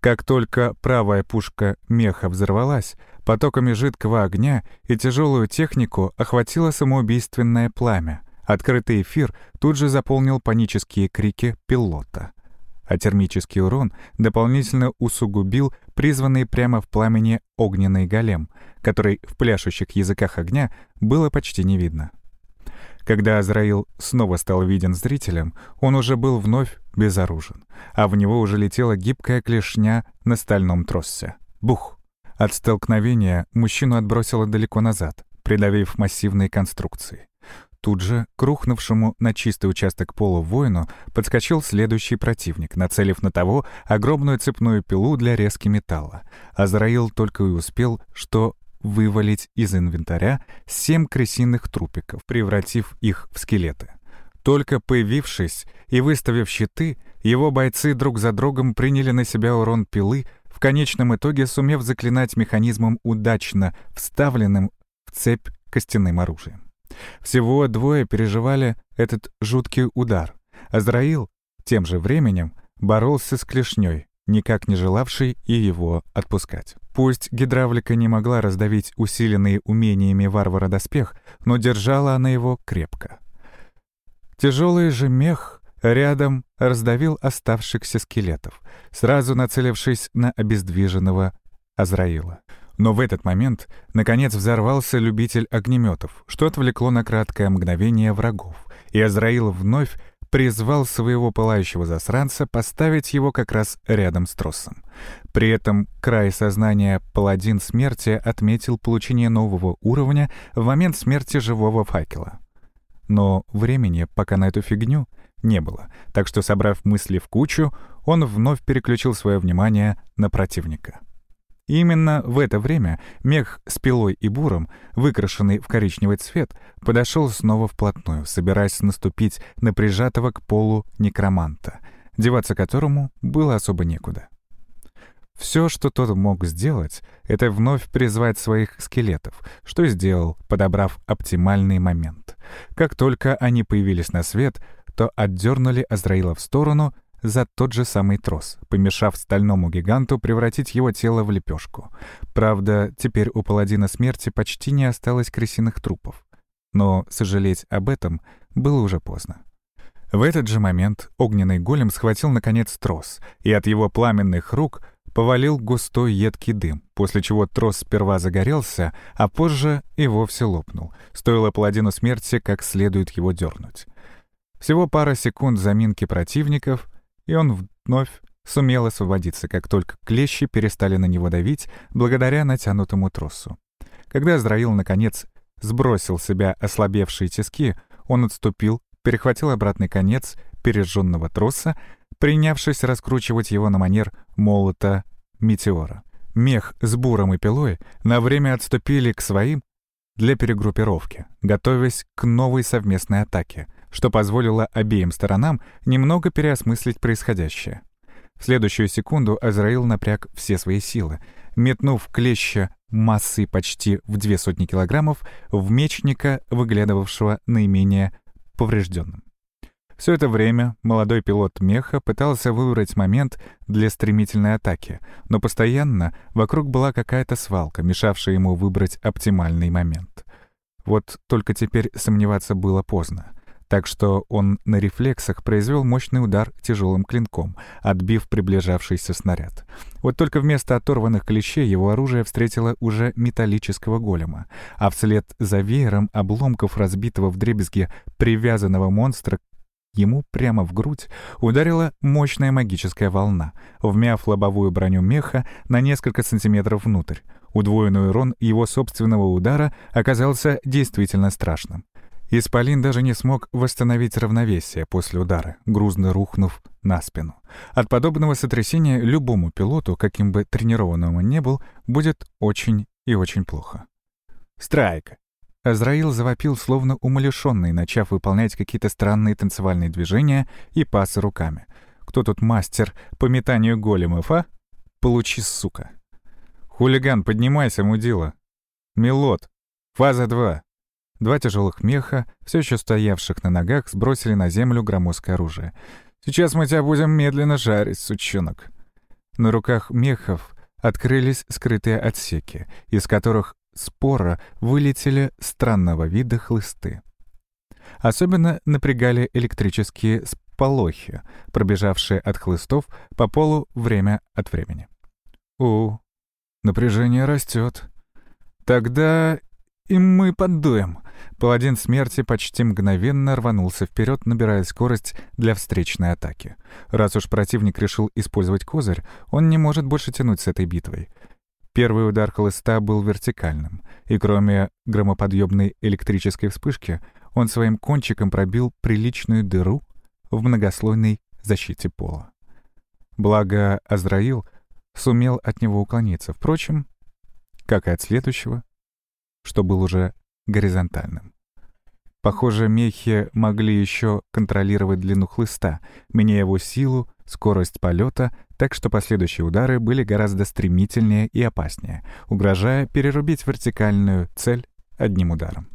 Как только правая пушка меха взорвалась, потоками жидкого огня и тяжелую технику охватило самоубийственное пламя. Открытый эфир тут же заполнил панические крики пилота — а термический урон дополнительно усугубил призванный прямо в пламени огненный голем, который в пляшущих языках огня было почти не видно. Когда Азраил снова стал виден зрителям, он уже был вновь безоружен, а в него уже летела гибкая клешня на стальном тросе. Бух! От столкновения мужчину отбросило далеко назад, придавив массивной конструкции. Тут же, к рухнувшему на чистый участок пола воину, подскочил следующий противник, нацелив на того огромную цепную пилу для резки металла. Азраил только и успел, что вывалить из инвентаря семь крысиных трупиков, превратив их в скелеты. Только появившись и выставив щиты, его бойцы друг за другом приняли на себя урон пилы, в конечном итоге сумев заклинать механизмом удачно вставленным в цепь костяным оружием. Всего двое переживали этот жуткий удар. Азраил тем же временем боролся с клешней, никак не желавший и его отпускать. Пусть гидравлика не могла раздавить усиленные умениями варвара доспех, но держала она его крепко. Тяжелый же мех рядом раздавил оставшихся скелетов, сразу нацелившись на обездвиженного Азраила. Но в этот момент, наконец, взорвался любитель огнеметов, что отвлекло на краткое мгновение врагов, и Азраил вновь призвал своего пылающего засранца поставить его как раз рядом с тросом. При этом край сознания паладин смерти отметил получение нового уровня в момент смерти живого факела. Но времени пока на эту фигню не было, так что, собрав мысли в кучу, он вновь переключил свое внимание на противника. Именно в это время мех с пилой и буром, выкрашенный в коричневый цвет, подошел снова вплотную, собираясь наступить на прижатого к полу некроманта, деваться которому было особо некуда. Все, что тот мог сделать, это вновь призвать своих скелетов, что и сделал, подобрав оптимальный момент. Как только они появились на свет, то отдернули Азраила в сторону за тот же самый трос, помешав стальному гиганту превратить его тело в лепешку. Правда, теперь у паладина смерти почти не осталось крысиных трупов. Но сожалеть об этом было уже поздно. В этот же момент огненный голем схватил, наконец, трос, и от его пламенных рук повалил густой едкий дым, после чего трос сперва загорелся, а позже и вовсе лопнул. Стоило паладину смерти как следует его дернуть. Всего пара секунд заминки противников, и он вновь сумел освободиться, как только клещи перестали на него давить благодаря натянутому тросу. Когда Азраил, наконец, сбросил себя ослабевшие тиски, он отступил, перехватил обратный конец пережженного троса, принявшись раскручивать его на манер молота метеора. Мех с буром и пилой на время отступили к своим для перегруппировки, готовясь к новой совместной атаке, что позволило обеим сторонам немного переосмыслить происходящее. В следующую секунду Азраил напряг все свои силы, метнув клеща массой почти в две сотни килограммов в мечника, выглядывавшего наименее поврежденным. Все это время молодой пилот меха пытался выбрать момент для стремительной атаки, но постоянно вокруг была какая-то свалка, мешавшая ему выбрать оптимальный момент. Вот только теперь сомневаться было поздно так что он на рефлексах произвел мощный удар тяжелым клинком, отбив приближавшийся снаряд. Вот только вместо оторванных клещей его оружие встретило уже металлического голема, а вслед за веером обломков разбитого вдребезги привязанного монстра Ему прямо в грудь ударила мощная магическая волна, вмяв лобовую броню меха на несколько сантиметров внутрь. Удвоенный урон его собственного удара оказался действительно страшным. Исполин даже не смог восстановить равновесие после удара, грузно рухнув на спину. От подобного сотрясения любому пилоту, каким бы тренированным он ни был, будет очень и очень плохо. «Страйк!» Азраил завопил, словно умалишенный, начав выполнять какие-то странные танцевальные движения и пасы руками. «Кто тут мастер по метанию големов, а? Получи, сука!» «Хулиган, поднимайся, мудила!» «Мелот! Фаза 2!» Два тяжелых меха, все еще стоявших на ногах, сбросили на землю громоздкое оружие. «Сейчас мы тебя будем медленно жарить, сучонок!» На руках мехов открылись скрытые отсеки, из которых спора вылетели странного вида хлысты. Особенно напрягали электрические сполохи, пробежавшие от хлыстов по полу время от времени. «У, напряжение растет. Тогда и мы поддуем». Паладин смерти почти мгновенно рванулся вперед, набирая скорость для встречной атаки. Раз уж противник решил использовать козырь, он не может больше тянуть с этой битвой. Первый удар хлыста был вертикальным, и кроме громоподъемной электрической вспышки, он своим кончиком пробил приличную дыру в многослойной защите пола. Благо, Азраил сумел от него уклониться, впрочем, как и от следующего, что был уже горизонтальным. Похоже, мехи могли еще контролировать длину хлыста, меняя его силу, скорость полета, так что последующие удары были гораздо стремительнее и опаснее, угрожая перерубить вертикальную цель одним ударом.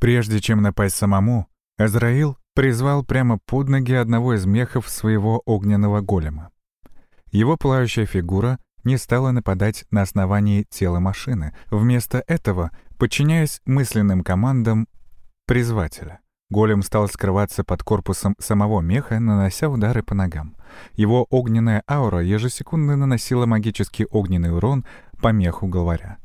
Прежде чем напасть самому, Азраил призвал прямо под ноги одного из мехов своего огненного голема. Его пылающая фигура не стала нападать на основании тела машины. Вместо этого, подчиняясь мысленным командам призвателя. Голем стал скрываться под корпусом самого меха, нанося удары по ногам. Его огненная аура ежесекундно наносила магический огненный урон по меху главаря,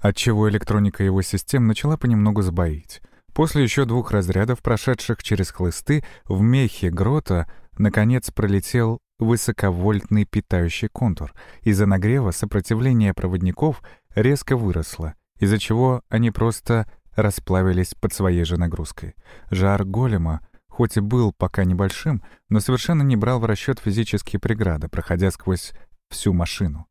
отчего электроника его систем начала понемногу сбоить. После еще двух разрядов, прошедших через хлысты, в мехе грота наконец пролетел высоковольтный питающий контур. Из-за нагрева сопротивление проводников резко выросло, из-за чего они просто расплавились под своей же нагрузкой. Жар голема, хоть и был пока небольшим, но совершенно не брал в расчет физические преграды, проходя сквозь всю машину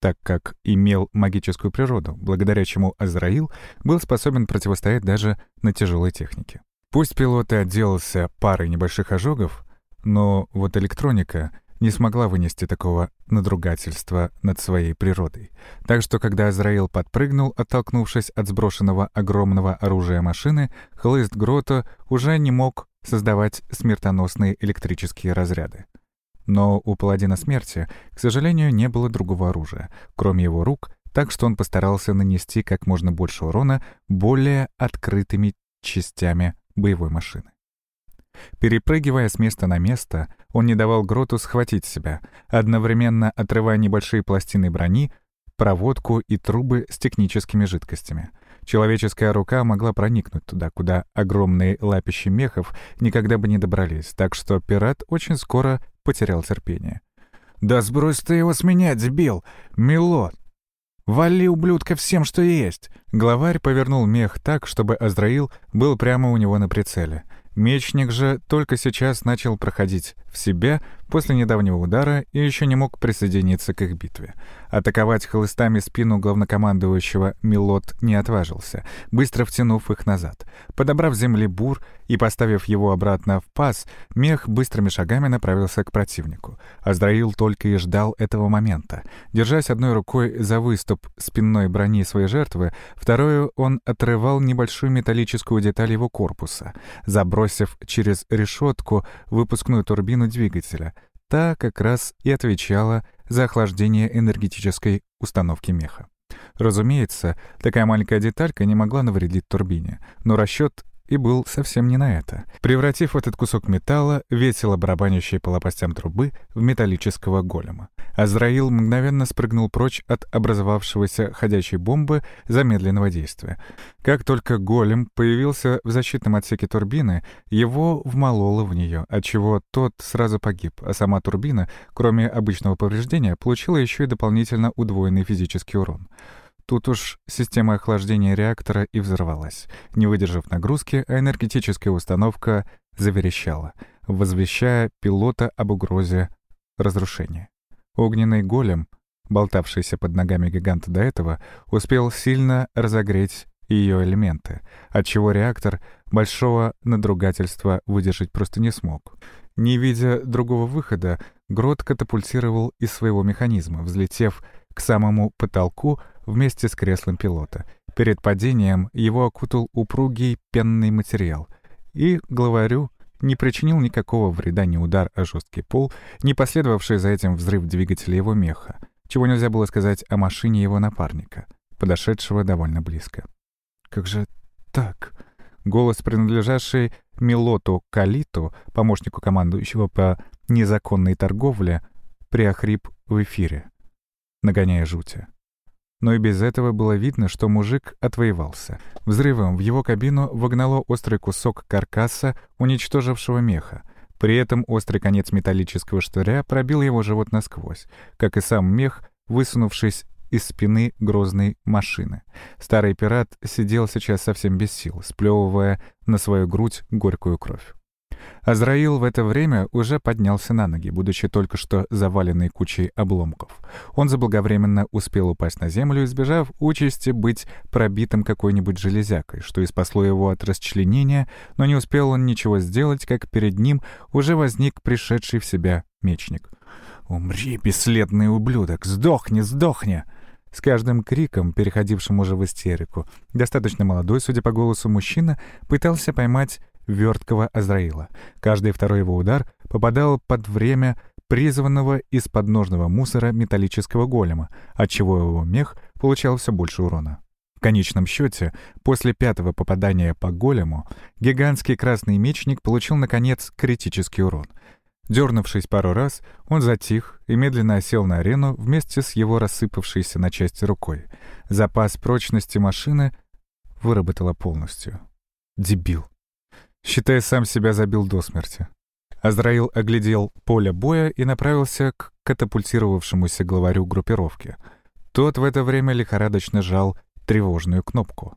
так как имел магическую природу, благодаря чему Азраил был способен противостоять даже на тяжелой технике. Пусть пилот и отделался парой небольших ожогов, но вот электроника не смогла вынести такого надругательства над своей природой. Так что, когда Азраил подпрыгнул, оттолкнувшись от сброшенного огромного оружия машины, хлыст Грота уже не мог создавать смертоносные электрические разряды. Но у паладина смерти, к сожалению, не было другого оружия, кроме его рук, так что он постарался нанести как можно больше урона более открытыми частями боевой машины. Перепрыгивая с места на место, он не давал Гроту схватить себя, одновременно отрывая небольшие пластины брони, проводку и трубы с техническими жидкостями. Человеческая рука могла проникнуть туда, куда огромные лапищи мехов никогда бы не добрались, так что пират очень скоро потерял терпение. «Да сбрось ты его с меня, дебил! Милот! Вали, ублюдка, всем, что есть!» Главарь повернул мех так, чтобы Азраил был прямо у него на прицеле — Мечник же только сейчас начал проходить в себя после недавнего удара и еще не мог присоединиться к их битве. Атаковать хлыстами спину главнокомандующего Милот не отважился, быстро втянув их назад. Подобрав земли бур и поставив его обратно в паз, мех быстрыми шагами направился к противнику. Азраил только и ждал этого момента. Держась одной рукой за выступ спинной брони своей жертвы, вторую он отрывал небольшую металлическую деталь его корпуса, забросив через решетку выпускную турбину двигателя. Та как раз и отвечала за охлаждение энергетической установки меха. Разумеется, такая маленькая деталька не могла навредить турбине, но расчет и был совсем не на это, превратив этот кусок металла, весело барабанящий по лопастям трубы, в металлического голема. Азраил мгновенно спрыгнул прочь от образовавшегося ходячей бомбы замедленного действия. Как только голем появился в защитном отсеке турбины, его вмололо в нее, отчего тот сразу погиб, а сама турбина, кроме обычного повреждения, получила еще и дополнительно удвоенный физический урон. Тут уж система охлаждения реактора и взорвалась. Не выдержав нагрузки, а энергетическая установка заверещала, возвещая пилота об угрозе разрушения. Огненный голем, болтавшийся под ногами гиганта до этого, успел сильно разогреть ее элементы, отчего реактор большого надругательства выдержать просто не смог. Не видя другого выхода, Грот катапультировал из своего механизма, взлетев к самому потолку вместе с креслом пилота. Перед падением его окутал упругий пенный материал, и главарю не причинил никакого вреда ни удар о жесткий пол, ни последовавший за этим взрыв двигателя его меха, чего нельзя было сказать о машине его напарника, подошедшего довольно близко. Как же так? Голос, принадлежавший Милоту Калиту, помощнику командующего по незаконной торговле, приохрип в эфире, нагоняя жути. Но и без этого было видно, что мужик отвоевался. Взрывом в его кабину вогнало острый кусок каркаса, уничтожившего меха. При этом острый конец металлического штыря пробил его живот насквозь, как и сам мех, высунувшись из спины грозной машины. Старый пират сидел сейчас совсем без сил, сплевывая на свою грудь горькую кровь. Азраил в это время уже поднялся на ноги, будучи только что заваленной кучей обломков. Он заблаговременно успел упасть на землю, избежав участи быть пробитым какой-нибудь железякой, что и спасло его от расчленения, но не успел он ничего сделать, как перед ним уже возник пришедший в себя мечник. «Умри, бесследный ублюдок! Сдохни, сдохни!» С каждым криком, переходившим уже в истерику, достаточно молодой, судя по голосу мужчина, пытался поймать верткого Азраила. Каждый второй его удар попадал под время призванного из подножного мусора металлического голема, отчего его мех получал все больше урона. В конечном счете, после пятого попадания по голему, гигантский красный мечник получил, наконец, критический урон — Дернувшись пару раз, он затих и медленно осел на арену вместе с его рассыпавшейся на части рукой. Запас прочности машины выработала полностью. Дебил. Считая, сам себя забил до смерти. Азраил оглядел поле боя и направился к катапультировавшемуся главарю группировки. Тот в это время лихорадочно жал тревожную кнопку,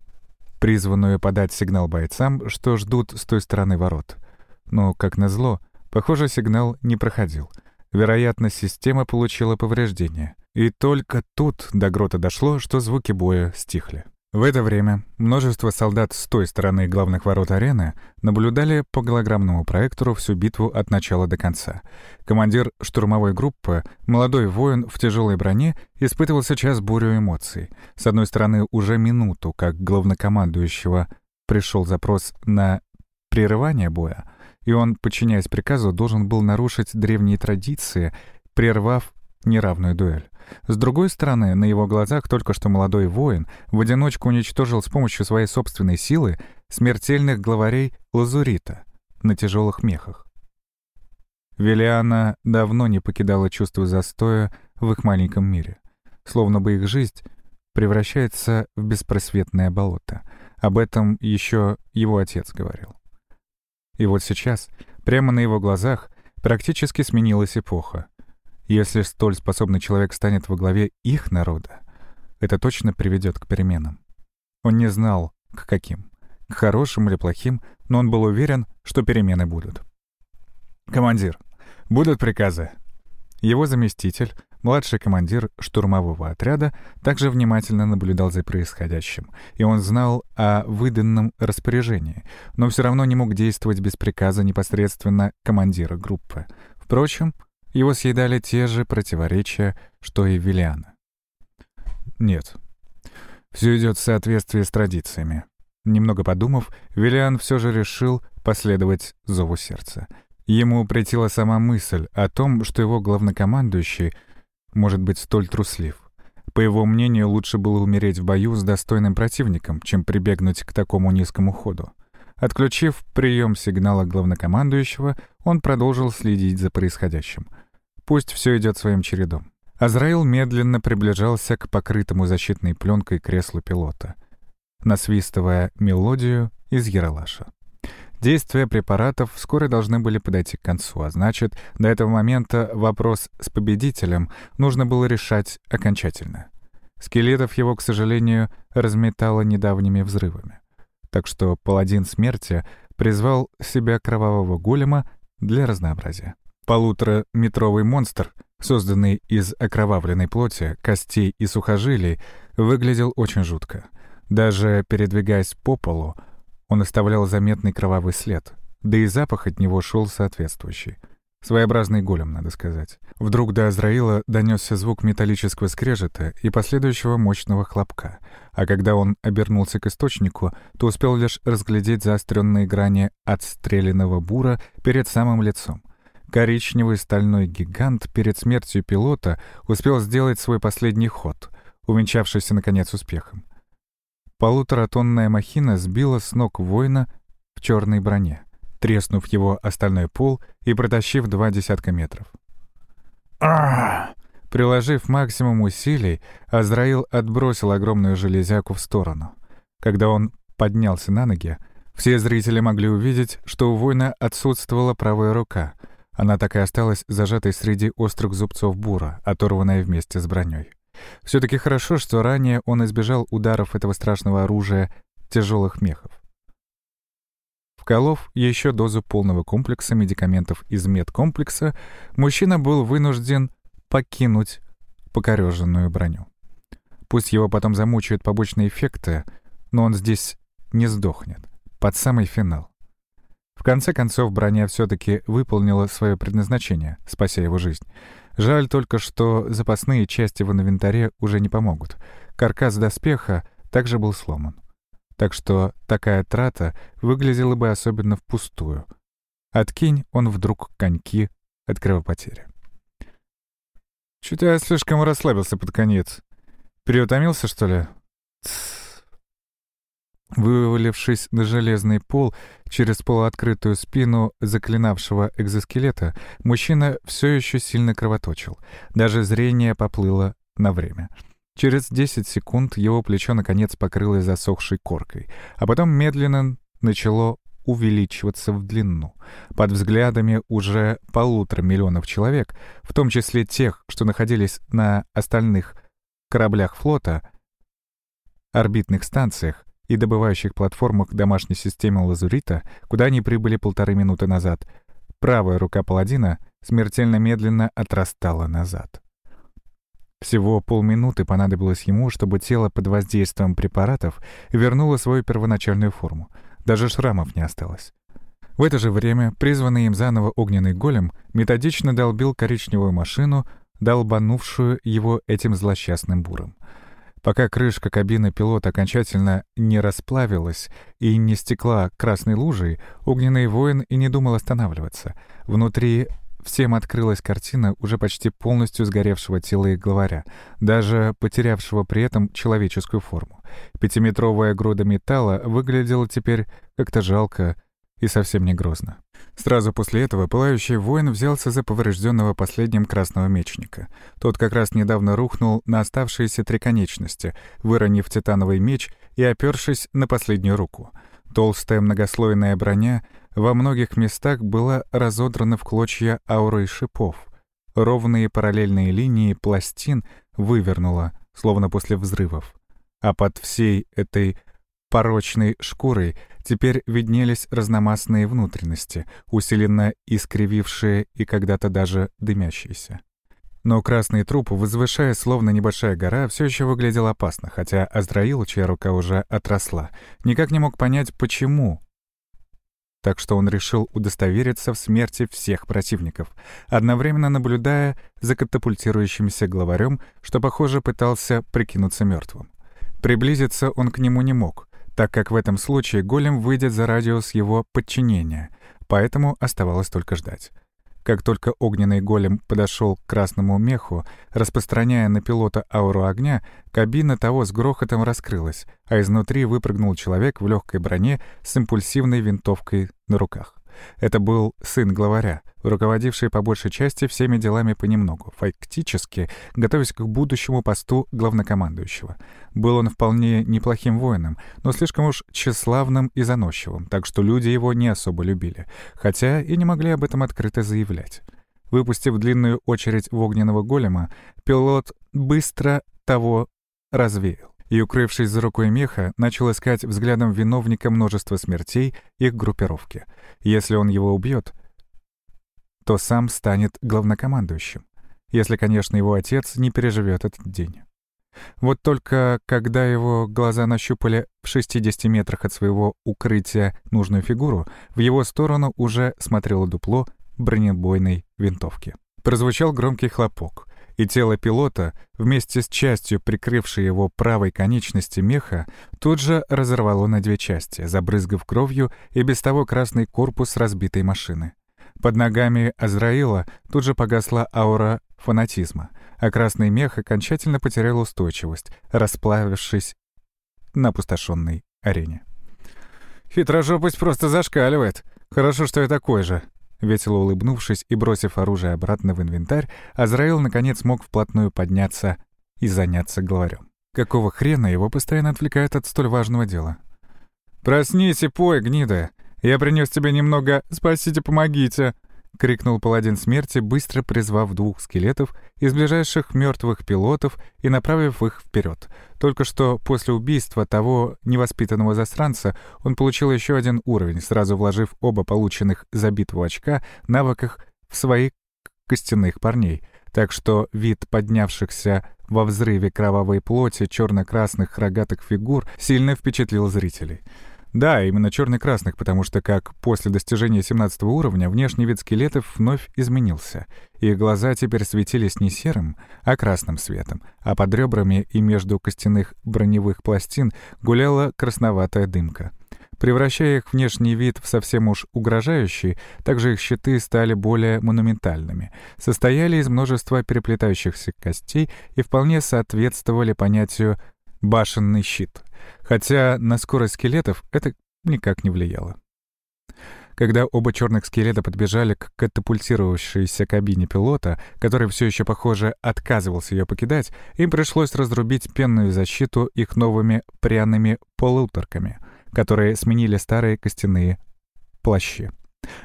призванную подать сигнал бойцам, что ждут с той стороны ворот. Но, как назло, Похоже, сигнал не проходил. Вероятно, система получила повреждение. И только тут до грота дошло, что звуки боя стихли. В это время множество солдат с той стороны главных ворот арены наблюдали по голограммному проектору всю битву от начала до конца. Командир штурмовой группы, молодой воин в тяжелой броне, испытывал сейчас бурю эмоций. С одной стороны, уже минуту, как главнокомандующего пришел запрос на прерывание боя, и он, подчиняясь приказу, должен был нарушить древние традиции, прервав неравную дуэль. С другой стороны, на его глазах только что молодой воин в одиночку уничтожил с помощью своей собственной силы смертельных главарей Лазурита на тяжелых мехах. Велиана давно не покидала чувство застоя в их маленьком мире, словно бы их жизнь превращается в беспросветное болото. Об этом еще его отец говорил. И вот сейчас, прямо на его глазах, практически сменилась эпоха. Если столь способный человек станет во главе их народа, это точно приведет к переменам. Он не знал, к каким, к хорошим или плохим, но он был уверен, что перемены будут. «Командир, будут приказы». Его заместитель, Младший командир штурмового отряда также внимательно наблюдал за происходящим, и он знал о выданном распоряжении, но все равно не мог действовать без приказа непосредственно командира группы. Впрочем, его съедали те же противоречия, что и Виллиана. Нет, все идет в соответствии с традициями. Немного подумав, Виллиан все же решил последовать зову сердца. Ему претила сама мысль о том, что его главнокомандующий — может быть столь труслив. По его мнению, лучше было умереть в бою с достойным противником, чем прибегнуть к такому низкому ходу. Отключив прием сигнала главнокомандующего, он продолжил следить за происходящим. Пусть все идет своим чередом. Азраил медленно приближался к покрытому защитной пленкой креслу пилота, насвистывая мелодию из Яралаша. Действия препаратов вскоре должны были подойти к концу, а значит, до этого момента вопрос с победителем нужно было решать окончательно. Скелетов его, к сожалению, разметало недавними взрывами. Так что паладин смерти призвал себя кровавого голема для разнообразия. Полутораметровый монстр, созданный из окровавленной плоти, костей и сухожилий, выглядел очень жутко. Даже передвигаясь по полу, он оставлял заметный кровавый след, да и запах от него шел соответствующий. Своеобразный голем, надо сказать. Вдруг до Азраила донесся звук металлического скрежета и последующего мощного хлопка, а когда он обернулся к источнику, то успел лишь разглядеть заостренные грани отстрелянного бура перед самым лицом. Коричневый стальной гигант перед смертью пилота успел сделать свой последний ход, увенчавшийся, наконец, успехом. Полуторатонная махина сбила с ног воина в черной броне треснув его остальной пол и протащив два десятка метров. Приложив максимум усилий, Азраил отбросил огромную железяку в сторону. Когда он поднялся на ноги, все зрители могли увидеть, что у воина отсутствовала правая рука. Она так и осталась зажатой среди острых зубцов бура, оторванная вместе с броней. все таки хорошо, что ранее он избежал ударов этого страшного оружия тяжелых мехов. Вколов еще дозу полного комплекса медикаментов из медкомплекса, мужчина был вынужден покинуть покореженную броню. Пусть его потом замучают побочные эффекты, но он здесь не сдохнет. Под самый финал. В конце концов, броня все таки выполнила свое предназначение, спася его жизнь. Жаль только, что запасные части в инвентаре уже не помогут. Каркас доспеха также был сломан так что такая трата выглядела бы особенно впустую. Откинь он вдруг коньки от кровопотери. Чуть я слишком расслабился под конец. Переутомился, что ли? Тссс. Вывалившись на железный пол через полуоткрытую спину заклинавшего экзоскелета, мужчина все еще сильно кровоточил. Даже зрение поплыло на время — Через 10 секунд его плечо наконец покрылось засохшей коркой, а потом медленно начало увеличиваться в длину. Под взглядами уже полутора миллионов человек, в том числе тех, что находились на остальных кораблях флота, орбитных станциях и добывающих платформах домашней системы Лазурита, куда они прибыли полторы минуты назад, правая рука паладина смертельно медленно отрастала назад. Всего полминуты понадобилось ему, чтобы тело под воздействием препаратов вернуло свою первоначальную форму. Даже шрамов не осталось. В это же время призванный им заново огненный голем методично долбил коричневую машину, долбанувшую его этим злосчастным буром. Пока крышка кабины пилота окончательно не расплавилась и не стекла красной лужей, огненный воин и не думал останавливаться. Внутри Всем открылась картина уже почти полностью сгоревшего тела их главаря, даже потерявшего при этом человеческую форму. Пятиметровая груда металла выглядела теперь как-то жалко и совсем не грозно. Сразу после этого пылающий воин взялся за поврежденного последним красного мечника. Тот как раз недавно рухнул на оставшиеся три конечности, выронив титановый меч и опершись на последнюю руку. Толстая многослойная броня — во многих местах была разодрана в клочья аурой шипов. Ровные параллельные линии пластин вывернуло, словно после взрывов. А под всей этой порочной шкурой теперь виднелись разномастные внутренности, усиленно искривившие и когда-то даже дымящиеся. Но красный труп, возвышая словно небольшая гора, все еще выглядел опасно, хотя Азраил, чья рука уже отросла, никак не мог понять, почему так что он решил удостовериться в смерти всех противников, одновременно наблюдая за катапультирующимся главарем, что, похоже, пытался прикинуться мертвым. Приблизиться он к нему не мог, так как в этом случае голем выйдет за радиус его подчинения, поэтому оставалось только ждать. Как только огненный голем подошел к красному меху, распространяя на пилота ауру огня, кабина того с грохотом раскрылась, а изнутри выпрыгнул человек в легкой броне с импульсивной винтовкой на руках. Это был сын главаря, руководивший по большей части всеми делами понемногу, фактически готовясь к будущему посту главнокомандующего. Был он вполне неплохим воином, но слишком уж тщеславным и заносчивым, так что люди его не особо любили, хотя и не могли об этом открыто заявлять. Выпустив длинную очередь в огненного голема, пилот быстро того развеял. И, укрывшись за рукой меха, начал искать взглядом виновника множества смертей их группировки. Если он его убьет, то сам станет главнокомандующим. Если, конечно, его отец не переживет этот день. Вот только когда его глаза нащупали в 60 метрах от своего укрытия нужную фигуру, в его сторону уже смотрело дупло бронебойной винтовки. Прозвучал громкий хлопок, и тело пилота, вместе с частью прикрывшей его правой конечности меха, тут же разорвало на две части, забрызгав кровью и без того красный корпус разбитой машины. Под ногами Азраила тут же погасла аура фанатизма, а красный мех окончательно потерял устойчивость, расплавившись на опустошенной арене. «Хитрожопость просто зашкаливает. Хорошо, что я такой же». Весело улыбнувшись и бросив оружие обратно в инвентарь, Азраил наконец смог вплотную подняться и заняться главарем. Какого хрена его постоянно отвлекает от столь важного дела? «Проснись и пой, гнида! Я принес тебе немного «спасите, помогите!» — крикнул паладин смерти, быстро призвав двух скелетов из ближайших мертвых пилотов и направив их вперед. Только что после убийства того невоспитанного засранца он получил еще один уровень, сразу вложив оба полученных за битву очка навыках в своих костяных парней. Так что вид поднявшихся во взрыве кровавой плоти черно-красных рогатых фигур сильно впечатлил зрителей. Да, именно черно-красных, потому что, как после достижения 17 уровня, внешний вид скелетов вновь изменился. Их глаза теперь светились не серым, а красным светом, а под ребрами и между костяных броневых пластин гуляла красноватая дымка. Превращая их внешний вид в совсем уж угрожающий, также их щиты стали более монументальными, состояли из множества переплетающихся костей и вполне соответствовали понятию «башенный щит», хотя на скорость скелетов это никак не влияло. Когда оба черных скелета подбежали к катапультировавшейся кабине пилота, который все еще, похоже, отказывался ее покидать, им пришлось разрубить пенную защиту их новыми пряными полуторками, которые сменили старые костяные плащи.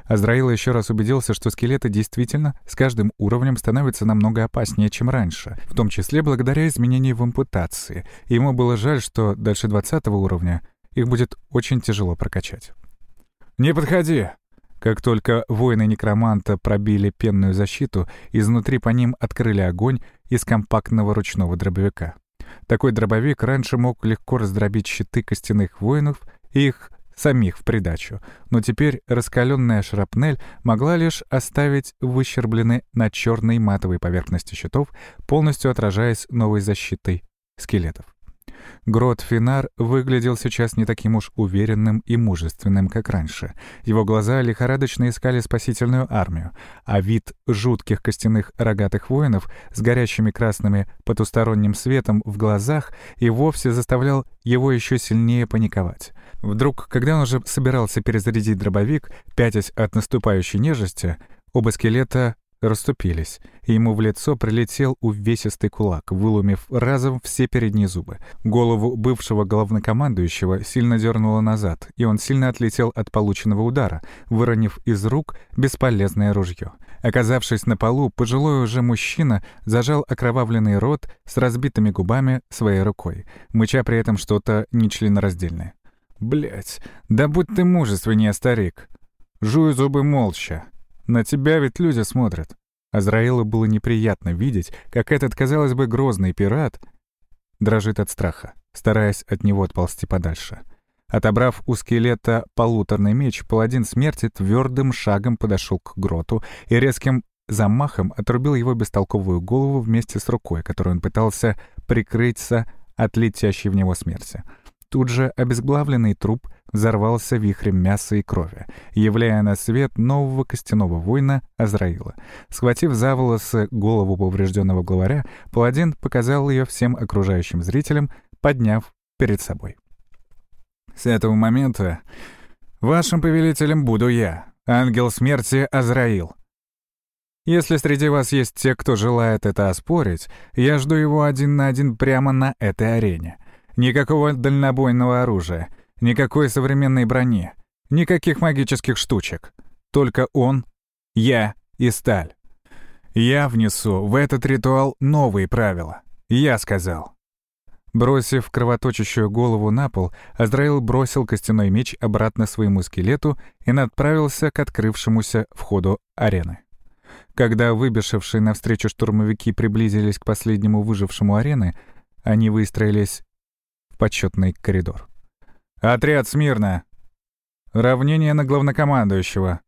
Азраил еще раз убедился, что скелеты действительно с каждым уровнем становятся намного опаснее, чем раньше, в том числе благодаря изменению в импутации. И ему было жаль, что дальше 20 уровня их будет очень тяжело прокачать. «Не подходи!» Как только воины некроманта пробили пенную защиту, изнутри по ним открыли огонь из компактного ручного дробовика. Такой дробовик раньше мог легко раздробить щиты костяных воинов и их самих в придачу, но теперь раскаленная шрапнель могла лишь оставить выщерблены на черной матовой поверхности щитов, полностью отражаясь новой защитой скелетов. Грот Финар выглядел сейчас не таким уж уверенным и мужественным, как раньше. Его глаза лихорадочно искали спасительную армию, а вид жутких костяных рогатых воинов с горящими красными потусторонним светом в глазах и вовсе заставлял его еще сильнее паниковать. Вдруг, когда он уже собирался перезарядить дробовик, пятясь от наступающей нежности, оба скелета расступились, и ему в лицо прилетел увесистый кулак, выломив разом все передние зубы. Голову бывшего главнокомандующего сильно дернуло назад, и он сильно отлетел от полученного удара, выронив из рук бесполезное ружье. Оказавшись на полу, пожилой уже мужчина зажал окровавленный рот с разбитыми губами своей рукой, мыча при этом что-то нечленораздельное. Блять, да будь ты мужественнее, старик. Жуй зубы молча. На тебя ведь люди смотрят. Азраилу было неприятно видеть, как этот, казалось бы, грозный пират дрожит от страха, стараясь от него отползти подальше. Отобрав у скелета полуторный меч, паладин смерти твердым шагом подошел к гроту и резким замахом отрубил его бестолковую голову вместе с рукой, которую он пытался прикрыться от летящей в него смерти. Тут же обезглавленный труп взорвался вихрем мяса и крови, являя на свет нового костяного воина Азраила. Схватив за волосы голову поврежденного главаря, паладин показал ее всем окружающим зрителям, подняв перед собой. «С этого момента вашим повелителем буду я, ангел смерти Азраил. Если среди вас есть те, кто желает это оспорить, я жду его один на один прямо на этой арене». Никакого дальнобойного оружия, никакой современной брони, никаких магических штучек. Только он, я и сталь. Я внесу в этот ритуал новые правила. Я сказал. Бросив кровоточащую голову на пол, Азраил бросил костяной меч обратно своему скелету и направился к открывшемуся входу арены. Когда выбежавшие навстречу штурмовики приблизились к последнему выжившему арены, они выстроились в почетный коридор. «Отряд смирно!» «Равнение на главнокомандующего!»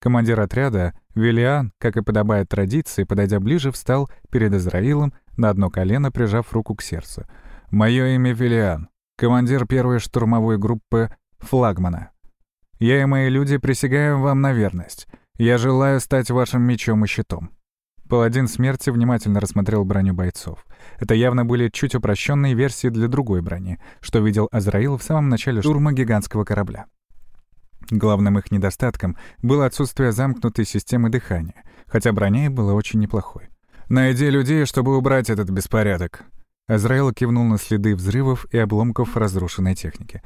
Командир отряда, Виллиан, как и подобает традиции, подойдя ближе, встал перед Израилом на одно колено, прижав руку к сердцу — Мое имя Виллиан, командир первой штурмовой группы «Флагмана». Я и мои люди присягаем вам на верность. Я желаю стать вашим мечом и щитом». Паладин смерти внимательно рассмотрел броню бойцов. Это явно были чуть упрощенные версии для другой брони, что видел Азраил в самом начале штурма гигантского корабля. Главным их недостатком было отсутствие замкнутой системы дыхания, хотя броня и была очень неплохой. «Найди людей, чтобы убрать этот беспорядок», Азраил кивнул на следы взрывов и обломков разрушенной техники.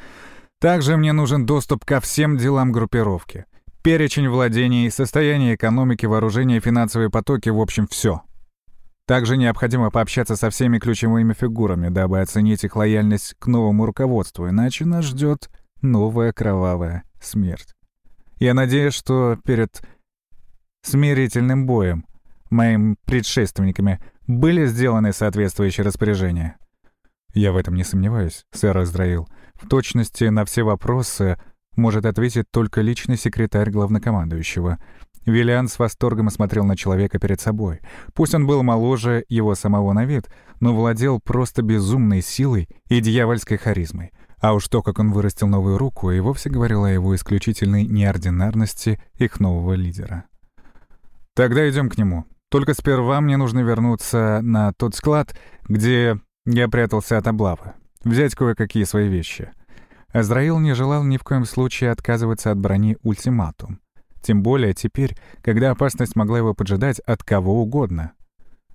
«Также мне нужен доступ ко всем делам группировки. Перечень владений, состояние экономики, вооружение, финансовые потоки, в общем, все. Также необходимо пообщаться со всеми ключевыми фигурами, дабы оценить их лояльность к новому руководству, иначе нас ждет новая кровавая смерть. Я надеюсь, что перед смирительным боем моими предшественниками были сделаны соответствующие распоряжения. Я в этом не сомневаюсь, сэр Израил. В точности на все вопросы может ответить только личный секретарь главнокомандующего. Виллиан с восторгом осмотрел на человека перед собой. Пусть он был моложе его самого на вид, но владел просто безумной силой и дьявольской харизмой. А уж то, как он вырастил новую руку, и вовсе говорило о его исключительной неординарности их нового лидера. «Тогда идем к нему», только сперва мне нужно вернуться на тот склад, где я прятался от облавы. Взять кое-какие свои вещи. Азраил не желал ни в коем случае отказываться от брони ультиматум. Тем более теперь, когда опасность могла его поджидать от кого угодно.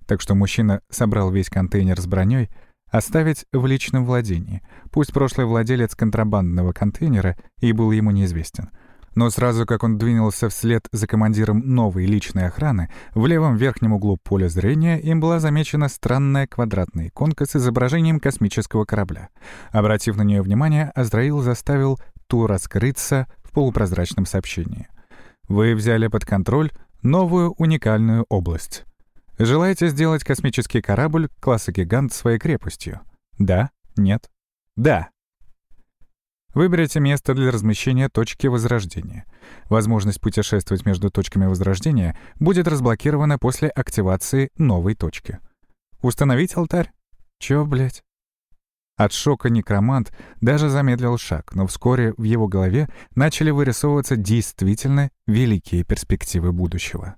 Так что мужчина собрал весь контейнер с броней, оставить в личном владении. Пусть прошлый владелец контрабандного контейнера и был ему неизвестен — но сразу как он двинулся вслед за командиром новой личной охраны, в левом верхнем углу поля зрения им была замечена странная квадратная иконка с изображением космического корабля. Обратив на нее внимание, Азраил заставил ту раскрыться в полупрозрачном сообщении. «Вы взяли под контроль новую уникальную область. Желаете сделать космический корабль класса «Гигант» своей крепостью? Да? Нет? Да!» Выберите место для размещения точки возрождения. Возможность путешествовать между точками возрождения будет разблокирована после активации новой точки. Установить алтарь? Чё, блядь? От шока некромант даже замедлил шаг, но вскоре в его голове начали вырисовываться действительно великие перспективы будущего.